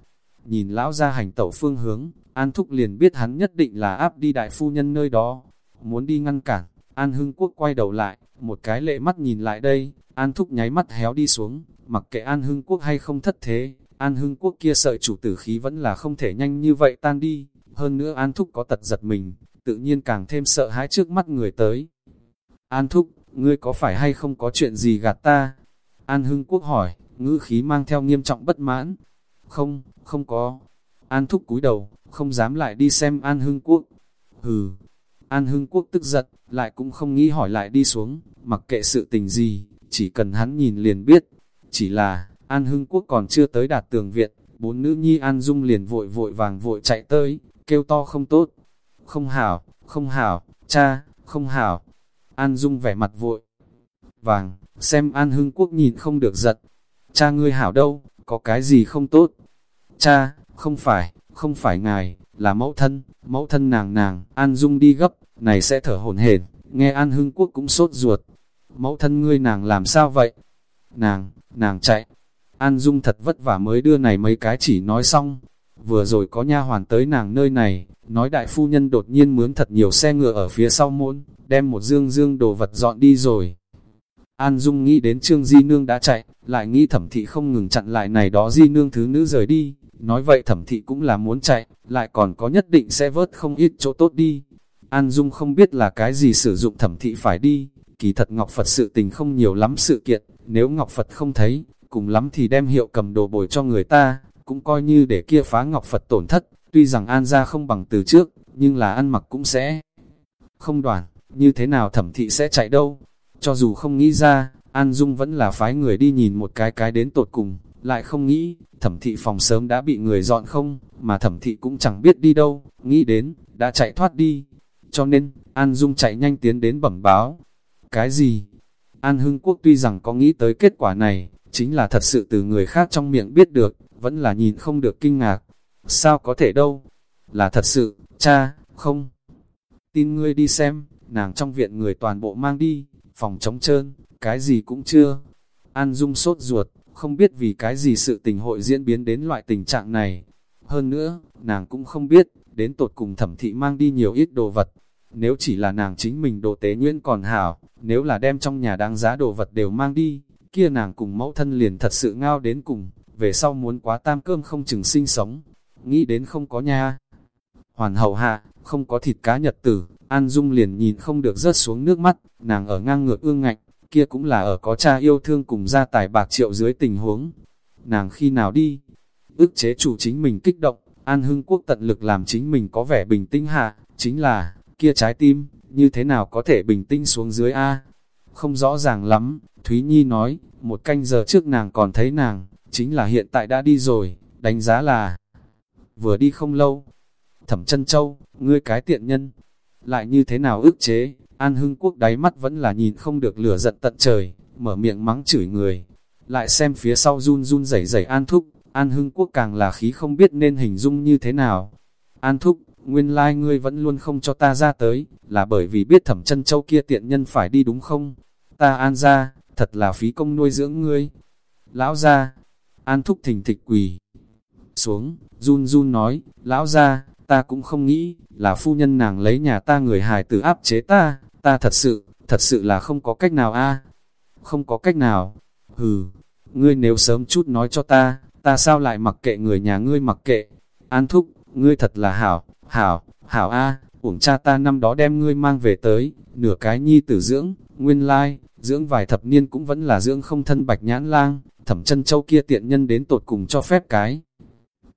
Nhìn lão ra hành tẩu phương hướng, An Thúc liền biết hắn nhất định là áp đi đại phu nhân nơi đó. Muốn đi ngăn cản, An Hưng Quốc quay đầu lại, một cái lệ mắt nhìn lại đây, An Thúc nháy mắt héo đi xuống, mặc kệ An Hưng Quốc hay không thất thế, An Hưng Quốc kia sợi chủ tử khí vẫn là không thể nhanh như vậy tan đi hơn nữa An Thúc có tật giật mình, tự nhiên càng thêm sợ hãi trước mắt người tới. An Thúc, ngươi có phải hay không có chuyện gì gạt ta? An Hưng Quốc hỏi, ngữ khí mang theo nghiêm trọng bất mãn. Không, không có. An Thúc cúi đầu, không dám lại đi xem An Hưng Quốc. Hừ, An Hưng Quốc tức giận, lại cũng không nghĩ hỏi lại đi xuống, mặc kệ sự tình gì, chỉ cần hắn nhìn liền biết. Chỉ là, An Hưng Quốc còn chưa tới đạt tường viện, bốn nữ nhi An Dung liền vội vội vàng vội chạy tới, kêu to không tốt. Không hảo, không hảo, cha, không hảo. An Dung vẻ mặt vội. Vàng, xem An Hưng Quốc nhìn không được giật. Cha ngươi hảo đâu, có cái gì không tốt? Cha, không phải, không phải ngài, là mẫu thân, mẫu thân nàng nàng, An Dung đi gấp, này sẽ thở hổn hển, nghe An Hưng Quốc cũng sốt ruột. Mẫu thân ngươi nàng làm sao vậy? Nàng, nàng chạy. An Dung thật vất vả mới đưa này mấy cái chỉ nói xong. Vừa rồi có nha hoàn tới nàng nơi này, nói đại phu nhân đột nhiên mướn thật nhiều xe ngựa ở phía sau môn, đem một dương dương đồ vật dọn đi rồi. An Dung nghĩ đến Trương Di Nương đã chạy, lại nghĩ thẩm thị không ngừng chặn lại này đó Di Nương thứ nữ rời đi, nói vậy thẩm thị cũng là muốn chạy, lại còn có nhất định sẽ vớt không ít chỗ tốt đi. An Dung không biết là cái gì sử dụng thẩm thị phải đi, kỳ thật Ngọc Phật sự tình không nhiều lắm sự kiện, nếu Ngọc Phật không thấy, cùng lắm thì đem hiệu cầm đồ bồi cho người ta, cũng coi như để kia phá Ngọc Phật tổn thất, tuy rằng An ra không bằng từ trước, nhưng là ăn mặc cũng sẽ không đoàn, như thế nào thẩm thị sẽ chạy đâu. Cho dù không nghĩ ra, An Dung vẫn là phái người đi nhìn một cái cái đến tột cùng, lại không nghĩ, thẩm thị phòng sớm đã bị người dọn không, mà thẩm thị cũng chẳng biết đi đâu, nghĩ đến, đã chạy thoát đi. Cho nên, An Dung chạy nhanh tiến đến bẩm báo. Cái gì? An Hưng Quốc tuy rằng có nghĩ tới kết quả này, chính là thật sự từ người khác trong miệng biết được, vẫn là nhìn không được kinh ngạc. Sao có thể đâu? Là thật sự, cha, không. Tin ngươi đi xem, nàng trong viện người toàn bộ mang đi, phòng trống trơn, cái gì cũng chưa. An Dung sốt ruột, không biết vì cái gì sự tình hội diễn biến đến loại tình trạng này. Hơn nữa, nàng cũng không biết, đến tột cùng thẩm thị mang đi nhiều ít đồ vật. Nếu chỉ là nàng chính mình đồ tế nhuyễn còn hảo, nếu là đem trong nhà đáng giá đồ vật đều mang đi, kia nàng cùng mẫu thân liền thật sự ngao đến cùng, về sau muốn quá tam cơm không chừng sinh sống. Nghĩ đến không có nha. Hoàn hậu hạ, không có thịt cá nhật tử, An Dung liền nhìn không được rớt xuống nước mắt, nàng ở ngang ngược ương ngạnh, kia cũng là ở có cha yêu thương cùng gia tài bạc triệu dưới tình huống. Nàng khi nào đi, ức chế chủ chính mình kích động, An Hưng Quốc tận lực làm chính mình có vẻ bình tĩnh hạ, chính là, kia trái tim, như thế nào có thể bình tĩnh xuống dưới A. Không rõ ràng lắm, Thúy Nhi nói, một canh giờ trước nàng còn thấy nàng, chính là hiện tại đã đi rồi, đánh giá là vừa đi không lâu. Thẩm chân châu, ngươi cái tiện nhân, lại như thế nào ức chế, An Hưng Quốc đáy mắt vẫn là nhìn không được lửa giận tận trời, mở miệng mắng chửi người. Lại xem phía sau run run rẩy rẩy An Thúc, An Hưng Quốc càng là khí không biết nên hình dung như thế nào. An Thúc, nguyên lai like ngươi vẫn luôn không cho ta ra tới, là bởi vì biết thẩm chân châu kia tiện nhân phải đi đúng không? Ta an ra, thật là phí công nuôi dưỡng ngươi. Lão ra, An Thúc thình thịch quỳ. Xuống, run run nói, lão ra, ta cũng không nghĩ, là phu nhân nàng lấy nhà ta người hài tử áp chế ta, ta thật sự, thật sự là không có cách nào a Không có cách nào. Hừ, ngươi nếu sớm chút nói cho ta, ta sao lại mặc kệ người nhà ngươi mặc kệ. An thúc, ngươi thật là hảo, hảo, hảo a à, uổng cha ta năm đó đem ngươi mang về tới, nửa cái nhi tử dưỡng, nguyên lai, dưỡng vài thập niên cũng vẫn là dưỡng không thân bạch nhãn lang, thẩm chân châu kia tiện nhân đến tột cùng cho phép cái.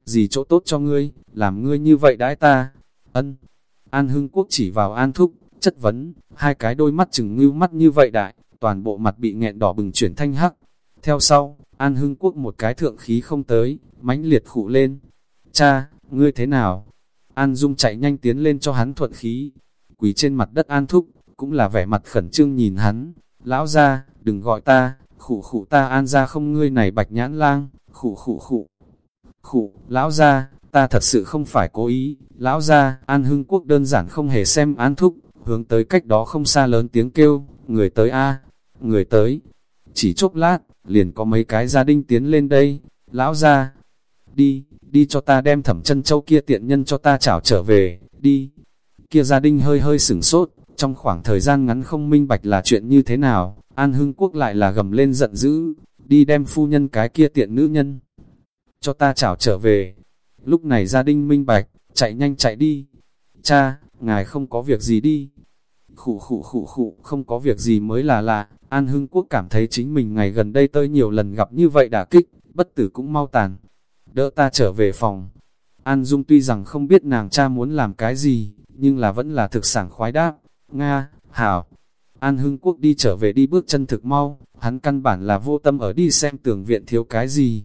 Gì chỗ tốt cho ngươi, làm ngươi như vậy đãi ta? Ân. An Hưng Quốc chỉ vào An Thúc, chất vấn, hai cái đôi mắt chừng ngưu mắt như vậy đại, toàn bộ mặt bị nghẹn đỏ bừng chuyển thanh hắc. Theo sau, An Hưng Quốc một cái thượng khí không tới, mãnh liệt khụ lên. Cha, ngươi thế nào? An Dung chạy nhanh tiến lên cho hắn thuận khí. Quỳ trên mặt đất An Thúc, cũng là vẻ mặt khẩn trương nhìn hắn. Lão ra, đừng gọi ta, khụ khụ ta An ra không ngươi này bạch nhãn lang, khụ khụ khụ. Khụ, lão ra, ta thật sự không phải cố ý, lão ra, An Hưng Quốc đơn giản không hề xem án Thúc, hướng tới cách đó không xa lớn tiếng kêu, người tới a người tới. Chỉ chốc lát, liền có mấy cái gia đình tiến lên đây, lão ra, đi, đi cho ta đem thẩm chân châu kia tiện nhân cho ta chảo trở về, đi. Kia gia đình hơi hơi sửng sốt, trong khoảng thời gian ngắn không minh bạch là chuyện như thế nào, An Hưng Quốc lại là gầm lên giận dữ, đi đem phu nhân cái kia tiện nữ nhân, cho ta chảo trở về. Lúc này gia đình minh bạch, chạy nhanh chạy đi. Cha, ngài không có việc gì đi. Khụ khụ khụ khụ, không có việc gì mới là lạ. An Hưng Quốc cảm thấy chính mình ngày gần đây tới nhiều lần gặp như vậy đả kích, bất tử cũng mau tàn. Đỡ ta trở về phòng. An Dung tuy rằng không biết nàng cha muốn làm cái gì, nhưng là vẫn là thực sản khoái đáp. Nga, Hảo. An Hưng Quốc đi trở về đi bước chân thực mau, hắn căn bản là vô tâm ở đi xem tưởng viện thiếu cái gì.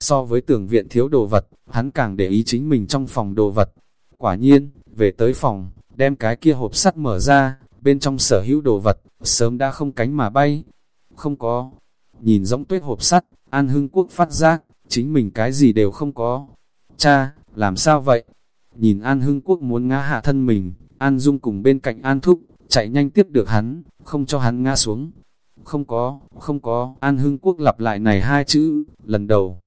So với tưởng viện thiếu đồ vật, hắn càng để ý chính mình trong phòng đồ vật. Quả nhiên, về tới phòng, đem cái kia hộp sắt mở ra, bên trong sở hữu đồ vật, sớm đã không cánh mà bay. Không có. Nhìn giống tuyết hộp sắt, An Hưng Quốc phát giác, chính mình cái gì đều không có. Cha, làm sao vậy? Nhìn An Hưng Quốc muốn ngã hạ thân mình, An Dung cùng bên cạnh An Thúc, chạy nhanh tiếp được hắn, không cho hắn ngã xuống. Không có, không có, An Hưng Quốc lặp lại này hai chữ, lần đầu.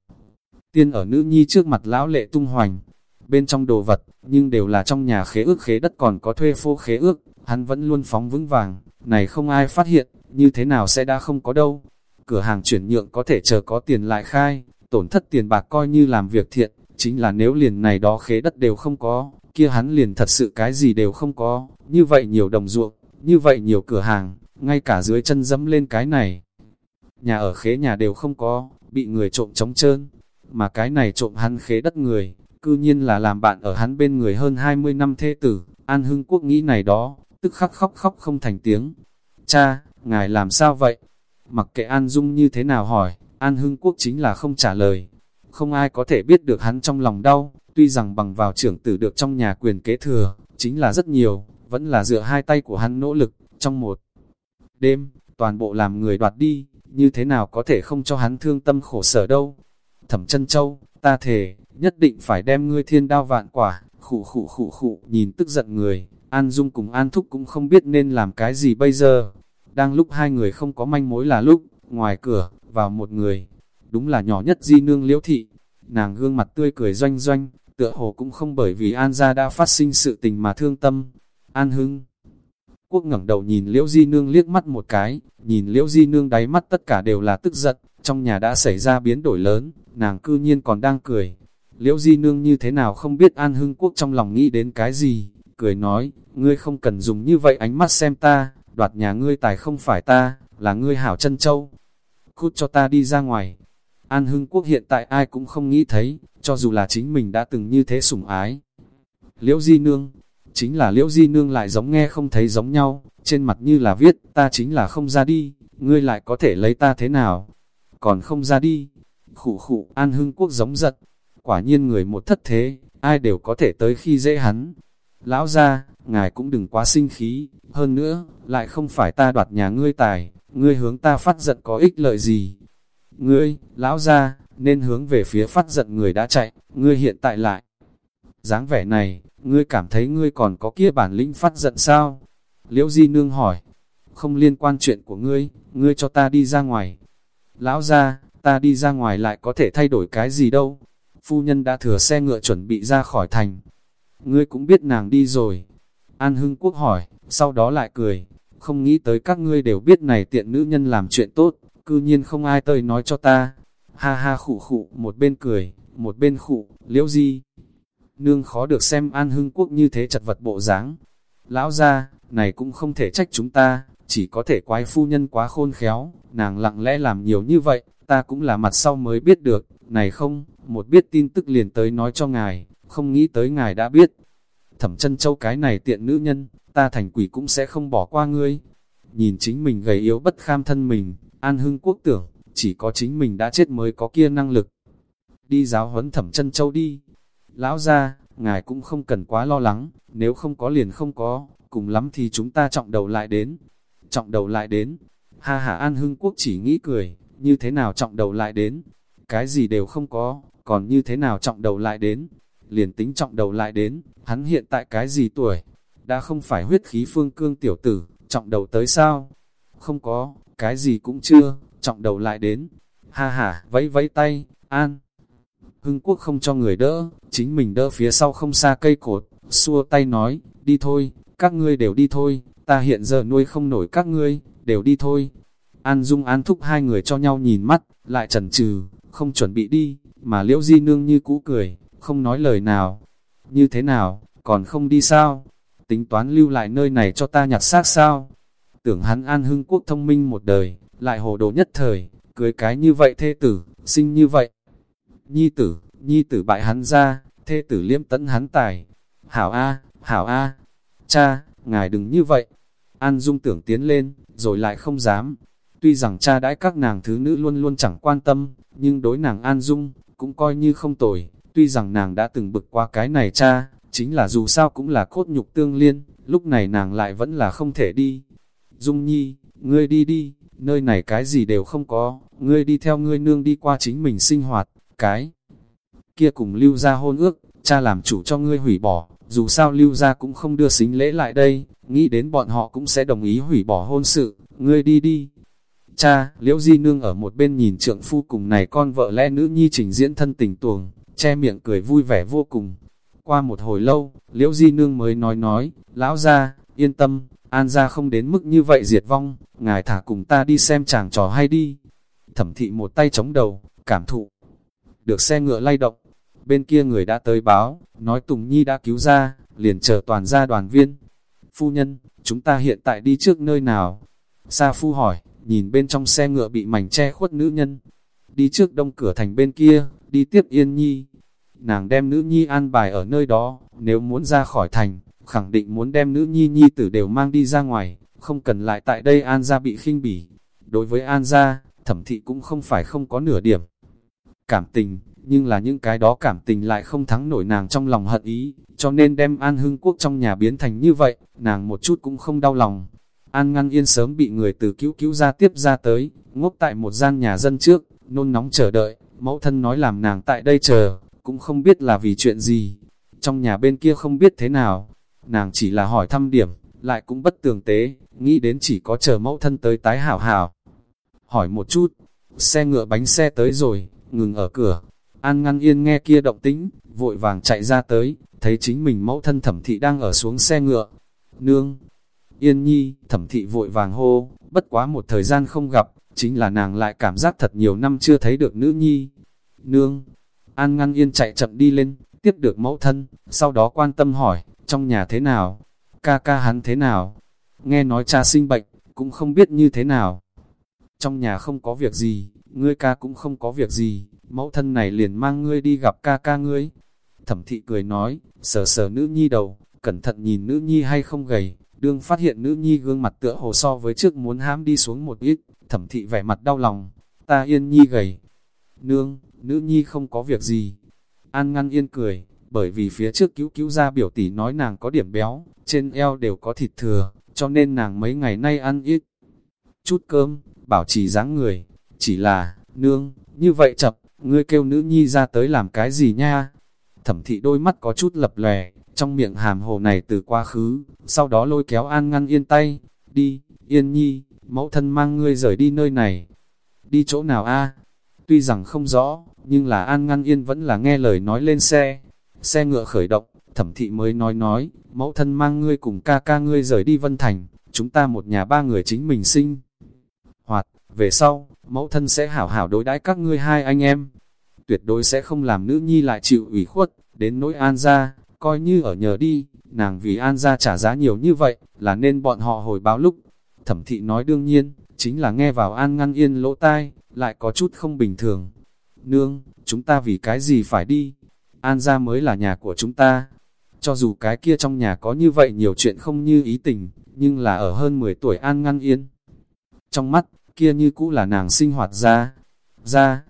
Tiên ở nữ nhi trước mặt lão lệ tung hoành, bên trong đồ vật, nhưng đều là trong nhà khế ước khế đất còn có thuê phô khế ước, hắn vẫn luôn phóng vững vàng, này không ai phát hiện, như thế nào sẽ đã không có đâu. Cửa hàng chuyển nhượng có thể chờ có tiền lại khai, tổn thất tiền bạc coi như làm việc thiện, chính là nếu liền này đó khế đất đều không có, kia hắn liền thật sự cái gì đều không có, như vậy nhiều đồng ruộng, như vậy nhiều cửa hàng, ngay cả dưới chân dẫm lên cái này. Nhà ở khế nhà đều không có, bị người trộm trống trơn, mà cái này trộm hắn khế đất người, cư nhiên là làm bạn ở hắn bên người hơn 20 năm thê tử, An Hưng Quốc nghĩ này đó, tức khắc khóc khóc không thành tiếng. Cha, ngài làm sao vậy? Mặc kệ An Dung như thế nào hỏi, An Hưng Quốc chính là không trả lời. Không ai có thể biết được hắn trong lòng đau, tuy rằng bằng vào trưởng tử được trong nhà quyền kế thừa, chính là rất nhiều, vẫn là dựa hai tay của hắn nỗ lực, trong một đêm, toàn bộ làm người đoạt đi, như thế nào có thể không cho hắn thương tâm khổ sở đâu. Thẩm chân châu, ta thề, nhất định phải đem ngươi thiên đao vạn quả, khụ khụ khụ khụ, nhìn tức giận người, An Dung cùng An Thúc cũng không biết nên làm cái gì bây giờ. Đang lúc hai người không có manh mối là lúc, ngoài cửa, vào một người, đúng là nhỏ nhất di nương liễu thị. Nàng gương mặt tươi cười doanh doanh, tựa hồ cũng không bởi vì An gia đã phát sinh sự tình mà thương tâm. An Hưng Quốc ngẩng đầu nhìn Liễu Di Nương liếc mắt một cái, nhìn Liễu Di Nương đáy mắt tất cả đều là tức giận, trong nhà đã xảy ra biến đổi lớn, nàng cư nhiên còn đang cười. Liễu Di Nương như thế nào không biết An Hưng Quốc trong lòng nghĩ đến cái gì, cười nói, ngươi không cần dùng như vậy ánh mắt xem ta, đoạt nhà ngươi tài không phải ta, là ngươi hảo chân châu. Cút cho ta đi ra ngoài. An Hưng Quốc hiện tại ai cũng không nghĩ thấy, cho dù là chính mình đã từng như thế sủng ái. Liễu Di Nương, chính là Liễu Di Nương lại giống nghe không thấy giống nhau, trên mặt như là viết, ta chính là không ra đi, ngươi lại có thể lấy ta thế nào, còn không ra đi. Khủ khủ, An Hưng Quốc giống giật, quả nhiên người một thất thế, ai đều có thể tới khi dễ hắn. Lão ra, ngài cũng đừng quá sinh khí, hơn nữa, lại không phải ta đoạt nhà ngươi tài, ngươi hướng ta phát giận có ích lợi gì. Ngươi, lão ra, nên hướng về phía phát giận người đã chạy, ngươi hiện tại lại. dáng vẻ này, ngươi cảm thấy ngươi còn có kia bản lĩnh phát giận sao? Liễu Di Nương hỏi, không liên quan chuyện của ngươi, ngươi cho ta đi ra ngoài. Lão ra, ta đi ra ngoài lại có thể thay đổi cái gì đâu. Phu nhân đã thừa xe ngựa chuẩn bị ra khỏi thành. Ngươi cũng biết nàng đi rồi. An Hưng Quốc hỏi, sau đó lại cười. Không nghĩ tới các ngươi đều biết này tiện nữ nhân làm chuyện tốt, cư nhiên không ai tới nói cho ta. Ha ha khụ khụ, một bên cười, một bên khụ, liễu di. Nương khó được xem An Hưng Quốc như thế chật vật bộ dáng. Lão ra, này cũng không thể trách chúng ta, chỉ có thể quái phu nhân quá khôn khéo, nàng lặng lẽ làm nhiều như vậy, ta cũng là mặt sau mới biết được, này không, một biết tin tức liền tới nói cho ngài, không nghĩ tới ngài đã biết. Thẩm chân châu cái này tiện nữ nhân, ta thành quỷ cũng sẽ không bỏ qua ngươi. Nhìn chính mình gầy yếu bất kham thân mình, an hưng quốc tưởng, chỉ có chính mình đã chết mới có kia năng lực. Đi giáo huấn thẩm chân châu đi. Lão ra, ngài cũng không cần quá lo lắng, nếu không có liền không có, cùng lắm thì chúng ta trọng đầu lại đến. Trọng đầu lại đến, ha ha An Hưng Quốc chỉ nghĩ cười, như thế nào trọng đầu lại đến, cái gì đều không có, còn như thế nào trọng đầu lại đến, liền tính trọng đầu lại đến, hắn hiện tại cái gì tuổi, đã không phải huyết khí phương cương tiểu tử, trọng đầu tới sao? Không có, cái gì cũng chưa, trọng đầu lại đến, ha ha, vẫy vẫy tay, An. Hưng Quốc không cho người đỡ, chính mình đỡ phía sau không xa cây cột, xua tay nói, đi thôi, các ngươi đều đi thôi, ta hiện giờ nuôi không nổi các ngươi, đều đi thôi. An Dung An Thúc hai người cho nhau nhìn mắt, lại chần chừ, không chuẩn bị đi, mà Liễu Di Nương như cũ cười, không nói lời nào. Như thế nào, còn không đi sao? Tính toán lưu lại nơi này cho ta nhặt xác sao? Tưởng hắn An Hưng Quốc thông minh một đời, lại hồ đồ nhất thời, cưới cái như vậy thê tử, sinh như vậy. Nhi tử, nhi tử bại hắn ra, thê tử liêm tấn hắn tài. Hảo A, hảo A, cha, ngài đừng như vậy. An Dung tưởng tiến lên, rồi lại không dám. Tuy rằng cha đãi các nàng thứ nữ luôn luôn chẳng quan tâm, nhưng đối nàng An Dung, cũng coi như không tồi. Tuy rằng nàng đã từng bực qua cái này cha, chính là dù sao cũng là cốt nhục tương liên, lúc này nàng lại vẫn là không thể đi. Dung Nhi, ngươi đi đi, nơi này cái gì đều không có, ngươi đi theo ngươi nương đi qua chính mình sinh hoạt, cái kia cùng lưu ra hôn ước, cha làm chủ cho ngươi hủy bỏ, dù sao lưu ra cũng không đưa xính lễ lại đây, nghĩ đến bọn họ cũng sẽ đồng ý hủy bỏ hôn sự, ngươi đi đi. Cha, liễu di nương ở một bên nhìn trượng phu cùng này con vợ lẽ nữ nhi trình diễn thân tình tuồng, che miệng cười vui vẻ vô cùng. Qua một hồi lâu, liễu di nương mới nói nói, lão ra, yên tâm, an ra không đến mức như vậy diệt vong, ngài thả cùng ta đi xem chàng trò hay đi. Thẩm thị một tay chống đầu, cảm thụ. Được xe ngựa lay động, bên kia người đã tới báo, nói Tùng Nhi đã cứu ra, liền chờ toàn gia đoàn viên. Phu nhân, chúng ta hiện tại đi trước nơi nào? Sa Phu hỏi, nhìn bên trong xe ngựa bị mảnh che khuất nữ nhân. Đi trước đông cửa thành bên kia, đi tiếp Yên Nhi. Nàng đem nữ nhi an bài ở nơi đó, nếu muốn ra khỏi thành, khẳng định muốn đem nữ nhi nhi tử đều mang đi ra ngoài, không cần lại tại đây An gia bị khinh bỉ. Đối với An gia, thẩm thị cũng không phải không có nửa điểm. Cảm tình, nhưng là những cái đó cảm tình lại không thắng nổi nàng trong lòng hận ý, cho nên đem An Hưng Quốc trong nhà biến thành như vậy, nàng một chút cũng không đau lòng. An ngăn yên sớm bị người từ cứu cứu ra tiếp ra tới, ngốc tại một gian nhà dân trước, nôn nóng chờ đợi, mẫu thân nói làm nàng tại đây chờ, cũng không biết là vì chuyện gì. Trong nhà bên kia không biết thế nào, nàng chỉ là hỏi thăm điểm, lại cũng bất tường tế, nghĩ đến chỉ có chờ mẫu thân tới tái hảo hảo. Hỏi một chút, xe ngựa bánh xe tới rồi, ngừng ở cửa, An ngăn yên nghe kia động tĩnh, vội vàng chạy ra tới, thấy chính mình mẫu thân thẩm thị đang ở xuống xe ngựa. Nương! Yên nhi, thẩm thị vội vàng hô, bất quá một thời gian không gặp, chính là nàng lại cảm giác thật nhiều năm chưa thấy được nữ nhi. Nương! An ngăn yên chạy chậm đi lên, tiếp được mẫu thân, sau đó quan tâm hỏi, trong nhà thế nào? Ca ca hắn thế nào? Nghe nói cha sinh bệnh, cũng không biết như thế nào. Trong nhà không có việc gì, ngươi ca cũng không có việc gì, mẫu thân này liền mang ngươi đi gặp ca ca ngươi. Thẩm thị cười nói, sờ sờ nữ nhi đầu, cẩn thận nhìn nữ nhi hay không gầy, đương phát hiện nữ nhi gương mặt tựa hồ so với trước muốn hãm đi xuống một ít, thẩm thị vẻ mặt đau lòng, ta yên nhi gầy. Nương, nữ nhi không có việc gì. An ngăn yên cười, bởi vì phía trước cứu cứu ra biểu tỷ nói nàng có điểm béo, trên eo đều có thịt thừa, cho nên nàng mấy ngày nay ăn ít chút cơm, bảo trì dáng người. Chỉ là, nương, như vậy chập, ngươi kêu nữ nhi ra tới làm cái gì nha? Thẩm thị đôi mắt có chút lập lè, trong miệng hàm hồ này từ quá khứ, sau đó lôi kéo an ngăn yên tay, đi, yên nhi, mẫu thân mang ngươi rời đi nơi này. Đi chỗ nào a? Tuy rằng không rõ, nhưng là an ngăn yên vẫn là nghe lời nói lên xe. Xe ngựa khởi động, thẩm thị mới nói nói, mẫu thân mang ngươi cùng ca ca ngươi rời đi Vân Thành, chúng ta một nhà ba người chính mình sinh. Hoạt, về sau, mẫu thân sẽ hảo hảo đối đãi các ngươi hai anh em. Tuyệt đối sẽ không làm nữ nhi lại chịu ủy khuất, đến nỗi an ra, coi như ở nhờ đi, nàng vì an ra trả giá nhiều như vậy, là nên bọn họ hồi báo lúc. Thẩm thị nói đương nhiên, chính là nghe vào an ngăn yên lỗ tai, lại có chút không bình thường. Nương, chúng ta vì cái gì phải đi? An ra mới là nhà của chúng ta. Cho dù cái kia trong nhà có như vậy nhiều chuyện không như ý tình, nhưng là ở hơn 10 tuổi an ngăn yên. Trong mắt, kia như cũ là nàng sinh hoạt ra. Ra,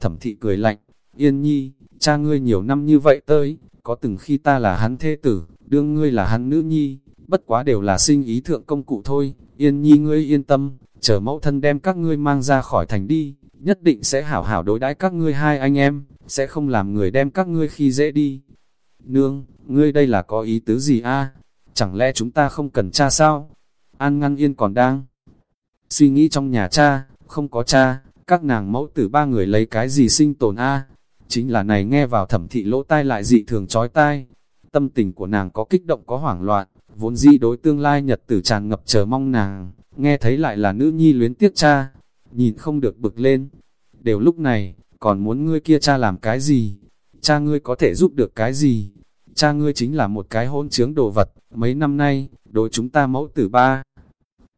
thẩm thị cười lạnh, yên nhi, cha ngươi nhiều năm như vậy tới, có từng khi ta là hắn thế tử, đương ngươi là hắn nữ nhi, bất quá đều là sinh ý thượng công cụ thôi, yên nhi ngươi yên tâm, chờ mẫu thân đem các ngươi mang ra khỏi thành đi, nhất định sẽ hảo hảo đối đãi các ngươi hai anh em, sẽ không làm người đem các ngươi khi dễ đi. Nương, ngươi đây là có ý tứ gì a? Chẳng lẽ chúng ta không cần cha sao? An ngăn yên còn đang Suy nghĩ trong nhà cha, không có cha, các nàng mẫu tử ba người lấy cái gì sinh tồn a Chính là này nghe vào thẩm thị lỗ tai lại dị thường trói tai. Tâm tình của nàng có kích động có hoảng loạn, vốn dĩ đối tương lai nhật tử tràn ngập chờ mong nàng, nghe thấy lại là nữ nhi luyến tiếc cha, nhìn không được bực lên. Đều lúc này, còn muốn ngươi kia cha làm cái gì? Cha ngươi có thể giúp được cái gì? Cha ngươi chính là một cái hôn chướng đồ vật, mấy năm nay, đối chúng ta mẫu tử ba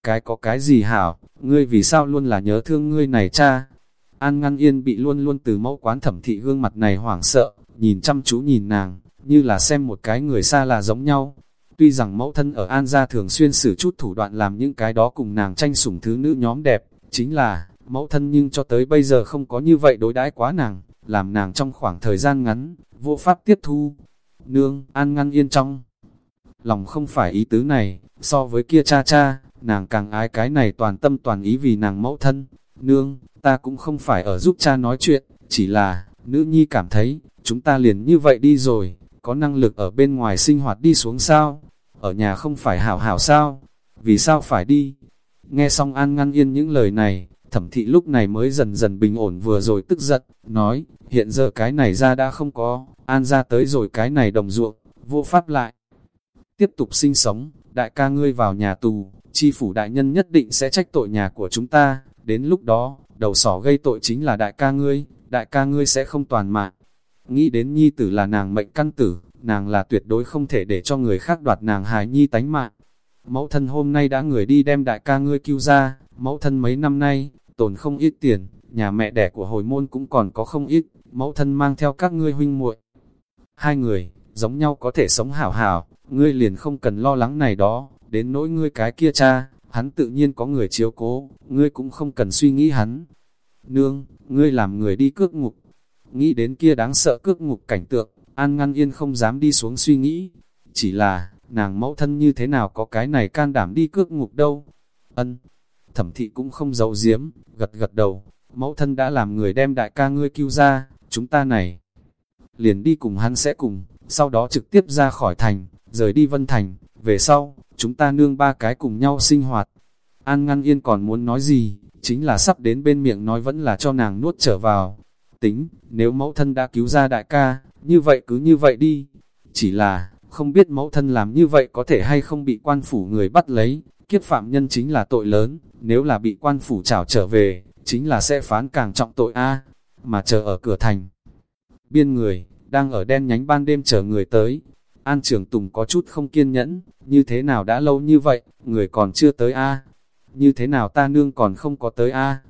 cái có cái gì hảo, ngươi vì sao luôn là nhớ thương ngươi này cha. An ngăn yên bị luôn luôn từ mẫu quán thẩm thị gương mặt này hoảng sợ, nhìn chăm chú nhìn nàng, như là xem một cái người xa là giống nhau. Tuy rằng mẫu thân ở An gia thường xuyên sử chút thủ đoạn làm những cái đó cùng nàng tranh sủng thứ nữ nhóm đẹp, Chính là, mẫu thân nhưng cho tới bây giờ không có như vậy đối đãi quá nàng, làm nàng trong khoảng thời gian ngắn, vô pháp tiếp thu. Nương, an ngăn yên trong. Lòng không phải ý tứ này, so với kia cha cha, nàng càng ái cái này toàn tâm toàn ý vì nàng mẫu thân. Nương, ta cũng không phải ở giúp cha nói chuyện, chỉ là, nữ nhi cảm thấy, chúng ta liền như vậy đi rồi, có năng lực ở bên ngoài sinh hoạt đi xuống sao? Ở nhà không phải hảo hảo sao? Vì sao phải đi? Nghe xong An ngăn yên những lời này, thẩm thị lúc này mới dần dần bình ổn vừa rồi tức giận, nói, hiện giờ cái này ra đã không có, An ra tới rồi cái này đồng ruộng, vô pháp lại. Tiếp tục sinh sống, đại ca ngươi vào nhà tù, chi phủ đại nhân nhất định sẽ trách tội nhà của chúng ta, đến lúc đó, đầu sỏ gây tội chính là đại ca ngươi, đại ca ngươi sẽ không toàn mạng. Nghĩ đến nhi tử là nàng mệnh căn tử, nàng là tuyệt đối không thể để cho người khác đoạt nàng hài nhi tánh mạng. Mẫu thân hôm nay đã người đi đem đại ca ngươi cứu ra, mẫu thân mấy năm nay, tồn không ít tiền, nhà mẹ đẻ của hồi môn cũng còn có không ít, mẫu thân mang theo các ngươi huynh muội. Hai người, giống nhau có thể sống hảo hảo, ngươi liền không cần lo lắng này đó, đến nỗi ngươi cái kia cha, hắn tự nhiên có người chiếu cố, ngươi cũng không cần suy nghĩ hắn. Nương, ngươi làm người đi cước ngục, nghĩ đến kia đáng sợ cước ngục cảnh tượng, An ngăn yên không dám đi xuống suy nghĩ, chỉ là, nàng mẫu thân như thế nào có cái này can đảm đi cước ngục đâu. Ân, thẩm thị cũng không giấu giếm, gật gật đầu, mẫu thân đã làm người đem đại ca ngươi cứu ra, chúng ta này. Liền đi cùng hắn sẽ cùng, sau đó trực tiếp ra khỏi thành, rời đi Vân Thành, về sau, chúng ta nương ba cái cùng nhau sinh hoạt. An ngăn yên còn muốn nói gì, chính là sắp đến bên miệng nói vẫn là cho nàng nuốt trở vào. Tính, nếu mẫu thân đã cứu ra đại ca, như vậy cứ như vậy đi. Chỉ là, không biết mẫu thân làm như vậy có thể hay không bị quan phủ người bắt lấy, kiếp phạm nhân chính là tội lớn, nếu là bị quan phủ trảo trở về, chính là sẽ phán càng trọng tội A, mà chờ ở cửa thành. Biên người, đang ở đen nhánh ban đêm chờ người tới, An trưởng Tùng có chút không kiên nhẫn, như thế nào đã lâu như vậy, người còn chưa tới A, như thế nào ta nương còn không có tới A.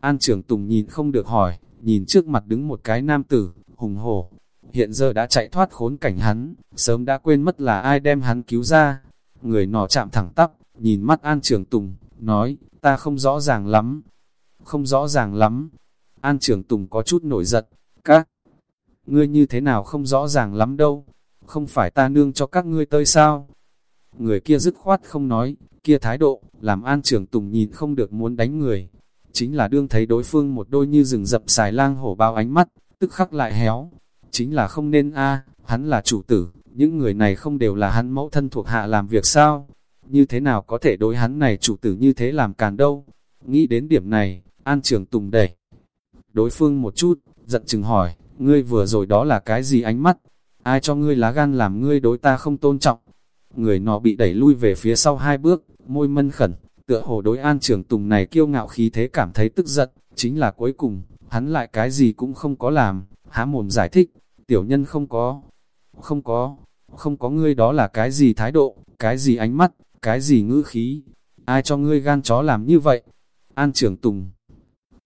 An trưởng Tùng nhìn không được hỏi, nhìn trước mặt đứng một cái nam tử, hùng hổ, hiện giờ đã chạy thoát khốn cảnh hắn, sớm đã quên mất là ai đem hắn cứu ra. Người nọ chạm thẳng tắp, nhìn mắt An Trường Tùng, nói, ta không rõ ràng lắm. Không rõ ràng lắm. An Trường Tùng có chút nổi giận, các ngươi như thế nào không rõ ràng lắm đâu. Không phải ta nương cho các ngươi tới sao? Người kia dứt khoát không nói, kia thái độ, làm An Trường Tùng nhìn không được muốn đánh người. Chính là đương thấy đối phương một đôi như rừng rậm xài lang hổ bao ánh mắt, tức khắc lại héo, chính là không nên a hắn là chủ tử, những người này không đều là hắn mẫu thân thuộc hạ làm việc sao? Như thế nào có thể đối hắn này chủ tử như thế làm càn đâu? Nghĩ đến điểm này, An Trường Tùng đẩy. Đối phương một chút, giận chừng hỏi, ngươi vừa rồi đó là cái gì ánh mắt? Ai cho ngươi lá gan làm ngươi đối ta không tôn trọng? Người nọ bị đẩy lui về phía sau hai bước, môi mân khẩn, tựa hồ đối An Trường Tùng này kiêu ngạo khí thế cảm thấy tức giận, chính là cuối cùng, hắn lại cái gì cũng không có làm, há mồm giải thích, tiểu nhân không có, không có, không có ngươi đó là cái gì thái độ, cái gì ánh mắt, cái gì ngữ khí, ai cho ngươi gan chó làm như vậy? An trưởng Tùng,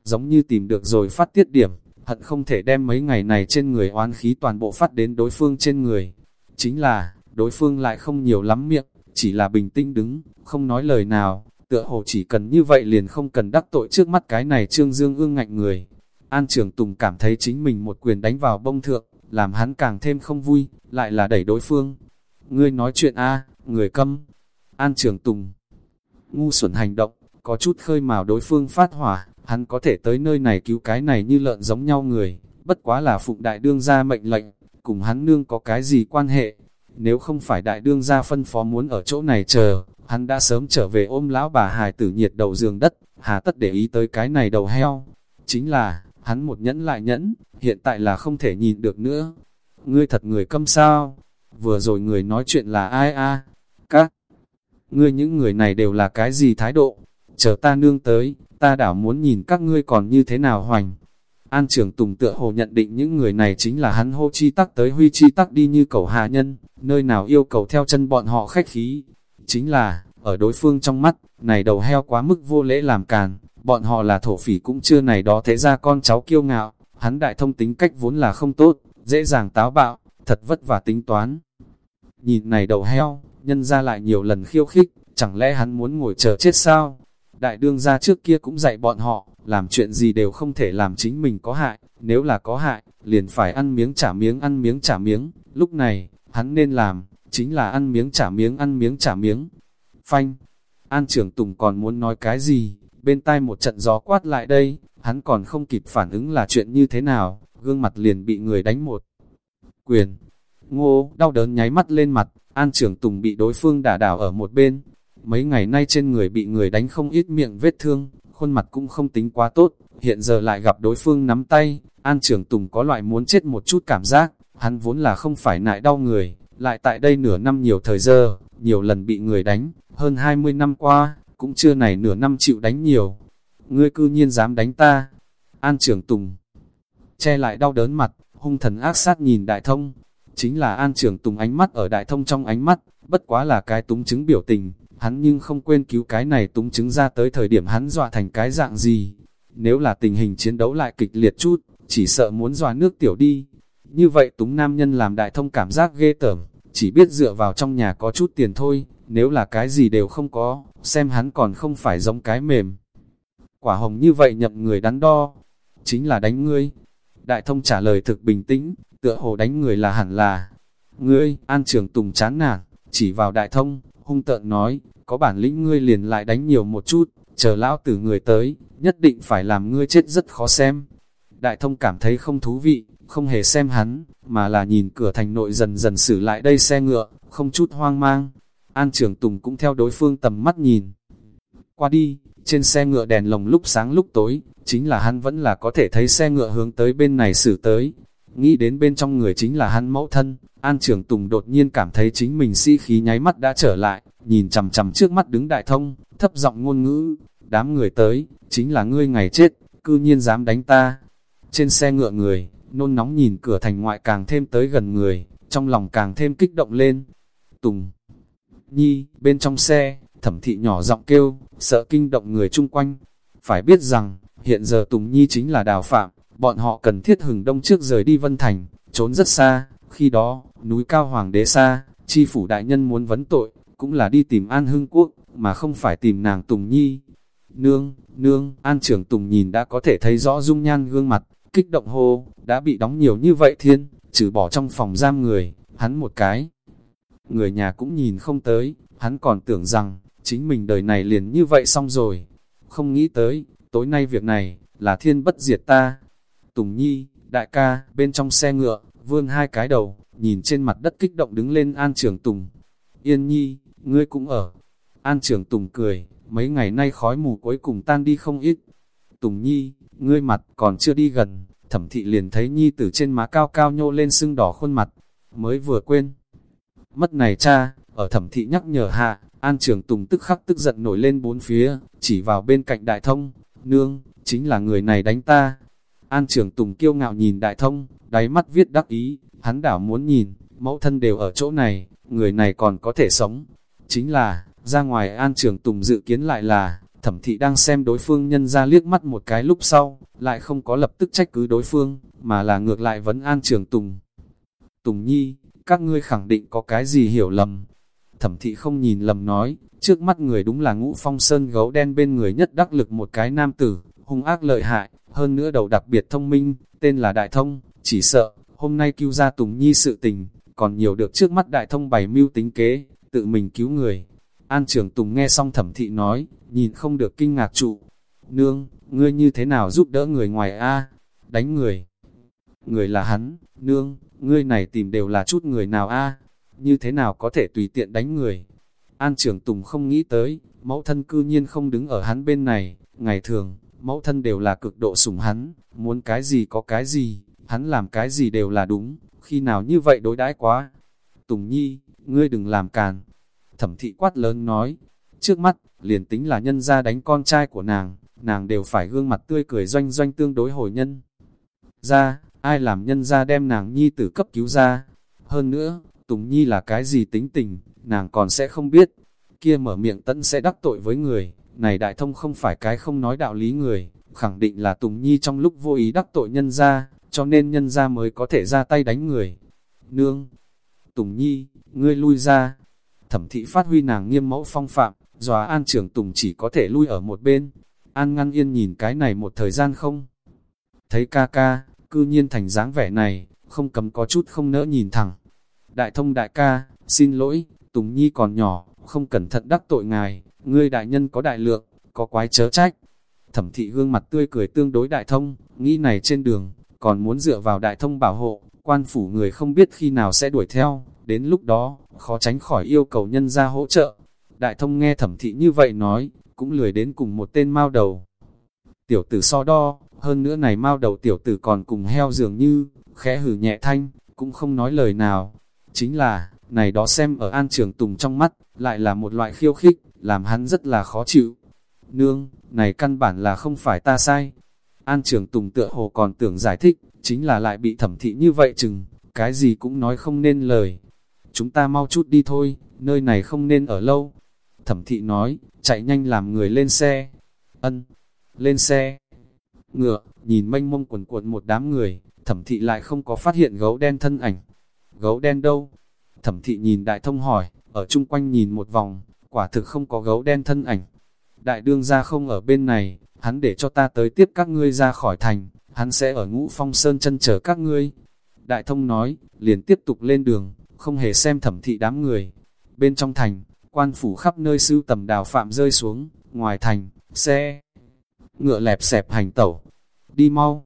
giống như tìm được rồi phát tiết điểm, hận không thể đem mấy ngày này trên người oán khí toàn bộ phát đến đối phương trên người. Chính là, đối phương lại không nhiều lắm miệng, chỉ là bình tĩnh đứng, không nói lời nào, tựa hồ chỉ cần như vậy liền không cần đắc tội trước mắt cái này trương dương ương ngạnh người. An trưởng Tùng cảm thấy chính mình một quyền đánh vào bông thượng, làm hắn càng thêm không vui, lại là đẩy đối phương. Ngươi nói chuyện a người câm. An trường Tùng. Ngu xuẩn hành động, có chút khơi mào đối phương phát hỏa, hắn có thể tới nơi này cứu cái này như lợn giống nhau người, bất quá là phụng đại đương ra mệnh lệnh, cùng hắn nương có cái gì quan hệ. Nếu không phải đại đương gia phân phó muốn ở chỗ này chờ, hắn đã sớm trở về ôm lão bà hài tử nhiệt đầu giường đất, hà tất để ý tới cái này đầu heo. Chính là, hắn một nhẫn lại nhẫn, hiện tại là không thể nhìn được nữa. Ngươi thật người câm sao? Vừa rồi người nói chuyện là ai a? Các ngươi những người này đều là cái gì thái độ? Chờ ta nương tới, ta đảo muốn nhìn các ngươi còn như thế nào hoành. An trưởng Tùng tựa hồ nhận định những người này chính là hắn hô chi tắc tới huy chi tắc đi như cầu hạ nhân, nơi nào yêu cầu theo chân bọn họ khách khí. Chính là, ở đối phương trong mắt, này đầu heo quá mức vô lễ làm càn, bọn họ là thổ phỉ cũng chưa này đó thế ra con cháu kiêu ngạo, hắn đại thông tính cách vốn là không tốt, dễ dàng táo bạo, thật vất vả tính toán. Nhìn này đầu heo, nhân ra lại nhiều lần khiêu khích, chẳng lẽ hắn muốn ngồi chờ chết sao? đại đương gia trước kia cũng dạy bọn họ, làm chuyện gì đều không thể làm chính mình có hại, nếu là có hại, liền phải ăn miếng trả miếng ăn miếng trả miếng, lúc này, hắn nên làm, chính là ăn miếng trả miếng ăn miếng trả miếng. Phanh, An trưởng Tùng còn muốn nói cái gì, bên tai một trận gió quát lại đây, hắn còn không kịp phản ứng là chuyện như thế nào, gương mặt liền bị người đánh một. Quyền, ngô, đau đớn nháy mắt lên mặt, An trưởng Tùng bị đối phương đả đảo ở một bên. Mấy ngày nay trên người bị người đánh không ít miệng vết thương, khuôn mặt cũng không tính quá tốt, hiện giờ lại gặp đối phương nắm tay, An trưởng Tùng có loại muốn chết một chút cảm giác, hắn vốn là không phải nại đau người, lại tại đây nửa năm nhiều thời giờ, nhiều lần bị người đánh, hơn 20 năm qua, cũng chưa này nửa năm chịu đánh nhiều. Ngươi cư nhiên dám đánh ta. An trưởng Tùng che lại đau đớn mặt, hung thần ác sát nhìn đại thông. Chính là An trưởng Tùng ánh mắt ở đại thông trong ánh mắt, bất quá là cái túng chứng biểu tình, hắn nhưng không quên cứu cái này túng chứng ra tới thời điểm hắn dọa thành cái dạng gì. Nếu là tình hình chiến đấu lại kịch liệt chút, chỉ sợ muốn dọa nước tiểu đi. Như vậy túng nam nhân làm đại thông cảm giác ghê tởm, chỉ biết dựa vào trong nhà có chút tiền thôi, nếu là cái gì đều không có, xem hắn còn không phải giống cái mềm. Quả hồng như vậy nhậm người đắn đo, chính là đánh ngươi. Đại thông trả lời thực bình tĩnh, tựa hồ đánh người là hẳn là. Ngươi, an trường tùng chán nản, chỉ vào đại thông, hung tợn nói, có bản lĩnh ngươi liền lại đánh nhiều một chút, chờ lão tử người tới, nhất định phải làm ngươi chết rất khó xem. Đại thông cảm thấy không thú vị, không hề xem hắn, mà là nhìn cửa thành nội dần dần xử lại đây xe ngựa, không chút hoang mang. An Trường Tùng cũng theo đối phương tầm mắt nhìn. Qua đi, trên xe ngựa đèn lồng lúc sáng lúc tối, chính là hắn vẫn là có thể thấy xe ngựa hướng tới bên này xử tới. Nghĩ đến bên trong người chính là hắn mẫu thân, An Trường Tùng đột nhiên cảm thấy chính mình si khí nháy mắt đã trở lại, nhìn chầm chầm trước mắt đứng đại thông, thấp giọng ngôn ngữ, đám người tới, chính là ngươi ngày chết, cư nhiên dám đánh ta. Trên xe ngựa người, nôn nóng nhìn cửa thành ngoại càng thêm tới gần người, trong lòng càng thêm kích động lên. Tùng Nhi, bên trong xe, thẩm thị nhỏ giọng kêu, sợ kinh động người chung quanh. Phải biết rằng, hiện giờ Tùng Nhi chính là đào phạm, bọn họ cần thiết hừng đông trước rời đi Vân Thành, trốn rất xa, khi đó, núi cao hoàng đế xa, chi phủ đại nhân muốn vấn tội, cũng là đi tìm An Hưng Quốc, mà không phải tìm nàng Tùng Nhi. Nương, nương, An trưởng Tùng nhìn đã có thể thấy rõ dung nhan gương mặt, kích động hô, đã bị đóng nhiều như vậy thiên, trừ bỏ trong phòng giam người, hắn một cái. Người nhà cũng nhìn không tới, hắn còn tưởng rằng, chính mình đời này liền như vậy xong rồi. Không nghĩ tới, tối nay việc này, là thiên bất diệt ta. Tùng Nhi, đại ca, bên trong xe ngựa, vươn hai cái đầu, nhìn trên mặt đất kích động đứng lên An Trường Tùng. Yên Nhi, ngươi cũng ở. An Trường Tùng cười, mấy ngày nay khói mù cuối cùng tan đi không ít. Tùng Nhi, ngươi mặt còn chưa đi gần, thẩm thị liền thấy Nhi tử trên má cao cao nhô lên sưng đỏ khuôn mặt, mới vừa quên. Mất này cha, ở thẩm thị nhắc nhở hạ, An Trường Tùng tức khắc tức giận nổi lên bốn phía, chỉ vào bên cạnh đại thông, nương, chính là người này đánh ta. An Trường Tùng kiêu ngạo nhìn đại thông, đáy mắt viết đắc ý, hắn đảo muốn nhìn, mẫu thân đều ở chỗ này, người này còn có thể sống. Chính là, ra ngoài An Trường Tùng dự kiến lại là, thẩm thị đang xem đối phương nhân ra liếc mắt một cái lúc sau, lại không có lập tức trách cứ đối phương, mà là ngược lại vấn An Trường Tùng. Tùng Nhi, các ngươi khẳng định có cái gì hiểu lầm. Thẩm thị không nhìn lầm nói, trước mắt người đúng là ngũ phong sơn gấu đen bên người nhất đắc lực một cái nam tử, hung ác lợi hại, hơn nữa đầu đặc biệt thông minh, tên là Đại Thông, chỉ sợ, hôm nay cứu ra Tùng Nhi sự tình, còn nhiều được trước mắt Đại Thông bày mưu tính kế, tự mình cứu người. An trưởng Tùng nghe xong thẩm thị nói, nhìn không được kinh ngạc trụ. Nương, ngươi như thế nào giúp đỡ người ngoài a Đánh người. Người là hắn, nương, ngươi này tìm đều là chút người nào a Như thế nào có thể tùy tiện đánh người. An trưởng Tùng không nghĩ tới, mẫu thân cư nhiên không đứng ở hắn bên này. Ngày thường, mẫu thân đều là cực độ sủng hắn, muốn cái gì có cái gì, hắn làm cái gì đều là đúng, khi nào như vậy đối đãi quá. Tùng Nhi, ngươi đừng làm càn. Thẩm thị quát lớn nói, trước mắt, liền tính là nhân ra đánh con trai của nàng, nàng đều phải gương mặt tươi cười doanh doanh tương đối hồi nhân. Ra, ai làm nhân ra đem nàng nhi tử cấp cứu ra. Hơn nữa, Tùng Nhi là cái gì tính tình, nàng còn sẽ không biết. Kia mở miệng tận sẽ đắc tội với người, này đại thông không phải cái không nói đạo lý người, khẳng định là Tùng Nhi trong lúc vô ý đắc tội nhân ra, cho nên nhân ra mới có thể ra tay đánh người. Nương, Tùng Nhi, ngươi lui ra. Thẩm thị phát huy nàng nghiêm mẫu phong phạm, dòa An trưởng Tùng chỉ có thể lui ở một bên. An ngăn yên nhìn cái này một thời gian không. Thấy ca ca, cư nhiên thành dáng vẻ này, không cấm có chút không nỡ nhìn thẳng. Đại thông đại ca, xin lỗi, Tùng Nhi còn nhỏ, không cẩn thận đắc tội ngài, ngươi đại nhân có đại lượng, có quái chớ trách. Thẩm thị gương mặt tươi cười tương đối đại thông, nghĩ này trên đường, còn muốn dựa vào đại thông bảo hộ, quan phủ người không biết khi nào sẽ đuổi theo, đến lúc đó, khó tránh khỏi yêu cầu nhân ra hỗ trợ. Đại thông nghe thẩm thị như vậy nói, cũng lười đến cùng một tên mao đầu. Tiểu tử so đo, hơn nữa này mao đầu tiểu tử còn cùng heo dường như, khẽ hử nhẹ thanh, cũng không nói lời nào. Chính là, này đó xem ở an trường tùng trong mắt, lại là một loại khiêu khích, làm hắn rất là khó chịu. Nương, này căn bản là không phải ta sai. An trường tùng tựa hồ còn tưởng giải thích, chính là lại bị thẩm thị như vậy chừng, cái gì cũng nói không nên lời. Chúng ta mau chút đi thôi, nơi này không nên ở lâu. Thẩm thị nói, chạy nhanh làm người lên xe. Ân, lên xe. Ngựa, nhìn mênh mông quần cuộn một đám người, thẩm thị lại không có phát hiện gấu đen thân ảnh. Gấu đen đâu? Thẩm thị nhìn đại thông hỏi, ở chung quanh nhìn một vòng, quả thực không có gấu đen thân ảnh. Đại đương ra không ở bên này, hắn để cho ta tới tiếp các ngươi ra khỏi thành, hắn sẽ ở ngũ phong sơn chân chờ các ngươi. Đại thông nói, liền tiếp tục lên đường, không hề xem thẩm thị đám người. Bên trong thành, quan phủ khắp nơi sưu tầm đào phạm rơi xuống, ngoài thành, xe, ngựa lẹp xẹp hành tẩu, đi mau.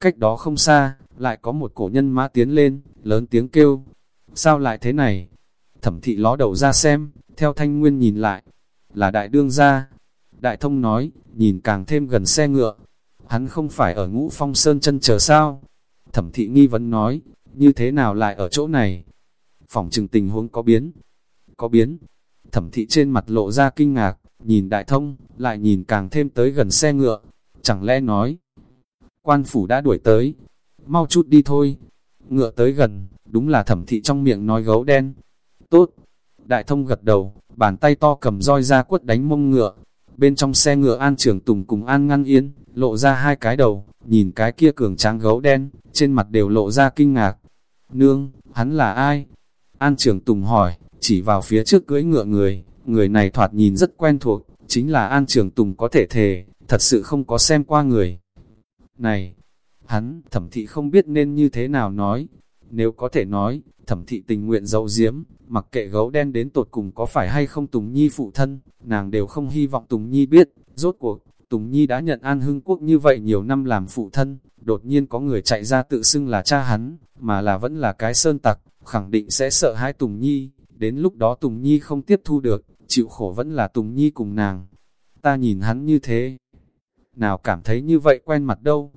Cách đó không xa, lại có một cổ nhân mã tiến lên, lớn tiếng kêu, sao lại thế này? Thẩm thị ló đầu ra xem, theo thanh nguyên nhìn lại, là đại đương gia. Đại thông nói, nhìn càng thêm gần xe ngựa, hắn không phải ở ngũ phong sơn chân chờ sao? Thẩm thị nghi vấn nói, như thế nào lại ở chỗ này? Phòng trừng tình huống có biến. Có biến. Thẩm thị trên mặt lộ ra kinh ngạc, nhìn đại thông, lại nhìn càng thêm tới gần xe ngựa. Chẳng lẽ nói, quan phủ đã đuổi tới, mau chút đi thôi. Ngựa tới gần, đúng là thẩm thị trong miệng nói gấu đen. Tốt, đại thông gật đầu, bàn tay to cầm roi ra quất đánh mông ngựa. Bên trong xe ngựa An Trường Tùng cùng An Ngăn Yên, lộ ra hai cái đầu, nhìn cái kia cường tráng gấu đen, trên mặt đều lộ ra kinh ngạc. Nương, hắn là ai? An Trường Tùng hỏi, chỉ vào phía trước cưỡi ngựa người, người này thoạt nhìn rất quen thuộc, chính là An Trường Tùng có thể thề, thật sự không có xem qua người. Này, hắn, thẩm thị không biết nên như thế nào nói, nếu có thể nói, thẩm thị tình nguyện dấu diếm, mặc kệ gấu đen đến tột cùng có phải hay không Tùng Nhi phụ thân, nàng đều không hy vọng Tùng Nhi biết, rốt cuộc, Tùng Nhi đã nhận An Hưng Quốc như vậy nhiều năm làm phụ thân, đột nhiên có người chạy ra tự xưng là cha hắn, mà là vẫn là cái sơn tặc, khẳng định sẽ sợ hai Tùng Nhi, đến lúc đó Tùng Nhi không tiếp thu được, chịu khổ vẫn là Tùng Nhi cùng nàng. Ta nhìn hắn như thế, nào cảm thấy như vậy quen mặt đâu.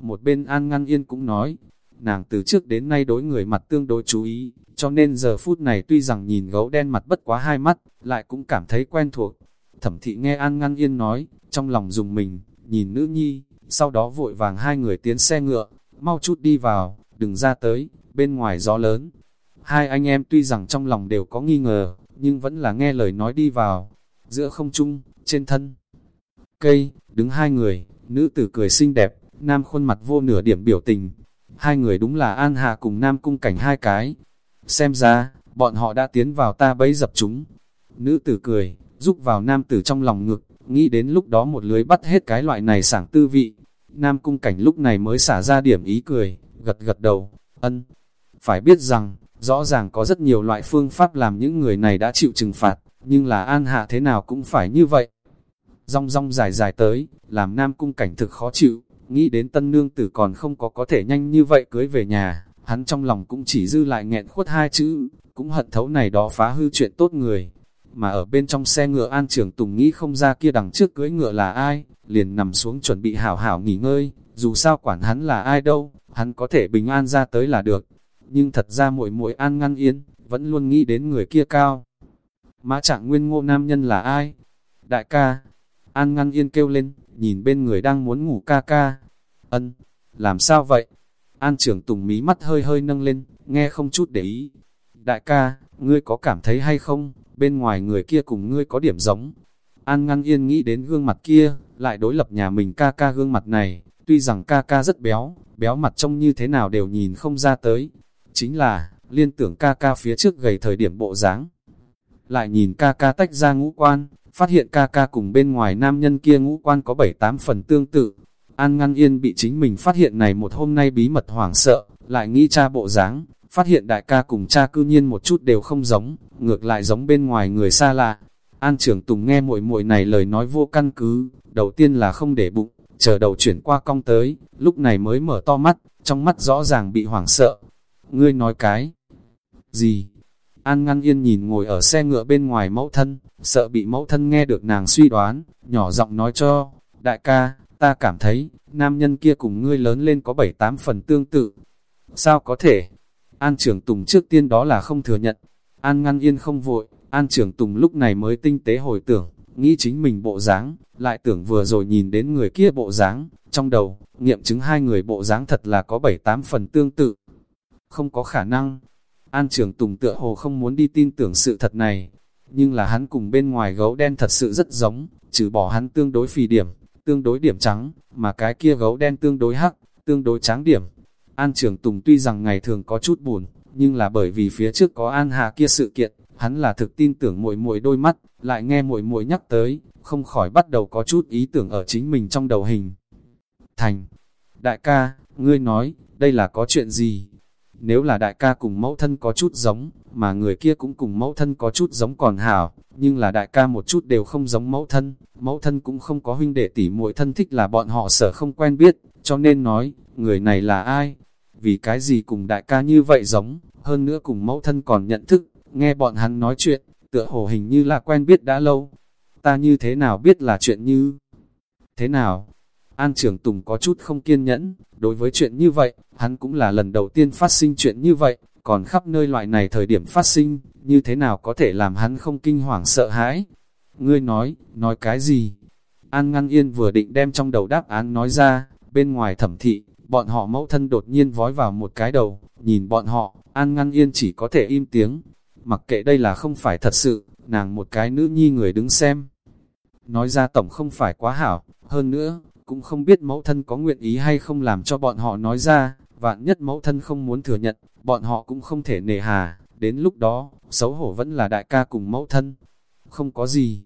Một bên An Ngăn Yên cũng nói, nàng từ trước đến nay đối người mặt tương đối chú ý, cho nên giờ phút này tuy rằng nhìn gấu đen mặt bất quá hai mắt, lại cũng cảm thấy quen thuộc. Thẩm thị nghe An Ngăn Yên nói, trong lòng dùng mình, nhìn nữ nhi, sau đó vội vàng hai người tiến xe ngựa, mau chút đi vào, đừng ra tới, bên ngoài gió lớn. Hai anh em tuy rằng trong lòng đều có nghi ngờ, nhưng vẫn là nghe lời nói đi vào. Giữa không trung, trên thân, cây, đứng hai người, nữ tử cười xinh đẹp, nam khuôn mặt vô nửa điểm biểu tình. Hai người đúng là An Hạ cùng nam cung cảnh hai cái. Xem ra, bọn họ đã tiến vào ta bấy dập chúng. Nữ tử cười, giúp vào nam tử trong lòng ngực, nghĩ đến lúc đó một lưới bắt hết cái loại này sảng tư vị. Nam cung cảnh lúc này mới xả ra điểm ý cười, gật gật đầu, ân. Phải biết rằng, rõ ràng có rất nhiều loại phương pháp làm những người này đã chịu trừng phạt, nhưng là an hạ thế nào cũng phải như vậy. Rong rong dài dài tới, làm nam cung cảnh thực khó chịu, nghĩ đến tân nương tử còn không có có thể nhanh như vậy cưới về nhà, hắn trong lòng cũng chỉ dư lại nghẹn khuất hai chữ, cũng hận thấu này đó phá hư chuyện tốt người. Mà ở bên trong xe ngựa An Trường Tùng nghĩ không ra kia đằng trước cưới ngựa là ai, liền nằm xuống chuẩn bị hảo hảo nghỉ ngơi, dù sao quản hắn là ai đâu, hắn có thể bình an ra tới là được. Nhưng thật ra muội muội An ngăn yên, vẫn luôn nghĩ đến người kia cao. Mã trạng nguyên ngô nam nhân là ai? Đại ca, An ngăn yên kêu lên, nhìn bên người đang muốn ngủ ca ca. Ân, làm sao vậy? An trưởng tùng mí mắt hơi hơi nâng lên, nghe không chút để ý. Đại ca, ngươi có cảm thấy hay không, bên ngoài người kia cùng ngươi có điểm giống. An ngăn yên nghĩ đến gương mặt kia, lại đối lập nhà mình ca ca gương mặt này, tuy rằng ca ca rất béo, béo mặt trông như thế nào đều nhìn không ra tới. Chính là, liên tưởng ca ca phía trước gầy thời điểm bộ dáng Lại nhìn ca ca tách ra ngũ quan, phát hiện ca ca cùng bên ngoài nam nhân kia ngũ quan có bảy tám phần tương tự. An ngăn yên bị chính mình phát hiện này một hôm nay bí mật hoảng sợ, lại nghĩ cha bộ dáng, phát hiện đại ca cùng cha cư nhiên một chút đều không giống, ngược lại giống bên ngoài người xa lạ. An trưởng Tùng nghe muội muội này lời nói vô căn cứ, đầu tiên là không để bụng, chờ đầu chuyển qua cong tới, lúc này mới mở to mắt, trong mắt rõ ràng bị hoảng sợ. Ngươi nói cái gì? An ngăn yên nhìn ngồi ở xe ngựa bên ngoài mẫu thân, sợ bị mẫu thân nghe được nàng suy đoán, nhỏ giọng nói cho, đại ca, ta cảm thấy, nam nhân kia cùng ngươi lớn lên có bảy tám phần tương tự. Sao có thể? An trưởng Tùng trước tiên đó là không thừa nhận. An ngăn yên không vội, An trưởng Tùng lúc này mới tinh tế hồi tưởng, nghĩ chính mình bộ dáng, lại tưởng vừa rồi nhìn đến người kia bộ dáng, trong đầu, nghiệm chứng hai người bộ dáng thật là có bảy tám phần tương tự. Không có khả năng. An trưởng Tùng tựa hồ không muốn đi tin tưởng sự thật này, nhưng là hắn cùng bên ngoài gấu đen thật sự rất giống, trừ bỏ hắn tương đối phì điểm, tương đối điểm trắng, mà cái kia gấu đen tương đối hắc, tương đối trắng điểm. An trưởng Tùng tuy rằng ngày thường có chút buồn, nhưng là bởi vì phía trước có An Hà kia sự kiện, hắn là thực tin tưởng muội muội đôi mắt, lại nghe muội muội nhắc tới, không khỏi bắt đầu có chút ý tưởng ở chính mình trong đầu hình. Thành, đại ca, ngươi nói, đây là có chuyện gì? Nếu là đại ca cùng mẫu thân có chút giống, mà người kia cũng cùng mẫu thân có chút giống còn hảo, nhưng là đại ca một chút đều không giống mẫu thân, mẫu thân cũng không có huynh đệ tỷ muội thân thích là bọn họ sở không quen biết, cho nên nói, người này là ai? Vì cái gì cùng đại ca như vậy giống, hơn nữa cùng mẫu thân còn nhận thức, nghe bọn hắn nói chuyện, tựa hồ hình như là quen biết đã lâu. Ta như thế nào biết là chuyện như thế nào? An trưởng Tùng có chút không kiên nhẫn, đối với chuyện như vậy, hắn cũng là lần đầu tiên phát sinh chuyện như vậy, còn khắp nơi loại này thời điểm phát sinh, như thế nào có thể làm hắn không kinh hoàng sợ hãi? Ngươi nói, nói cái gì? An ngăn yên vừa định đem trong đầu đáp án nói ra, bên ngoài thẩm thị, bọn họ mẫu thân đột nhiên vói vào một cái đầu, nhìn bọn họ, An ngăn yên chỉ có thể im tiếng. Mặc kệ đây là không phải thật sự, nàng một cái nữ nhi người đứng xem. Nói ra tổng không phải quá hảo, hơn nữa, cũng không biết mẫu thân có nguyện ý hay không làm cho bọn họ nói ra, vạn nhất mẫu thân không muốn thừa nhận, bọn họ cũng không thể nề hà, đến lúc đó, xấu hổ vẫn là đại ca cùng mẫu thân. Không có gì.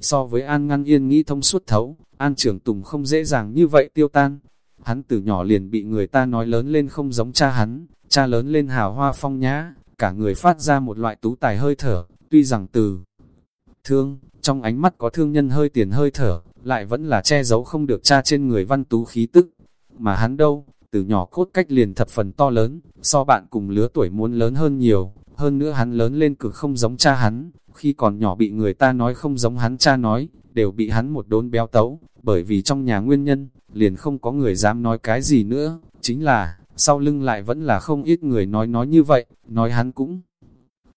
So với An Ngăn Yên nghĩ thông suốt thấu, An trưởng Tùng không dễ dàng như vậy tiêu tan. Hắn từ nhỏ liền bị người ta nói lớn lên không giống cha hắn, cha lớn lên hào hoa phong nhã, cả người phát ra một loại tú tài hơi thở, tuy rằng từ thương, trong ánh mắt có thương nhân hơi tiền hơi thở, lại vẫn là che giấu không được cha trên người văn tú khí tức. Mà hắn đâu, từ nhỏ cốt cách liền thập phần to lớn, so bạn cùng lứa tuổi muốn lớn hơn nhiều, hơn nữa hắn lớn lên cực không giống cha hắn, khi còn nhỏ bị người ta nói không giống hắn cha nói, đều bị hắn một đốn béo tấu, bởi vì trong nhà nguyên nhân, liền không có người dám nói cái gì nữa, chính là, sau lưng lại vẫn là không ít người nói nói như vậy, nói hắn cũng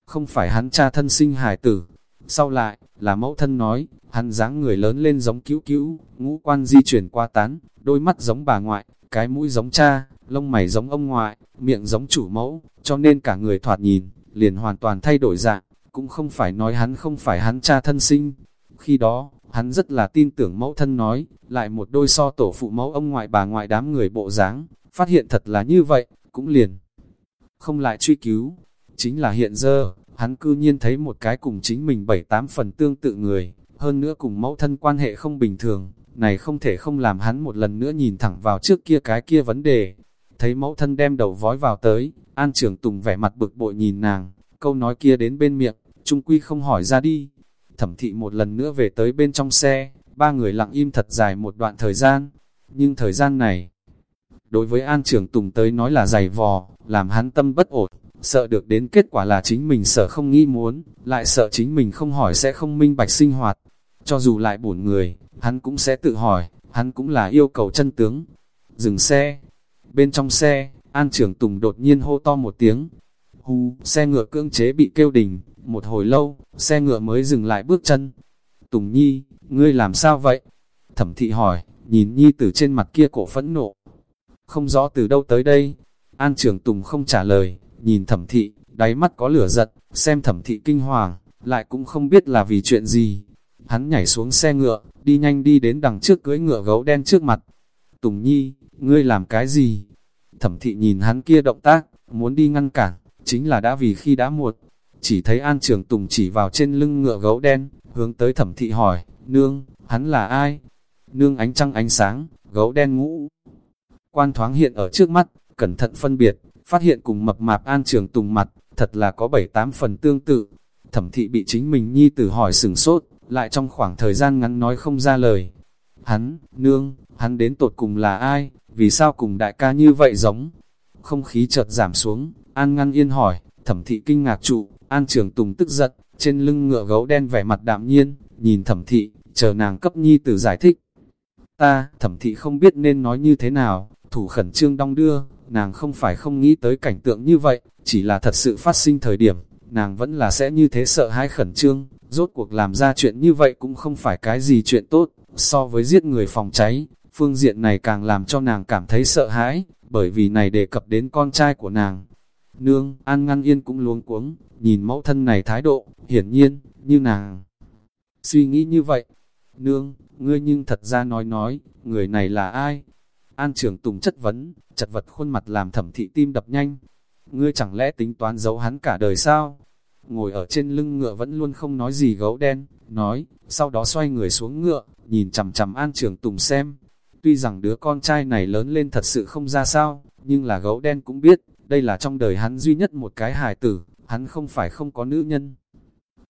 không phải hắn cha thân sinh hài tử. Sau lại, là mẫu thân nói, hắn dáng người lớn lên giống cứu cứu, ngũ quan di chuyển qua tán, đôi mắt giống bà ngoại, cái mũi giống cha, lông mày giống ông ngoại, miệng giống chủ mẫu, cho nên cả người thoạt nhìn, liền hoàn toàn thay đổi dạng, cũng không phải nói hắn không phải hắn cha thân sinh. Khi đó, hắn rất là tin tưởng mẫu thân nói, lại một đôi so tổ phụ mẫu ông ngoại bà ngoại đám người bộ dáng phát hiện thật là như vậy, cũng liền. Không lại truy cứu, chính là hiện giờ, hắn cư nhiên thấy một cái cùng chính mình bảy tám phần tương tự người, hơn nữa cùng mẫu thân quan hệ không bình thường, này không thể không làm hắn một lần nữa nhìn thẳng vào trước kia cái kia vấn đề. Thấy mẫu thân đem đầu vói vào tới, an trưởng tùng vẻ mặt bực bội nhìn nàng, câu nói kia đến bên miệng, trung quy không hỏi ra đi. Thẩm thị một lần nữa về tới bên trong xe, ba người lặng im thật dài một đoạn thời gian, nhưng thời gian này, đối với an trưởng tùng tới nói là dày vò, làm hắn tâm bất ổn, sợ được đến kết quả là chính mình sợ không nghĩ muốn, lại sợ chính mình không hỏi sẽ không minh bạch sinh hoạt. Cho dù lại bổn người, hắn cũng sẽ tự hỏi, hắn cũng là yêu cầu chân tướng. Dừng xe, bên trong xe, An trưởng Tùng đột nhiên hô to một tiếng. Hu, xe ngựa cưỡng chế bị kêu đình, một hồi lâu, xe ngựa mới dừng lại bước chân. Tùng Nhi, ngươi làm sao vậy? Thẩm thị hỏi, nhìn Nhi từ trên mặt kia cổ phẫn nộ. Không rõ từ đâu tới đây. An trưởng Tùng không trả lời, nhìn thẩm thị, đáy mắt có lửa giận, xem thẩm thị kinh hoàng, lại cũng không biết là vì chuyện gì. Hắn nhảy xuống xe ngựa, đi nhanh đi đến đằng trước cưới ngựa gấu đen trước mặt. Tùng Nhi, ngươi làm cái gì? Thẩm thị nhìn hắn kia động tác, muốn đi ngăn cản, chính là đã vì khi đã muộn. chỉ thấy An Trường Tùng chỉ vào trên lưng ngựa gấu đen, hướng tới thẩm thị hỏi, nương, hắn là ai? Nương ánh trăng ánh sáng, gấu đen ngũ. Quan thoáng hiện ở trước mắt, cẩn thận phân biệt, phát hiện cùng mập mạp An Trường Tùng mặt, thật là có bảy tám phần tương tự. Thẩm thị bị chính mình nhi tử hỏi sừng sốt, lại trong khoảng thời gian ngắn nói không ra lời. Hắn, nương, hắn đến tột cùng là ai, vì sao cùng đại ca như vậy giống? Không khí chợt giảm xuống, An ngăn yên hỏi, thẩm thị kinh ngạc trụ, An Trường Tùng tức giận, trên lưng ngựa gấu đen vẻ mặt đạm nhiên, nhìn thẩm thị, chờ nàng cấp nhi tử giải thích. Ta, thẩm thị không biết nên nói như thế nào, thủ khẩn trương đong đưa, nàng không phải không nghĩ tới cảnh tượng như vậy, chỉ là thật sự phát sinh thời điểm, nàng vẫn là sẽ như thế sợ hãi khẩn trương, rốt cuộc làm ra chuyện như vậy cũng không phải cái gì chuyện tốt, so với giết người phòng cháy, phương diện này càng làm cho nàng cảm thấy sợ hãi, bởi vì này đề cập đến con trai của nàng. Nương, An Ngăn Yên cũng luống cuống, nhìn mẫu thân này thái độ, hiển nhiên, như nàng. Suy nghĩ như vậy, nương, ngươi nhưng thật ra nói nói, người này là ai? An Trường tùng chất vấn, chật vật khuôn mặt làm thẩm thị tim đập nhanh. Ngươi chẳng lẽ tính toán giấu hắn cả đời sao? Ngồi ở trên lưng ngựa vẫn luôn không nói gì gấu đen, nói, sau đó xoay người xuống ngựa, nhìn chằm chằm an Trường tùng xem. Tuy rằng đứa con trai này lớn lên thật sự không ra sao, nhưng là gấu đen cũng biết, đây là trong đời hắn duy nhất một cái hài tử, hắn không phải không có nữ nhân.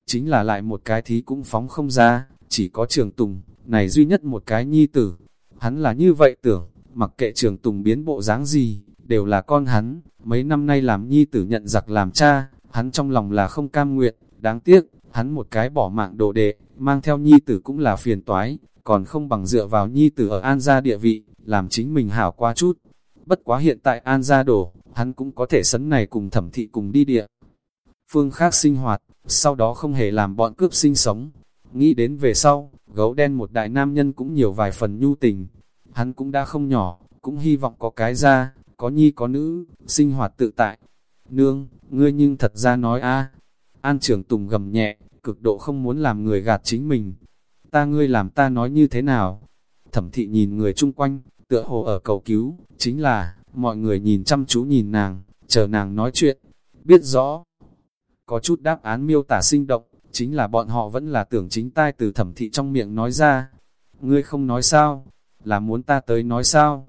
Chính là lại một cái thí cũng phóng không ra, chỉ có trường tùng, này duy nhất một cái nhi tử. Hắn là như vậy tưởng, mặc kệ trường tùng biến bộ dáng gì, đều là con hắn, mấy năm nay làm nhi tử nhận giặc làm cha, hắn trong lòng là không cam nguyện, đáng tiếc, hắn một cái bỏ mạng đồ đệ, mang theo nhi tử cũng là phiền toái, còn không bằng dựa vào nhi tử ở an gia địa vị, làm chính mình hảo qua chút. Bất quá hiện tại an gia đổ, hắn cũng có thể sấn này cùng thẩm thị cùng đi địa. Phương khác sinh hoạt, sau đó không hề làm bọn cướp sinh sống. Nghĩ đến về sau, gấu đen một đại nam nhân cũng nhiều vài phần nhu tình. Hắn cũng đã không nhỏ, cũng hy vọng có cái ra, có nhi có nữ, sinh hoạt tự tại. Nương, ngươi nhưng thật ra nói a An trưởng tùng gầm nhẹ, cực độ không muốn làm người gạt chính mình. Ta ngươi làm ta nói như thế nào? Thẩm thị nhìn người chung quanh, tựa hồ ở cầu cứu, chính là, mọi người nhìn chăm chú nhìn nàng, chờ nàng nói chuyện, biết rõ. Có chút đáp án miêu tả sinh động, chính là bọn họ vẫn là tưởng chính tai từ thẩm thị trong miệng nói ra. Ngươi không nói sao? Là muốn ta tới nói sao?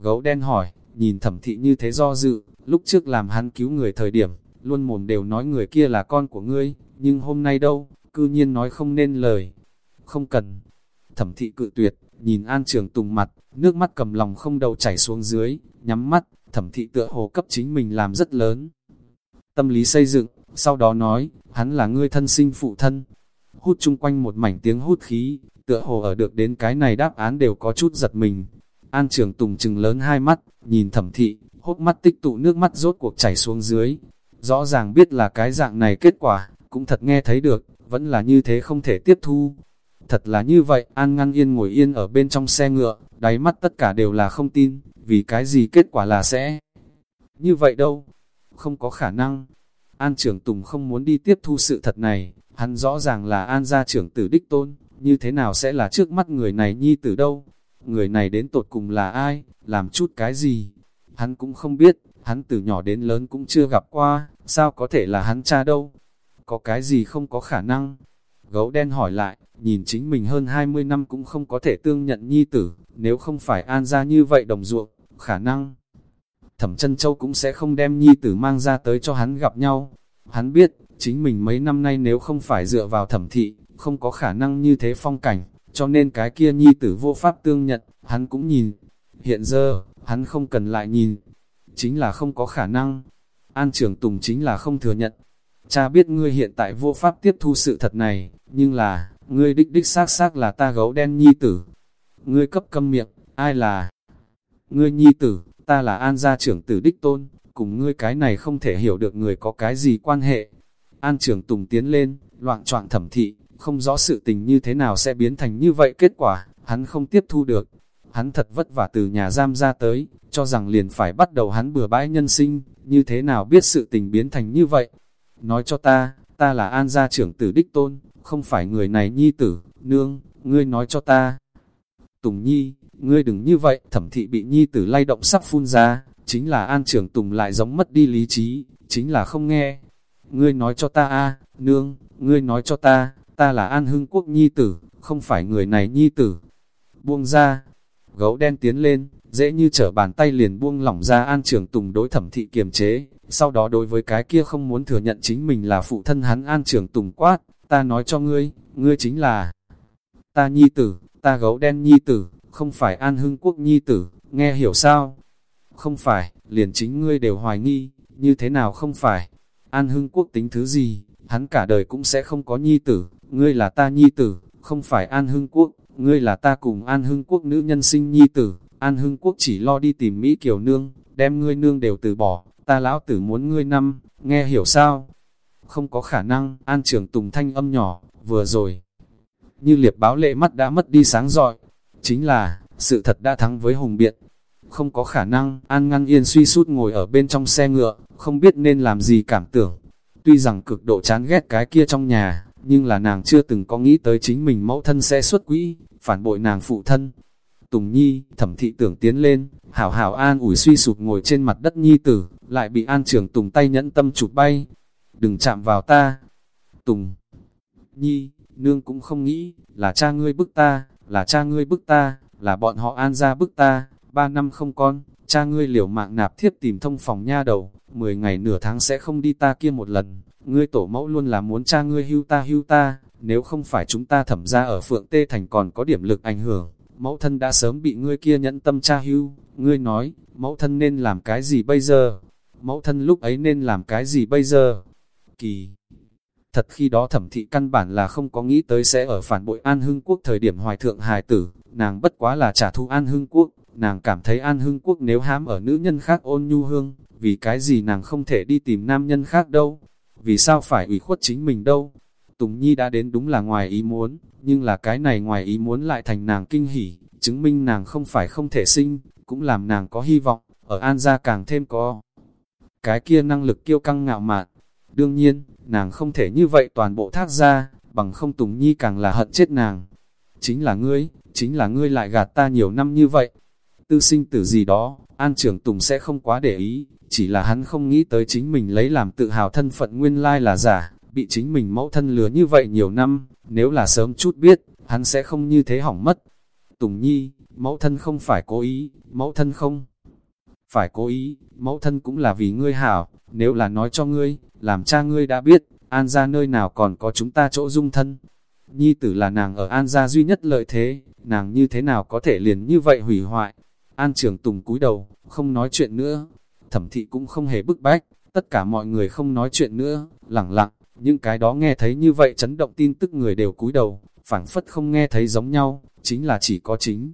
Gấu đen hỏi, nhìn thẩm thị như thế do dự, lúc trước làm hắn cứu người thời điểm, luôn mồm đều nói người kia là con của ngươi, nhưng hôm nay đâu, cư nhiên nói không nên lời. Không cần. Thẩm thị cự tuyệt, nhìn An Trường Tùng mặt, nước mắt cầm lòng không đầu chảy xuống dưới, nhắm mắt, thẩm thị tựa hồ cấp chính mình làm rất lớn. Tâm lý xây dựng, sau đó nói, hắn là ngươi thân sinh phụ thân. Hút chung quanh một mảnh tiếng hút khí, tựa hồ ở được đến cái này đáp án đều có chút giật mình. An Trường Tùng trừng lớn hai mắt, nhìn thẩm thị, hốc mắt tích tụ nước mắt rốt cuộc chảy xuống dưới. Rõ ràng biết là cái dạng này kết quả, cũng thật nghe thấy được, vẫn là như thế không thể tiếp thu. Thật là như vậy, An ngăn yên ngồi yên ở bên trong xe ngựa, đáy mắt tất cả đều là không tin, vì cái gì kết quả là sẽ như vậy đâu, không có khả năng. An trưởng Tùng không muốn đi tiếp thu sự thật này, hắn rõ ràng là An gia trưởng tử đích tôn, như thế nào sẽ là trước mắt người này nhi tử đâu? Người này đến tột cùng là ai, làm chút cái gì? Hắn cũng không biết, hắn từ nhỏ đến lớn cũng chưa gặp qua, sao có thể là hắn cha đâu? Có cái gì không có khả năng? Gấu đen hỏi lại, nhìn chính mình hơn 20 năm cũng không có thể tương nhận nhi tử, nếu không phải an ra như vậy đồng ruộng, khả năng. Thẩm chân châu cũng sẽ không đem nhi tử mang ra tới cho hắn gặp nhau. Hắn biết, chính mình mấy năm nay nếu không phải dựa vào thẩm thị, không có khả năng như thế phong cảnh, cho nên cái kia nhi tử vô pháp tương nhận, hắn cũng nhìn. Hiện giờ, hắn không cần lại nhìn, chính là không có khả năng. An trưởng Tùng chính là không thừa nhận. Cha biết ngươi hiện tại vô pháp tiếp thu sự thật này, nhưng là, ngươi đích đích xác xác là ta gấu đen nhi tử. Ngươi cấp câm miệng, ai là? Ngươi nhi tử, ta là an gia trưởng tử đích tôn, cùng ngươi cái này không thể hiểu được người có cái gì quan hệ. An trưởng Tùng tiến lên, loạn trọng thẩm thị, không rõ sự tình như thế nào sẽ biến thành như vậy kết quả, hắn không tiếp thu được. Hắn thật vất vả từ nhà giam ra tới, cho rằng liền phải bắt đầu hắn bừa bãi nhân sinh, như thế nào biết sự tình biến thành như vậy. Nói cho ta, ta là an gia trưởng tử đích tôn, không phải người này nhi tử, nương, ngươi nói cho ta. Tùng nhi, ngươi đừng như vậy, thẩm thị bị nhi tử lay động sắp phun ra, chính là an trưởng Tùng lại giống mất đi lý trí, chính là không nghe. ngươi nói cho ta a nương, ngươi nói cho ta, ta là An Hưng Quốc nhi tử, không phải người này nhi tử. Buông ra, gấu đen tiến lên, dễ như trở bàn tay liền buông lỏng ra An Trường Tùng đối thẩm thị kiềm chế, sau đó đối với cái kia không muốn thừa nhận chính mình là phụ thân hắn An Trường Tùng quát, ta nói cho ngươi, ngươi chính là ta nhi tử, ta gấu đen nhi tử, không phải An Hưng Quốc nhi tử, nghe hiểu sao? Không phải, liền chính ngươi đều hoài nghi, như thế nào không phải? An Hưng Quốc tính thứ gì, hắn cả đời cũng sẽ không có nhi tử, ngươi là ta nhi tử, không phải An Hưng Quốc, ngươi là ta cùng An Hưng Quốc nữ nhân sinh nhi tử, An Hưng Quốc chỉ lo đi tìm Mỹ Kiều Nương, đem ngươi nương đều từ bỏ, ta lão tử muốn ngươi năm, nghe hiểu sao? Không có khả năng, An Trường Tùng thanh âm nhỏ, vừa rồi. Như liệp báo lệ mắt đã mất đi sáng rọi, chính là, sự thật đã thắng với hùng biện. Không có khả năng, An ngăn yên suy sút ngồi ở bên trong xe ngựa, không biết nên làm gì cảm tưởng. Tuy rằng cực độ chán ghét cái kia trong nhà, nhưng là nàng chưa từng có nghĩ tới chính mình mẫu thân sẽ xuất quỹ, phản bội nàng phụ thân. Tùng Nhi, thẩm thị tưởng tiến lên, hảo hảo an ủi suy sụp ngồi trên mặt đất Nhi tử, lại bị an trưởng Tùng tay nhẫn tâm chụp bay. Đừng chạm vào ta. Tùng Nhi, nương cũng không nghĩ, là cha ngươi bức ta, là cha ngươi bức ta, là bọn họ an ra bức ta, ba năm không con, cha ngươi liều mạng nạp thiếp tìm thông phòng nha đầu, 10 ngày nửa tháng sẽ không đi ta kia một lần, ngươi tổ mẫu luôn là muốn cha ngươi hưu ta hưu ta, nếu không phải chúng ta thẩm ra ở phượng tê thành còn có điểm lực ảnh hưởng, mẫu thân đã sớm bị ngươi kia nhẫn tâm cha hưu, ngươi nói, mẫu thân nên làm cái gì bây giờ? Mẫu thân lúc ấy nên làm cái gì bây giờ? Kỳ! Thật khi đó thẩm thị căn bản là không có nghĩ tới sẽ ở phản bội An Hưng Quốc thời điểm hoài thượng hài tử, nàng bất quá là trả thù An Hưng Quốc, nàng cảm thấy An Hưng Quốc nếu hám ở nữ nhân khác ôn nhu hương, vì cái gì nàng không thể đi tìm nam nhân khác đâu, vì sao phải ủy khuất chính mình đâu. Tùng Nhi đã đến đúng là ngoài ý muốn, nhưng là cái này ngoài ý muốn lại thành nàng kinh hỉ, chứng minh nàng không phải không thể sinh, cũng làm nàng có hy vọng, ở An gia càng thêm có. Cái kia năng lực kiêu căng ngạo mạn, đương nhiên, nàng không thể như vậy toàn bộ thác ra, bằng không Tùng Nhi càng là hận chết nàng. Chính là ngươi, chính là ngươi lại gạt ta nhiều năm như vậy. Tư sinh tử gì đó, An trưởng Tùng sẽ không quá để ý, chỉ là hắn không nghĩ tới chính mình lấy làm tự hào thân phận nguyên lai là giả, bị chính mình mẫu thân lừa như vậy nhiều năm, nếu là sớm chút biết, hắn sẽ không như thế hỏng mất. Tùng Nhi, mẫu thân không phải cố ý, mẫu thân không phải cố ý, mẫu thân cũng là vì ngươi hảo, nếu là nói cho ngươi, làm cha ngươi đã biết, an ra nơi nào còn có chúng ta chỗ dung thân. Nhi tử là nàng ở an gia duy nhất lợi thế, nàng như thế nào có thể liền như vậy hủy hoại. An trưởng tùng cúi đầu, không nói chuyện nữa. Thẩm thị cũng không hề bức bách, tất cả mọi người không nói chuyện nữa, lặng lặng, những cái đó nghe thấy như vậy chấn động tin tức người đều cúi đầu, phảng phất không nghe thấy giống nhau, chính là chỉ có chính.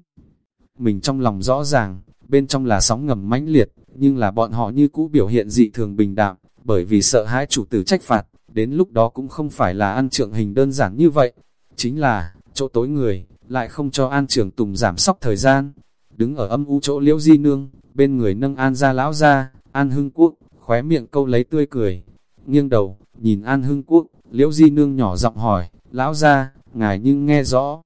Mình trong lòng rõ ràng, bên trong là sóng ngầm mãnh liệt, nhưng là bọn họ như cũ biểu hiện dị thường bình đạm, bởi vì sợ hãi chủ tử trách phạt, đến lúc đó cũng không phải là ăn trượng hình đơn giản như vậy. Chính là, chỗ tối người, lại không cho an trưởng tùng giảm sóc thời gian. Đứng ở âm u chỗ liễu di nương, bên người nâng an ra lão ra, an hưng quốc, khóe miệng câu lấy tươi cười. Nghiêng đầu, nhìn an hưng quốc, liễu di nương nhỏ giọng hỏi, lão ra, ngài nhưng nghe rõ.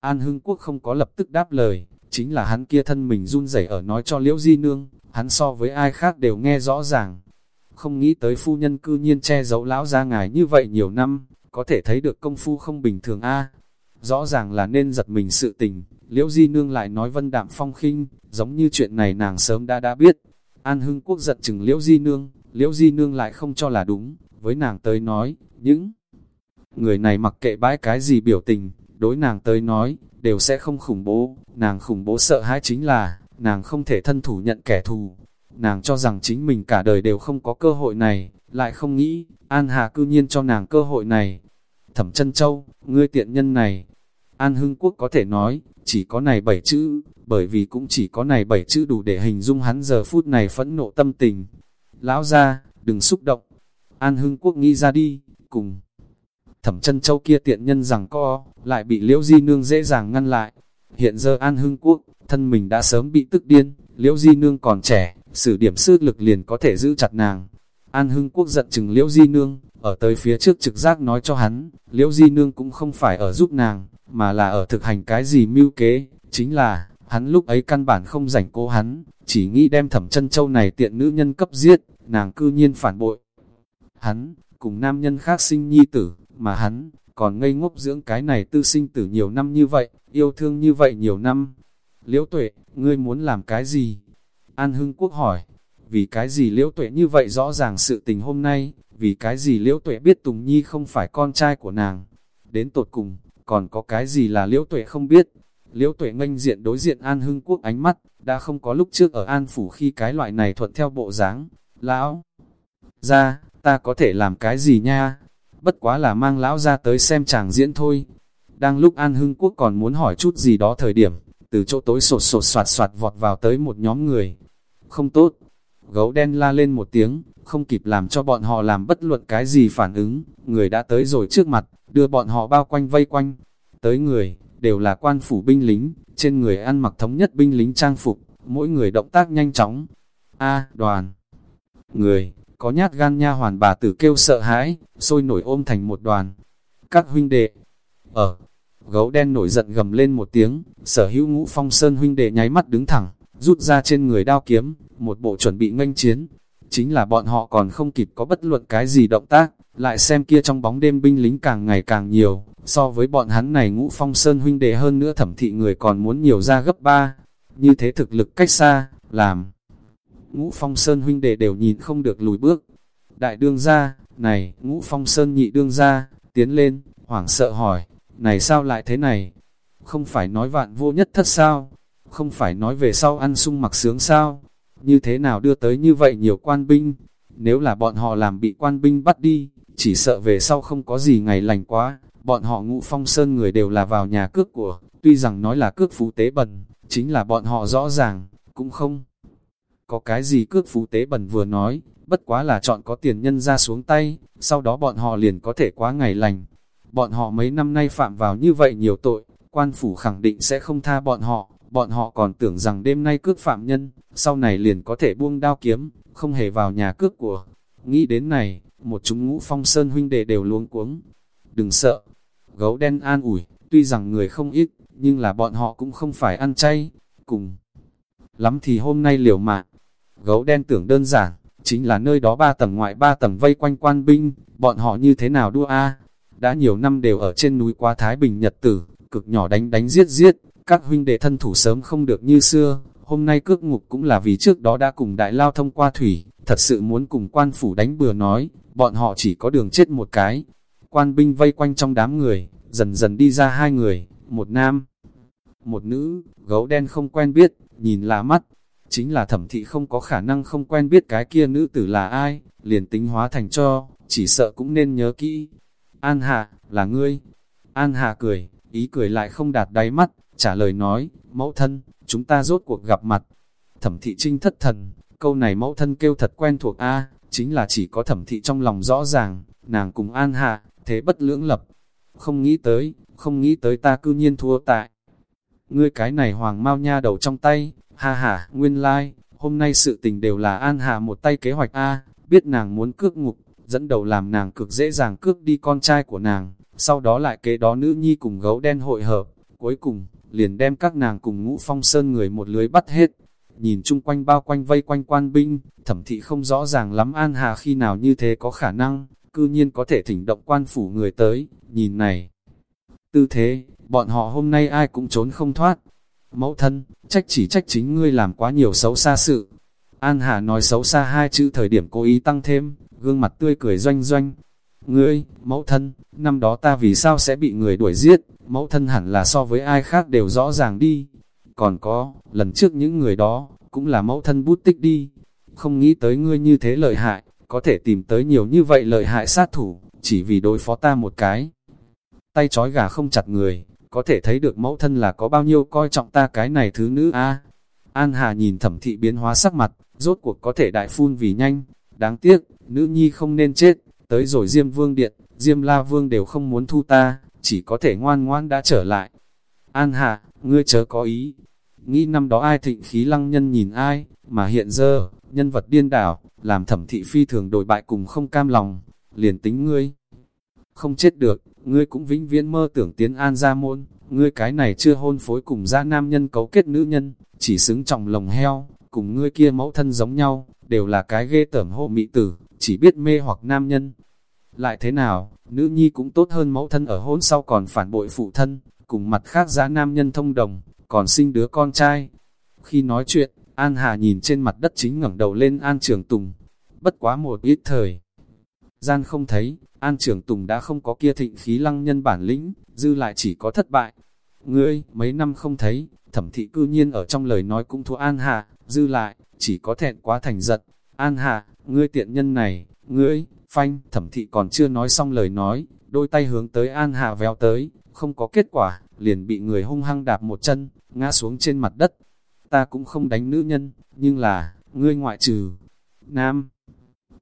An hưng quốc không có lập tức đáp lời, chính là hắn kia thân mình run rẩy ở nói cho liễu di nương, hắn so với ai khác đều nghe rõ ràng. Không nghĩ tới phu nhân cư nhiên che giấu lão ra ngài như vậy nhiều năm, có thể thấy được công phu không bình thường a Rõ ràng là nên giật mình sự tình, liễu di nương lại nói vân đạm phong khinh, giống như chuyện này nàng sớm đã đã biết. An Hưng Quốc giận chừng liễu di nương, liễu di nương lại không cho là đúng, với nàng tới nói, những người này mặc kệ bãi cái gì biểu tình, đối nàng tới nói, đều sẽ không khủng bố, nàng khủng bố sợ hãi chính là, nàng không thể thân thủ nhận kẻ thù. Nàng cho rằng chính mình cả đời đều không có cơ hội này, lại không nghĩ, An Hà cư nhiên cho nàng cơ hội này. Thẩm chân châu, ngươi tiện nhân này. An Hưng Quốc có thể nói, chỉ có này bảy chữ, bởi vì cũng chỉ có này bảy chữ đủ để hình dung hắn giờ phút này phẫn nộ tâm tình. Lão ra, đừng xúc động. An Hưng Quốc nghĩ ra đi, cùng. Thẩm chân châu kia tiện nhân rằng co, lại bị liễu di nương dễ dàng ngăn lại. Hiện giờ An Hưng Quốc, thân mình đã sớm bị tức điên, liễu di nương còn trẻ, sử điểm sức lực liền có thể giữ chặt nàng. An Hưng Quốc giận chừng liễu di nương, ở tới phía trước trực giác nói cho hắn, liễu di nương cũng không phải ở giúp nàng, mà là ở thực hành cái gì mưu kế, chính là, hắn lúc ấy căn bản không rảnh cô hắn, chỉ nghĩ đem thẩm chân châu này tiện nữ nhân cấp giết, nàng cư nhiên phản bội. hắn, cùng nam nhân khác sinh nhi tử, mà hắn, còn ngây ngốc dưỡng cái này tư sinh tử nhiều năm như vậy, yêu thương như vậy nhiều năm. Liễu tuệ, ngươi muốn làm cái gì? An Hưng Quốc hỏi, vì cái gì liễu tuệ như vậy rõ ràng sự tình hôm nay, vì cái gì liễu tuệ biết Tùng Nhi không phải con trai của nàng. Đến tột cùng, còn có cái gì là liễu tuệ không biết. Liễu tuệ nganh diện đối diện An Hưng Quốc ánh mắt, đã không có lúc trước ở An Phủ khi cái loại này thuận theo bộ dáng. Lão, ra, ta có thể làm cái gì nha? Bất quá là mang lão ra tới xem chàng diễn thôi. Đang lúc An Hưng Quốc còn muốn hỏi chút gì đó thời điểm, từ chỗ tối sột sột soạt soạt vọt vào tới một nhóm người. Không tốt, gấu đen la lên một tiếng, không kịp làm cho bọn họ làm bất luận cái gì phản ứng, người đã tới rồi trước mặt, đưa bọn họ bao quanh vây quanh. Tới người, đều là quan phủ binh lính, trên người ăn mặc thống nhất binh lính trang phục, mỗi người động tác nhanh chóng. A, đoàn. Người, có nhát gan nha hoàn bà tử kêu sợ hãi, sôi nổi ôm thành một đoàn. Các huynh đệ, ở, gấu đen nổi giận gầm lên một tiếng, sở hữu ngũ phong sơn huynh đệ nháy mắt đứng thẳng, rút ra trên người đao kiếm, một bộ chuẩn bị nghênh chiến. Chính là bọn họ còn không kịp có bất luận cái gì động tác, lại xem kia trong bóng đêm binh lính càng ngày càng nhiều, so với bọn hắn này ngũ phong sơn huynh đệ hơn nữa thẩm thị người còn muốn nhiều ra gấp ba. Như thế thực lực cách xa, làm ngũ phong sơn huynh đệ đều nhìn không được lùi bước. Đại đương ra, này, ngũ phong sơn nhị đương ra, tiến lên, hoảng sợ hỏi, này sao lại thế này? Không phải nói vạn vô nhất thất sao? Không phải nói về sau ăn sung mặc sướng sao? Như thế nào đưa tới như vậy nhiều quan binh? Nếu là bọn họ làm bị quan binh bắt đi, chỉ sợ về sau không có gì ngày lành quá. Bọn họ ngụ phong sơn người đều là vào nhà cước của, tuy rằng nói là cước phú tế bẩn, chính là bọn họ rõ ràng, cũng không. Có cái gì cước phú tế bẩn vừa nói, bất quá là chọn có tiền nhân ra xuống tay, sau đó bọn họ liền có thể quá ngày lành. Bọn họ mấy năm nay phạm vào như vậy nhiều tội, quan phủ khẳng định sẽ không tha bọn họ, bọn họ còn tưởng rằng đêm nay cước phạm nhân, sau này liền có thể buông đao kiếm, không hề vào nhà cước của. Nghĩ đến này, một chúng ngũ phong sơn huynh đệ đều luống cuống. Đừng sợ, gấu đen an ủi, tuy rằng người không ít, nhưng là bọn họ cũng không phải ăn chay, cùng. Lắm thì hôm nay liều mạng, gấu đen tưởng đơn giản, chính là nơi đó ba tầng ngoại ba tầng vây quanh quan binh, bọn họ như thế nào đua a Đã nhiều năm đều ở trên núi qua Thái Bình Nhật Tử, cực nhỏ đánh đánh giết giết, các huynh đệ thân thủ sớm không được như xưa, hôm nay cước ngục cũng là vì trước đó đã cùng đại lao thông qua thủy, thật sự muốn cùng quan phủ đánh bừa nói, bọn họ chỉ có đường chết một cái. Quan binh vây quanh trong đám người, dần dần đi ra hai người, một nam, một nữ, gấu đen không quen biết, nhìn lạ mắt, chính là thẩm thị không có khả năng không quen biết cái kia nữ tử là ai, liền tính hóa thành cho, chỉ sợ cũng nên nhớ kỹ. An Hạ, là ngươi. An Hạ cười, ý cười lại không đạt đáy mắt, trả lời nói, mẫu thân, chúng ta rốt cuộc gặp mặt. Thẩm thị trinh thất thần, câu này mẫu thân kêu thật quen thuộc a chính là chỉ có thẩm thị trong lòng rõ ràng, nàng cùng An Hạ, thế bất lưỡng lập. Không nghĩ tới, không nghĩ tới ta cư nhiên thua tại. Ngươi cái này hoàng mau nha đầu trong tay, Ha ha, nguyên lai, like, hôm nay sự tình đều là An hạ một tay kế hoạch A, biết nàng muốn cước ngục, dẫn đầu làm nàng cực dễ dàng cước đi con trai của nàng, sau đó lại kế đó nữ nhi cùng gấu đen hội hợp, cuối cùng, liền đem các nàng cùng ngũ phong sơn người một lưới bắt hết. Nhìn chung quanh bao quanh vây quanh quan binh, thẩm thị không rõ ràng lắm An Hà khi nào như thế có khả năng, cư nhiên có thể thỉnh động quan phủ người tới, nhìn này. Tư thế, bọn họ hôm nay ai cũng trốn không thoát, Mẫu thân, trách chỉ trách chính ngươi làm quá nhiều xấu xa sự. An Hà nói xấu xa hai chữ thời điểm cố ý tăng thêm, gương mặt tươi cười doanh doanh. Ngươi, mẫu thân, năm đó ta vì sao sẽ bị người đuổi giết, mẫu thân hẳn là so với ai khác đều rõ ràng đi. Còn có, lần trước những người đó, cũng là mẫu thân bút tích đi. Không nghĩ tới ngươi như thế lợi hại, có thể tìm tới nhiều như vậy lợi hại sát thủ, chỉ vì đối phó ta một cái. Tay chói gà không chặt người, có thể thấy được mẫu thân là có bao nhiêu coi trọng ta cái này thứ nữ a An Hà nhìn thẩm thị biến hóa sắc mặt, rốt cuộc có thể đại phun vì nhanh. Đáng tiếc, nữ nhi không nên chết, tới rồi Diêm Vương Điện, Diêm La Vương đều không muốn thu ta, chỉ có thể ngoan ngoan đã trở lại. An Hà, ngươi chớ có ý. Nghĩ năm đó ai thịnh khí lăng nhân nhìn ai, mà hiện giờ, nhân vật điên đảo, làm thẩm thị phi thường đổi bại cùng không cam lòng, liền tính ngươi. Không chết được, ngươi cũng vĩnh viễn mơ tưởng tiến an ra môn, ngươi cái này chưa hôn phối cùng gia nam nhân cấu kết nữ nhân, chỉ xứng trọng lồng heo, cùng ngươi kia mẫu thân giống nhau, đều là cái ghê tởm hộ mị tử, chỉ biết mê hoặc nam nhân. Lại thế nào, nữ nhi cũng tốt hơn mẫu thân ở hôn sau còn phản bội phụ thân, cùng mặt khác giã nam nhân thông đồng, còn sinh đứa con trai. Khi nói chuyện, An Hà nhìn trên mặt đất chính ngẩng đầu lên An Trường Tùng. Bất quá một ít thời. Gian không thấy, An Trường Tùng đã không có kia thịnh khí lăng nhân bản lĩnh, dư lại chỉ có thất bại. Ngươi, mấy năm không thấy, thẩm thị cư nhiên ở trong lời nói cũng thua An Hà, dư lại, chỉ có thẹn quá thành giật. An Hà, ngươi tiện nhân này, ngươi, phanh, thẩm thị còn chưa nói xong lời nói, đôi tay hướng tới An Hà véo tới, không có kết quả, liền bị người hung hăng đạp một chân, ngã xuống trên mặt đất. Ta cũng không đánh nữ nhân, nhưng là, ngươi ngoại trừ. Nam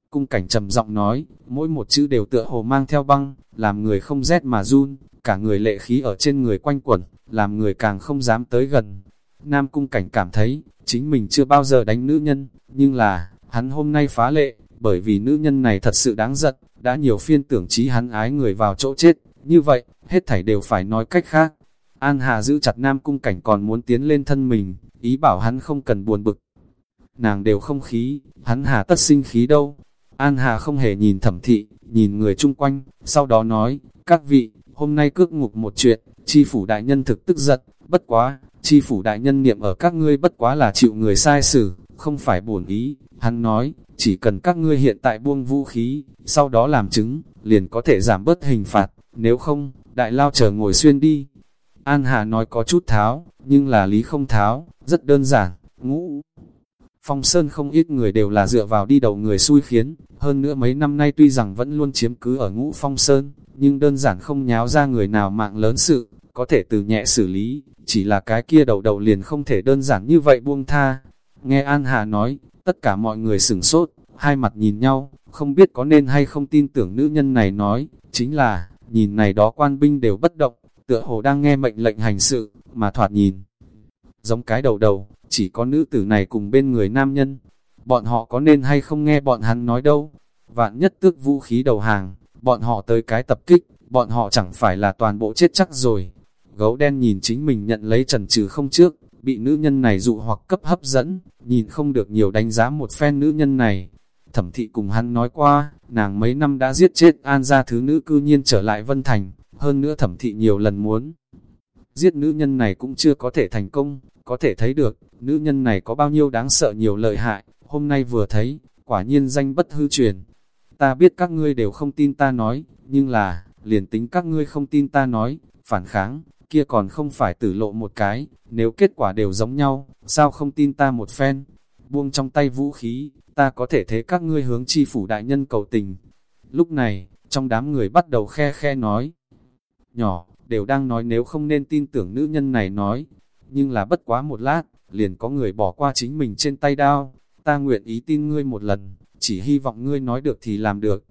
Cung cảnh trầm giọng nói, mỗi một chữ đều tựa hồ mang theo băng, làm người không rét mà run, cả người lệ khí ở trên người quanh quẩn, làm người càng không dám tới gần. Nam cung cảnh cảm thấy, chính mình chưa bao giờ đánh nữ nhân, nhưng là, hắn hôm nay phá lệ, bởi vì nữ nhân này thật sự đáng giận, đã nhiều phiên tưởng trí hắn ái người vào chỗ chết, như vậy, hết thảy đều phải nói cách khác. An Hà giữ chặt Nam cung cảnh còn muốn tiến lên thân mình, ý bảo hắn không cần buồn bực. Nàng đều không khí, hắn hà tất sinh khí đâu. An Hà không hề nhìn thẩm thị, nhìn người chung quanh, sau đó nói, các vị, hôm nay cước ngục một chuyện, chi phủ đại nhân thực tức giận, bất quá, chi phủ đại nhân niệm ở các ngươi bất quá là chịu người sai xử, không phải bổn ý, hắn nói, chỉ cần các ngươi hiện tại buông vũ khí, sau đó làm chứng, liền có thể giảm bớt hình phạt, nếu không, đại lao chờ ngồi xuyên đi. An Hà nói có chút tháo, nhưng là lý không tháo, rất đơn giản, ngũ. Phong Sơn không ít người đều là dựa vào đi đầu người xui khiến, hơn nữa mấy năm nay tuy rằng vẫn luôn chiếm cứ ở ngũ Phong Sơn, nhưng đơn giản không nháo ra người nào mạng lớn sự, có thể từ nhẹ xử lý, chỉ là cái kia đầu đầu liền không thể đơn giản như vậy buông tha. Nghe An Hà nói, tất cả mọi người sửng sốt, hai mặt nhìn nhau, không biết có nên hay không tin tưởng nữ nhân này nói, chính là, nhìn này đó quan binh đều bất động, tựa hồ đang nghe mệnh lệnh hành sự, mà thoạt nhìn. Giống cái đầu đầu, chỉ có nữ tử này cùng bên người nam nhân, bọn họ có nên hay không nghe bọn hắn nói đâu. Vạn nhất tước vũ khí đầu hàng, bọn họ tới cái tập kích, bọn họ chẳng phải là toàn bộ chết chắc rồi. Gấu đen nhìn chính mình nhận lấy trần trừ không trước, bị nữ nhân này dụ hoặc cấp hấp dẫn, nhìn không được nhiều đánh giá một phen nữ nhân này. Thẩm thị cùng hắn nói qua, nàng mấy năm đã giết chết an gia thứ nữ cư nhiên trở lại Vân Thành, hơn nữa thẩm thị nhiều lần muốn. Giết nữ nhân này cũng chưa có thể thành công, có thể thấy được, nữ nhân này có bao nhiêu đáng sợ nhiều lợi hại, hôm nay vừa thấy, quả nhiên danh bất hư truyền. Ta biết các ngươi đều không tin ta nói, nhưng là, liền tính các ngươi không tin ta nói, phản kháng, kia còn không phải tử lộ một cái, nếu kết quả đều giống nhau, sao không tin ta một phen? Buông trong tay vũ khí, ta có thể thế các ngươi hướng chi phủ đại nhân cầu tình. Lúc này, trong đám người bắt đầu khe khe nói. Nhỏ, đều đang nói nếu không nên tin tưởng nữ nhân này nói. Nhưng là bất quá một lát, liền có người bỏ qua chính mình trên tay đao. Ta nguyện ý tin ngươi một lần, chỉ hy vọng ngươi nói được thì làm được.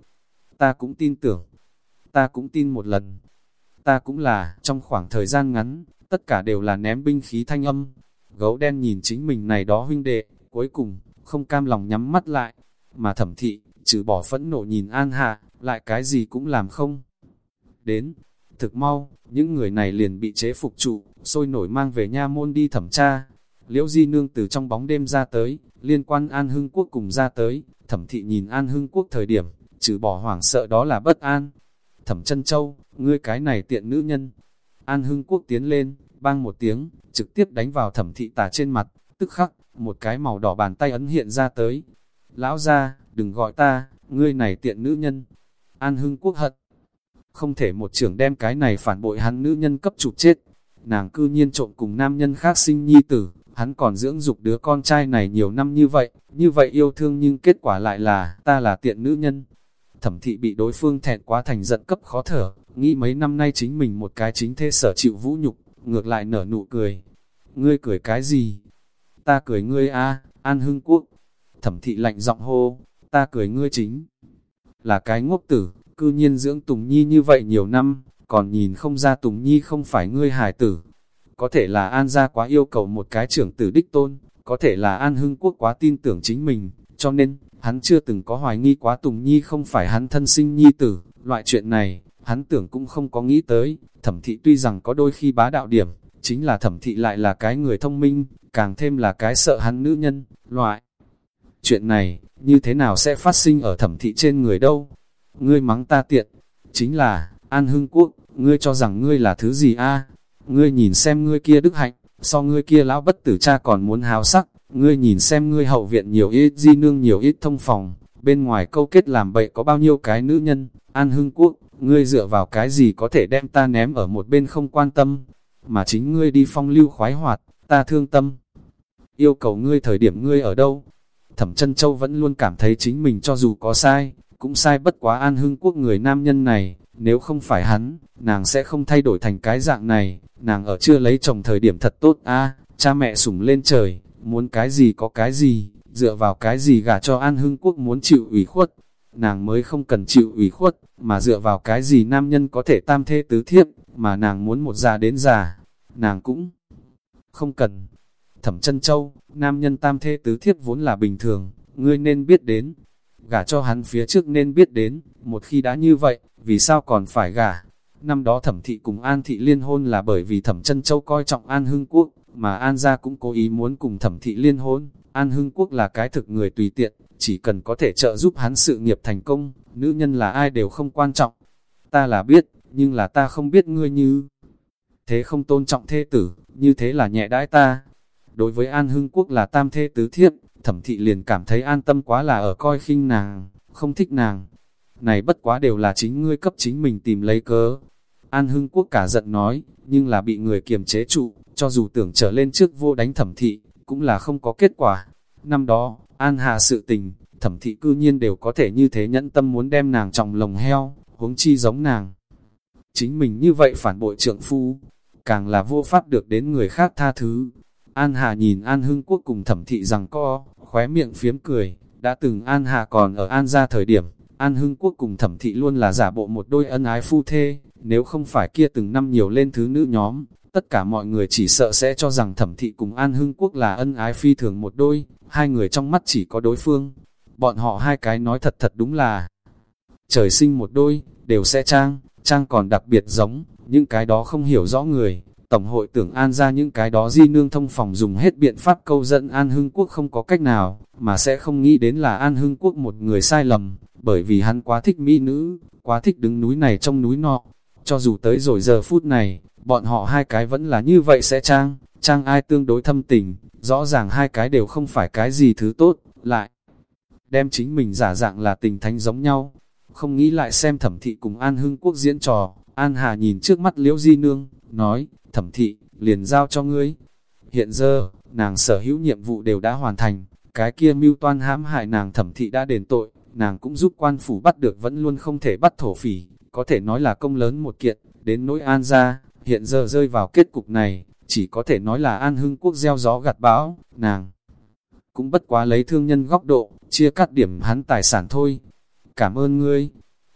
Ta cũng tin tưởng. Ta cũng tin một lần. Ta cũng là, trong khoảng thời gian ngắn, tất cả đều là ném binh khí thanh âm. Gấu đen nhìn chính mình này đó huynh đệ, cuối cùng, không cam lòng nhắm mắt lại. Mà thẩm thị, trừ bỏ phẫn nộ nhìn An Hạ, lại cái gì cũng làm không. Đến, thực mau, những người này liền bị chế phục trụ, sôi nổi mang về nha môn đi thẩm tra. Liễu Di Nương từ trong bóng đêm ra tới, liên quan An Hưng Quốc cùng ra tới, thẩm thị nhìn An Hưng Quốc thời điểm, trừ bỏ hoảng sợ đó là bất an. Thẩm chân châu, ngươi cái này tiện nữ nhân. An Hưng Quốc tiến lên, bang một tiếng, trực tiếp đánh vào thẩm thị tả trên mặt, tức khắc, một cái màu đỏ bàn tay ấn hiện ra tới. Lão ra, đừng gọi ta, ngươi này tiện nữ nhân. An Hưng Quốc hận. Không thể một trưởng đem cái này phản bội hắn nữ nhân cấp chụp chết. Nàng cư nhiên trộn cùng nam nhân khác sinh nhi tử, hắn còn dưỡng dục đứa con trai này nhiều năm như vậy, như vậy yêu thương nhưng kết quả lại là, ta là tiện nữ nhân. Thẩm thị bị đối phương thẹn quá thành giận cấp khó thở, nghĩ mấy năm nay chính mình một cái chính thế sở chịu vũ nhục, ngược lại nở nụ cười. Ngươi cười cái gì? Ta cười ngươi a An Hưng Quốc. Thẩm thị lạnh giọng hô, ta cười ngươi chính. Là cái ngốc tử, cư nhiên dưỡng Tùng Nhi như vậy nhiều năm, còn nhìn không ra Tùng Nhi không phải ngươi hài tử. Có thể là An gia quá yêu cầu một cái trưởng tử đích tôn, có thể là An Hưng Quốc quá tin tưởng chính mình, cho nên, hắn chưa từng có hoài nghi quá Tùng Nhi không phải hắn thân sinh nhi tử, loại chuyện này, hắn tưởng cũng không có nghĩ tới, thẩm thị tuy rằng có đôi khi bá đạo điểm, chính là thẩm thị lại là cái người thông minh, càng thêm là cái sợ hắn nữ nhân, loại. chuyện này, như thế nào sẽ phát sinh ở thẩm thị trên người đâu? Ngươi mắng ta tiện, chính là, An Hưng Quốc, ngươi cho rằng ngươi là thứ gì a? Ngươi nhìn xem ngươi kia đức hạnh, so ngươi kia lão bất tử cha còn muốn hào sắc, ngươi nhìn xem ngươi hậu viện nhiều ít di nương nhiều ít thông phòng, bên ngoài câu kết làm bậy có bao nhiêu cái nữ nhân, An Hưng Quốc, ngươi dựa vào cái gì có thể đem ta ném ở một bên không quan tâm, mà chính ngươi đi phong lưu khoái hoạt, ta thương tâm. Yêu cầu ngươi thời điểm ngươi ở đâu? Thẩm chân Châu vẫn luôn cảm thấy chính mình cho dù có sai, cũng sai bất quá An Hưng Quốc người nam nhân này, nếu không phải hắn, nàng sẽ không thay đổi thành cái dạng này, nàng ở chưa lấy chồng thời điểm thật tốt a cha mẹ sủng lên trời, muốn cái gì có cái gì, dựa vào cái gì gả cho An Hưng Quốc muốn chịu ủy khuất, nàng mới không cần chịu ủy khuất, mà dựa vào cái gì nam nhân có thể tam thê tứ thiếp, mà nàng muốn một già đến già, nàng cũng không cần. Thẩm chân châu, nam nhân tam thê tứ thiếp vốn là bình thường, ngươi nên biết đến, gả cho hắn phía trước nên biết đến, một khi đã như vậy, vì sao còn phải gả? Năm đó thẩm thị cùng An thị liên hôn là bởi vì thẩm chân châu coi trọng An Hưng Quốc, mà An gia cũng cố ý muốn cùng thẩm thị liên hôn. An Hưng Quốc là cái thực người tùy tiện, chỉ cần có thể trợ giúp hắn sự nghiệp thành công, nữ nhân là ai đều không quan trọng. Ta là biết, nhưng là ta không biết ngươi như. Thế không tôn trọng thê tử, như thế là nhẹ đãi ta. Đối với An Hưng Quốc là tam thê tứ thiếp, thẩm thị liền cảm thấy an tâm quá là ở coi khinh nàng, không thích nàng. Này bất quá đều là chính ngươi cấp chính mình tìm lấy cớ. An Hưng Quốc cả giận nói, nhưng là bị người kiềm chế trụ, cho dù tưởng trở lên trước vô đánh thẩm thị, cũng là không có kết quả. Năm đó, An Hà sự tình, thẩm thị cư nhiên đều có thể như thế nhẫn tâm muốn đem nàng trọng lồng heo, huống chi giống nàng. Chính mình như vậy phản bội trượng phu, càng là vô pháp được đến người khác tha thứ. An Hà nhìn An Hưng Quốc cùng thẩm thị rằng co, khóe miệng phiếm cười, đã từng An Hà còn ở An gia thời điểm, An Hưng Quốc cùng thẩm thị luôn là giả bộ một đôi ân ái phu thê, nếu không phải kia từng năm nhiều lên thứ nữ nhóm, tất cả mọi người chỉ sợ sẽ cho rằng thẩm thị cùng An Hưng Quốc là ân ái phi thường một đôi, hai người trong mắt chỉ có đối phương. Bọn họ hai cái nói thật thật đúng là trời sinh một đôi, đều sẽ trang, trang còn đặc biệt giống, những cái đó không hiểu rõ người. Tổng hội tưởng An ra những cái đó di nương thông phòng dùng hết biện pháp câu dẫn An Hưng Quốc không có cách nào, mà sẽ không nghĩ đến là An Hưng Quốc một người sai lầm, bởi vì hắn quá thích mỹ nữ, quá thích đứng núi này trong núi nọ. Cho dù tới rồi giờ phút này, bọn họ hai cái vẫn là như vậy sẽ trang, trang ai tương đối thâm tình, rõ ràng hai cái đều không phải cái gì thứ tốt, lại đem chính mình giả dạng là tình thánh giống nhau. Không nghĩ lại xem thẩm thị cùng An Hưng Quốc diễn trò, An Hà nhìn trước mắt Liễu Di Nương, nói, thẩm thị, liền giao cho ngươi. Hiện giờ, nàng sở hữu nhiệm vụ đều đã hoàn thành, cái kia mưu toan hãm hại nàng thẩm thị đã đền tội, nàng cũng giúp quan phủ bắt được vẫn luôn không thể bắt thổ phỉ, có thể nói là công lớn một kiện, đến nỗi an ra, hiện giờ rơi vào kết cục này, chỉ có thể nói là an hưng quốc gieo gió gặt bão, nàng cũng bất quá lấy thương nhân góc độ, chia cắt điểm hắn tài sản thôi. Cảm ơn ngươi.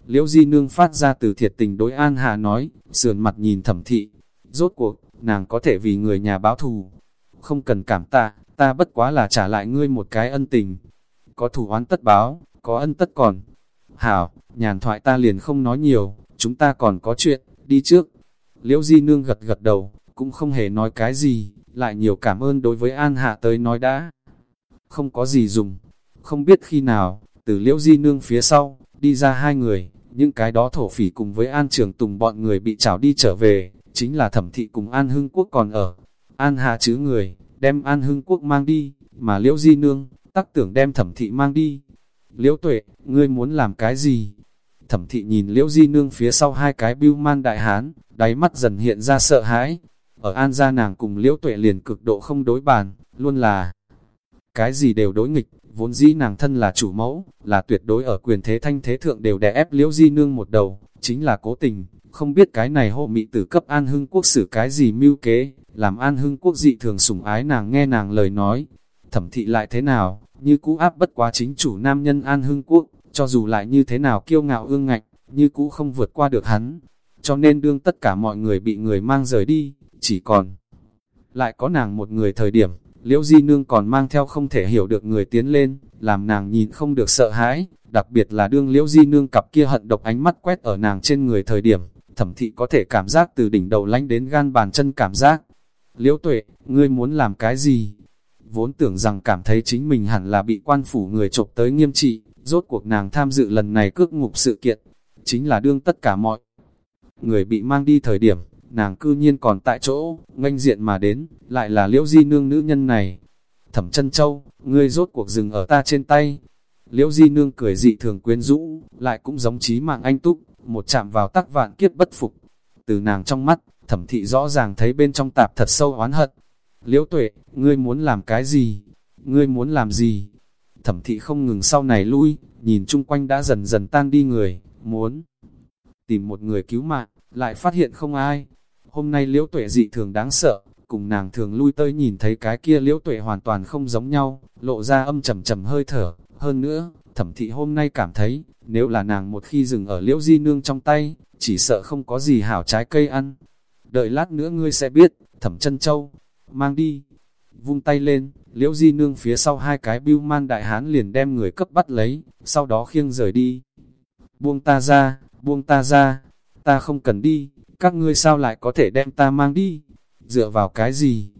Liễu Di Nương phát ra từ thiệt tình đối An Hà nói, sườn mặt nhìn thẩm thị. Rốt cuộc, nàng có thể vì người nhà báo thù. Không cần cảm tạ, ta bất quá là trả lại ngươi một cái ân tình. Có thù oán tất báo, có ân tất còn. Hảo, nhàn thoại ta liền không nói nhiều, chúng ta còn có chuyện, đi trước. Liễu Di Nương gật gật đầu, cũng không hề nói cái gì, lại nhiều cảm ơn đối với An Hạ tới nói đã. Không có gì dùng, không biết khi nào, từ Liễu Di Nương phía sau, đi ra hai người, những cái đó thổ phỉ cùng với An Trường Tùng bọn người bị trảo đi trở về, chính là thẩm thị cùng An Hưng Quốc còn ở. An Hạ chứ người, đem An Hưng Quốc mang đi, mà Liễu Di Nương, tắc tưởng đem thẩm thị mang đi. Liễu Tuệ, ngươi muốn làm cái gì? Thẩm thị nhìn Liễu Di Nương phía sau hai cái bưu man đại hán, đáy mắt dần hiện ra sợ hãi. Ở An gia nàng cùng Liễu Tuệ liền cực độ không đối bàn, luôn là cái gì đều đối nghịch, vốn dĩ nàng thân là chủ mẫu, là tuyệt đối ở quyền thế thanh thế thượng đều đè ép Liễu Di Nương một đầu, chính là cố tình, không biết cái này hộ mị tử cấp An Hưng Quốc xử cái gì mưu kế, làm An Hưng Quốc dị thường sủng ái nàng nghe nàng lời nói. Thẩm thị lại thế nào, như cũ áp bất quá chính chủ nam nhân An Hưng Quốc, cho dù lại như thế nào kiêu ngạo ương ngạnh, như cũ không vượt qua được hắn. Cho nên đương tất cả mọi người bị người mang rời đi, chỉ còn lại có nàng một người thời điểm, liễu di nương còn mang theo không thể hiểu được người tiến lên, làm nàng nhìn không được sợ hãi, đặc biệt là đương liễu di nương cặp kia hận độc ánh mắt quét ở nàng trên người thời điểm, thẩm thị có thể cảm giác từ đỉnh đầu lánh đến gan bàn chân cảm giác. Liễu tuệ, ngươi muốn làm cái gì? vốn tưởng rằng cảm thấy chính mình hẳn là bị quan phủ người trộm tới nghiêm trị, rốt cuộc nàng tham dự lần này cước ngục sự kiện, chính là đương tất cả mọi người bị mang đi thời điểm, nàng cư nhiên còn tại chỗ, nganh diện mà đến, lại là liễu di nương nữ nhân này. Thẩm chân châu, ngươi rốt cuộc dừng ở ta trên tay. Liễu di nương cười dị thường quyến rũ, lại cũng giống trí mạng anh túc, một chạm vào tắc vạn kiếp bất phục. Từ nàng trong mắt, thẩm thị rõ ràng thấy bên trong tạp thật sâu oán hận. Liễu tuệ, ngươi muốn làm cái gì? Ngươi muốn làm gì? Thẩm thị không ngừng sau này lui, nhìn chung quanh đã dần dần tan đi người, muốn tìm một người cứu mạng, lại phát hiện không ai. Hôm nay liễu tuệ dị thường đáng sợ, cùng nàng thường lui tới nhìn thấy cái kia liễu tuệ hoàn toàn không giống nhau, lộ ra âm trầm trầm hơi thở. Hơn nữa, thẩm thị hôm nay cảm thấy, nếu là nàng một khi dừng ở liễu di nương trong tay, chỉ sợ không có gì hảo trái cây ăn. Đợi lát nữa ngươi sẽ biết, thẩm chân châu, mang đi. Vung tay lên, liễu di nương phía sau hai cái bưu man đại hán liền đem người cấp bắt lấy, sau đó khiêng rời đi. Buông ta ra, buông ta ra, ta không cần đi, các ngươi sao lại có thể đem ta mang đi? Dựa vào cái gì?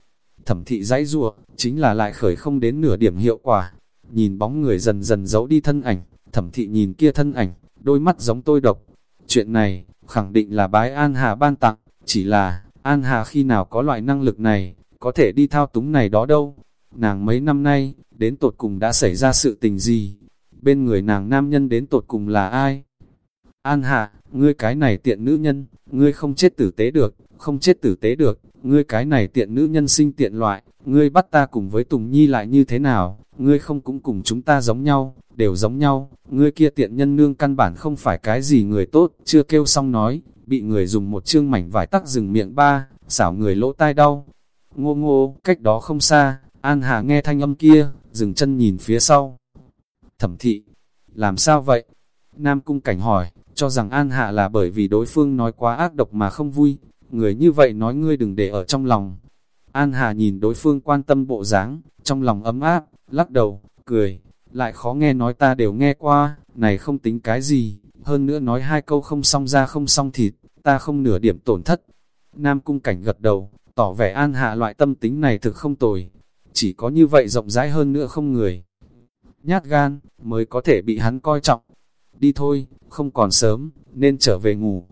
Thẩm thị dãy rùa, chính là lại khởi không đến nửa điểm hiệu quả. Nhìn bóng người dần dần giấu đi thân ảnh, thẩm thị nhìn kia thân ảnh, đôi mắt giống tôi độc. Chuyện này, khẳng định là bái An Hà ban tặng, chỉ là, An Hà khi nào có loại năng lực này, có thể đi thao túng này đó đâu. Nàng mấy năm nay, đến tột cùng đã xảy ra sự tình gì? Bên người nàng nam nhân đến tột cùng là ai? An hạ, ngươi cái này tiện nữ nhân, ngươi không chết tử tế được, không chết tử tế được, ngươi cái này tiện nữ nhân sinh tiện loại, ngươi bắt ta cùng với Tùng Nhi lại như thế nào, ngươi không cũng cùng chúng ta giống nhau, đều giống nhau, ngươi kia tiện nhân nương căn bản không phải cái gì người tốt, chưa kêu xong nói, bị người dùng một chương mảnh vải tắc rừng miệng ba, xảo người lỗ tai đau. Ngô ngô, cách đó không xa, An Hà nghe thanh âm kia, dừng chân nhìn phía sau. Thẩm thị, làm sao vậy? Nam cung cảnh hỏi, cho rằng An Hạ là bởi vì đối phương nói quá ác độc mà không vui, người như vậy nói ngươi đừng để ở trong lòng. An Hà nhìn đối phương quan tâm bộ dáng, trong lòng ấm áp, lắc đầu, cười, lại khó nghe nói ta đều nghe qua, này không tính cái gì, hơn nữa nói hai câu không xong ra không xong thịt, ta không nửa điểm tổn thất. Nam cung cảnh gật đầu, tỏ vẻ An Hạ loại tâm tính này thực không tồi, chỉ có như vậy rộng rãi hơn nữa không người. Nhát gan, mới có thể bị hắn coi trọng. Đi thôi, không còn sớm, nên trở về ngủ.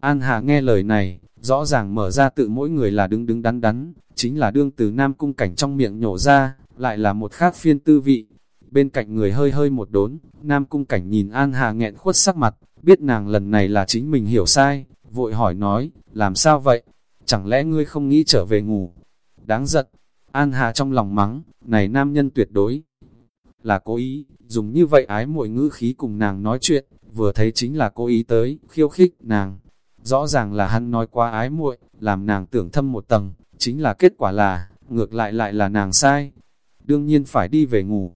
An Hà nghe lời này, rõ ràng mở ra tự mỗi người là đứng đứng đắn đắn, chính là đương từ nam cung cảnh trong miệng nhổ ra, lại là một khác phiên tư vị. Bên cạnh người hơi hơi một đốn, nam cung cảnh nhìn An Hà nghẹn khuất sắc mặt, biết nàng lần này là chính mình hiểu sai, vội hỏi nói, làm sao vậy? Chẳng lẽ ngươi không nghĩ trở về ngủ? Đáng giận, An Hà trong lòng mắng, này nam nhân tuyệt đối là cố ý, dùng như vậy ái muội ngữ khí cùng nàng nói chuyện, vừa thấy chính là cố ý tới, khiêu khích nàng. Rõ ràng là hắn nói quá ái muội, làm nàng tưởng thâm một tầng, chính là kết quả là, ngược lại lại là nàng sai. Đương nhiên phải đi về ngủ.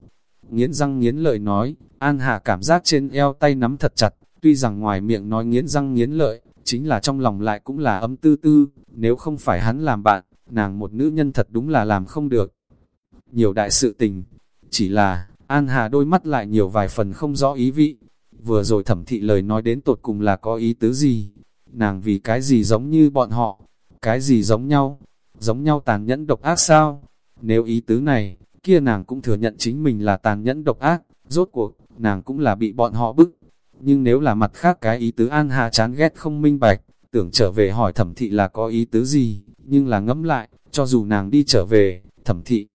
Nghiến răng nghiến lợi nói, An Hà cảm giác trên eo tay nắm thật chặt, tuy rằng ngoài miệng nói nghiến răng nghiến lợi, chính là trong lòng lại cũng là ấm tư tư, nếu không phải hắn làm bạn, nàng một nữ nhân thật đúng là làm không được. Nhiều đại sự tình, chỉ là, An Hà đôi mắt lại nhiều vài phần không rõ ý vị, vừa rồi thẩm thị lời nói đến tột cùng là có ý tứ gì, nàng vì cái gì giống như bọn họ, cái gì giống nhau, giống nhau tàn nhẫn độc ác sao, nếu ý tứ này, kia nàng cũng thừa nhận chính mình là tàn nhẫn độc ác, rốt cuộc, nàng cũng là bị bọn họ bức, nhưng nếu là mặt khác cái ý tứ An Hà chán ghét không minh bạch, tưởng trở về hỏi thẩm thị là có ý tứ gì, nhưng là ngẫm lại, cho dù nàng đi trở về, thẩm thị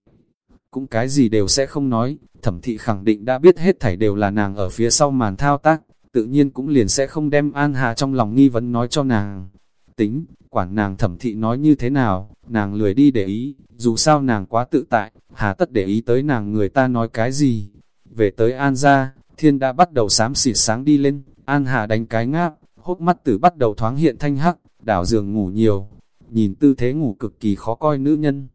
cũng cái gì đều sẽ không nói, thẩm thị khẳng định đã biết hết thảy đều là nàng ở phía sau màn thao tác, tự nhiên cũng liền sẽ không đem An Hà trong lòng nghi vấn nói cho nàng. Tính, quản nàng thẩm thị nói như thế nào, nàng lười đi để ý, dù sao nàng quá tự tại, hà tất để ý tới nàng người ta nói cái gì. Về tới An ra, thiên đã bắt đầu xám xịt sáng đi lên, An Hà đánh cái ngáp, hốt mắt tử bắt đầu thoáng hiện thanh hắc, đảo giường ngủ nhiều, nhìn tư thế ngủ cực kỳ khó coi nữ nhân.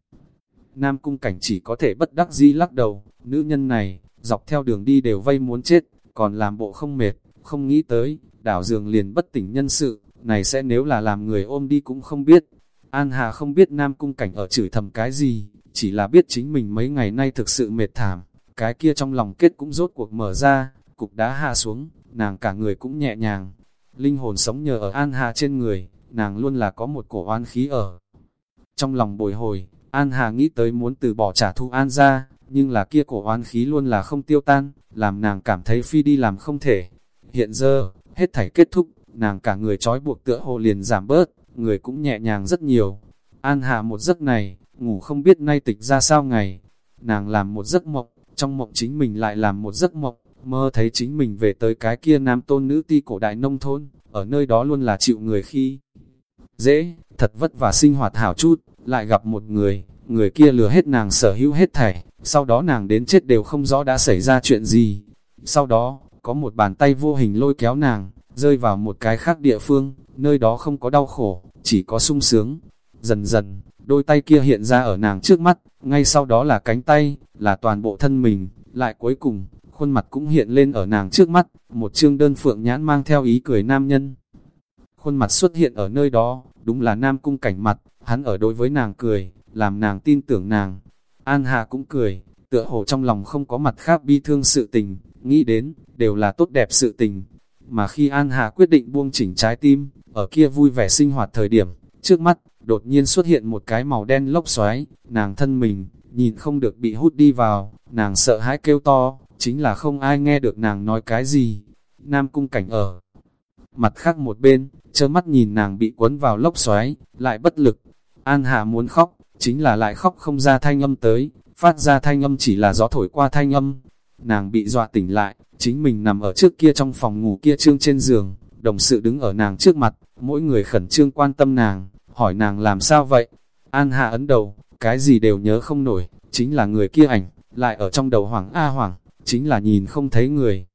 Nam cung cảnh chỉ có thể bất đắc dĩ lắc đầu, nữ nhân này, dọc theo đường đi đều vây muốn chết, còn làm bộ không mệt, không nghĩ tới, đảo giường liền bất tỉnh nhân sự, này sẽ nếu là làm người ôm đi cũng không biết. An Hà không biết Nam cung cảnh ở chửi thầm cái gì, chỉ là biết chính mình mấy ngày nay thực sự mệt thảm, cái kia trong lòng kết cũng rốt cuộc mở ra, cục đá hạ xuống, nàng cả người cũng nhẹ nhàng. Linh hồn sống nhờ ở An Hà trên người, nàng luôn là có một cổ oan khí ở. Trong lòng bồi hồi, An Hà nghĩ tới muốn từ bỏ trả thù An ra, nhưng là kia cổ oán khí luôn là không tiêu tan, làm nàng cảm thấy phi đi làm không thể. Hiện giờ, hết thảy kết thúc, nàng cả người trói buộc tựa hồ liền giảm bớt, người cũng nhẹ nhàng rất nhiều. An Hà một giấc này, ngủ không biết nay tịch ra sao ngày. Nàng làm một giấc mộng, trong mộng chính mình lại làm một giấc mộng, mơ thấy chính mình về tới cái kia nam tôn nữ ti cổ đại nông thôn, ở nơi đó luôn là chịu người khi dễ, thật vất vả sinh hoạt hảo chút, lại gặp một người, người kia lừa hết nàng sở hữu hết thảy, sau đó nàng đến chết đều không rõ đã xảy ra chuyện gì. Sau đó, có một bàn tay vô hình lôi kéo nàng, rơi vào một cái khác địa phương, nơi đó không có đau khổ, chỉ có sung sướng. Dần dần, đôi tay kia hiện ra ở nàng trước mắt, ngay sau đó là cánh tay, là toàn bộ thân mình, lại cuối cùng, khuôn mặt cũng hiện lên ở nàng trước mắt, một chương đơn phượng nhãn mang theo ý cười nam nhân. Khuôn mặt xuất hiện ở nơi đó, đúng là nam cung cảnh mặt, hắn ở đối với nàng cười, làm nàng tin tưởng nàng. An Hà cũng cười, tựa hồ trong lòng không có mặt khác bi thương sự tình, nghĩ đến, đều là tốt đẹp sự tình. Mà khi An Hà quyết định buông chỉnh trái tim, ở kia vui vẻ sinh hoạt thời điểm, trước mắt, đột nhiên xuất hiện một cái màu đen lốc xoáy, nàng thân mình, nhìn không được bị hút đi vào, nàng sợ hãi kêu to, chính là không ai nghe được nàng nói cái gì. Nam cung cảnh ở mặt khác một bên, chớ mắt nhìn nàng bị cuốn vào lốc xoáy, lại bất lực. An Hà muốn khóc, chính là lại khóc không ra thanh âm tới, phát ra thanh âm chỉ là gió thổi qua thanh âm. Nàng bị dọa tỉnh lại, chính mình nằm ở trước kia trong phòng ngủ kia trương trên giường, đồng sự đứng ở nàng trước mặt, mỗi người khẩn trương quan tâm nàng, hỏi nàng làm sao vậy. An Hà ấn đầu, cái gì đều nhớ không nổi, chính là người kia ảnh, lại ở trong đầu hoảng A hoảng, chính là nhìn không thấy người.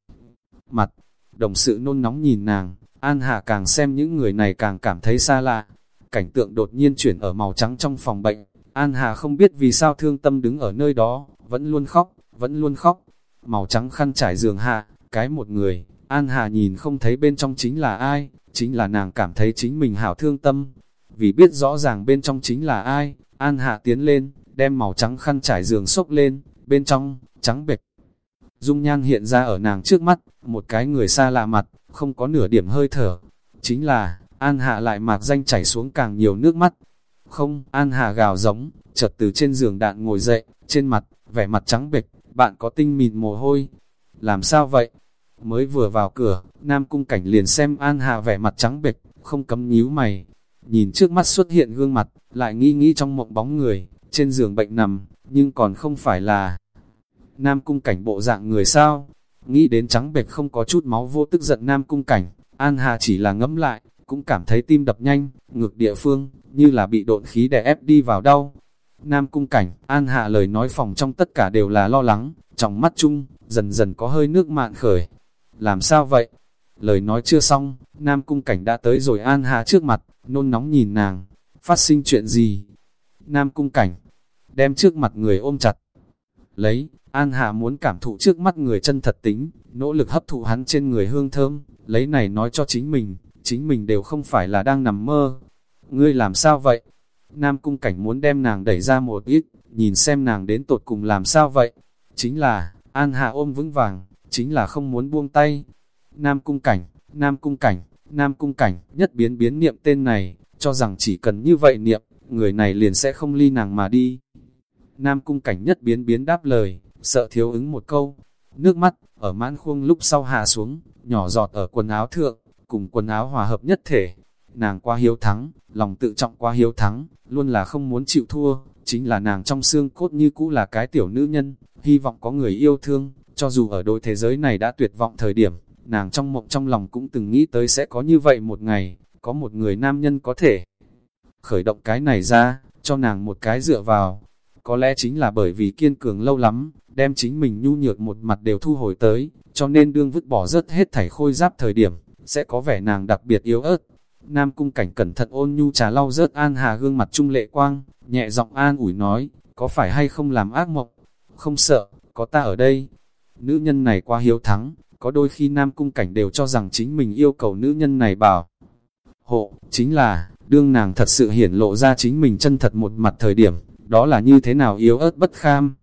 Mặt, đồng sự nôn nóng nhìn nàng, An Hà càng xem những người này càng cảm thấy xa lạ. Cảnh tượng đột nhiên chuyển ở màu trắng trong phòng bệnh. An Hà không biết vì sao thương tâm đứng ở nơi đó, vẫn luôn khóc, vẫn luôn khóc. Màu trắng khăn trải giường hạ, cái một người, An Hà nhìn không thấy bên trong chính là ai, chính là nàng cảm thấy chính mình hảo thương tâm. Vì biết rõ ràng bên trong chính là ai, An Hà tiến lên, đem màu trắng khăn trải giường xốc lên, bên trong, trắng bệch. Dung nhan hiện ra ở nàng trước mắt, một cái người xa lạ mặt, không có nửa điểm hơi thở. Chính là, An Hạ lại mạc danh chảy xuống càng nhiều nước mắt. Không, An Hạ gào giống, chợt từ trên giường đạn ngồi dậy, trên mặt, vẻ mặt trắng bệch, bạn có tinh mịn mồ hôi. Làm sao vậy? Mới vừa vào cửa, Nam Cung Cảnh liền xem An Hạ vẻ mặt trắng bệch, không cấm nhíu mày. Nhìn trước mắt xuất hiện gương mặt, lại nghĩ nghĩ trong mộng bóng người, trên giường bệnh nằm, nhưng còn không phải là Nam Cung Cảnh bộ dạng người sao? Nghĩ đến trắng bệch không có chút máu vô tức giận Nam Cung Cảnh, An Hà chỉ là ngẫm lại, cũng cảm thấy tim đập nhanh, ngược địa phương, như là bị độn khí đè ép đi vào đau. Nam Cung Cảnh, An Hạ lời nói phòng trong tất cả đều là lo lắng, trong mắt chung, dần dần có hơi nước mạn khởi. Làm sao vậy? Lời nói chưa xong, Nam Cung Cảnh đã tới rồi An Hạ trước mặt, nôn nóng nhìn nàng. Phát sinh chuyện gì? Nam Cung Cảnh, đem trước mặt người ôm chặt. Lấy, An Hạ muốn cảm thụ trước mắt người chân thật tính, nỗ lực hấp thụ hắn trên người hương thơm, lấy này nói cho chính mình, chính mình đều không phải là đang nằm mơ. Ngươi làm sao vậy? Nam cung cảnh muốn đem nàng đẩy ra một ít, nhìn xem nàng đến tột cùng làm sao vậy? Chính là, An Hạ ôm vững vàng, chính là không muốn buông tay. Nam cung cảnh, Nam cung cảnh, Nam cung cảnh, nhất biến biến niệm tên này, cho rằng chỉ cần như vậy niệm, người này liền sẽ không ly nàng mà đi. Nam cung cảnh nhất biến biến đáp lời, sợ thiếu ứng một câu. Nước mắt, ở mãn khuôn lúc sau hạ xuống, nhỏ giọt ở quần áo thượng, cùng quần áo hòa hợp nhất thể. Nàng qua hiếu thắng, lòng tự trọng qua hiếu thắng, luôn là không muốn chịu thua, chính là nàng trong xương cốt như cũ là cái tiểu nữ nhân, hy vọng có người yêu thương, cho dù ở đôi thế giới này đã tuyệt vọng thời điểm, nàng trong mộng trong lòng cũng từng nghĩ tới sẽ có như vậy một ngày, có một người nam nhân có thể khởi động cái này ra, cho nàng một cái dựa vào. Có lẽ chính là bởi vì kiên cường lâu lắm, đem chính mình nhu nhược một mặt đều thu hồi tới, cho nên đương vứt bỏ rất hết thảy khôi giáp thời điểm, sẽ có vẻ nàng đặc biệt yếu ớt. Nam cung cảnh cẩn thận ôn nhu trà lau rớt an hà gương mặt trung lệ quang, nhẹ giọng an ủi nói, có phải hay không làm ác mộng? Không sợ, có ta ở đây. Nữ nhân này qua hiếu thắng, có đôi khi Nam cung cảnh đều cho rằng chính mình yêu cầu nữ nhân này bảo. Hộ, chính là, đương nàng thật sự hiển lộ ra chính mình chân thật một mặt thời điểm, đó là như thế nào yếu ớt bất kham,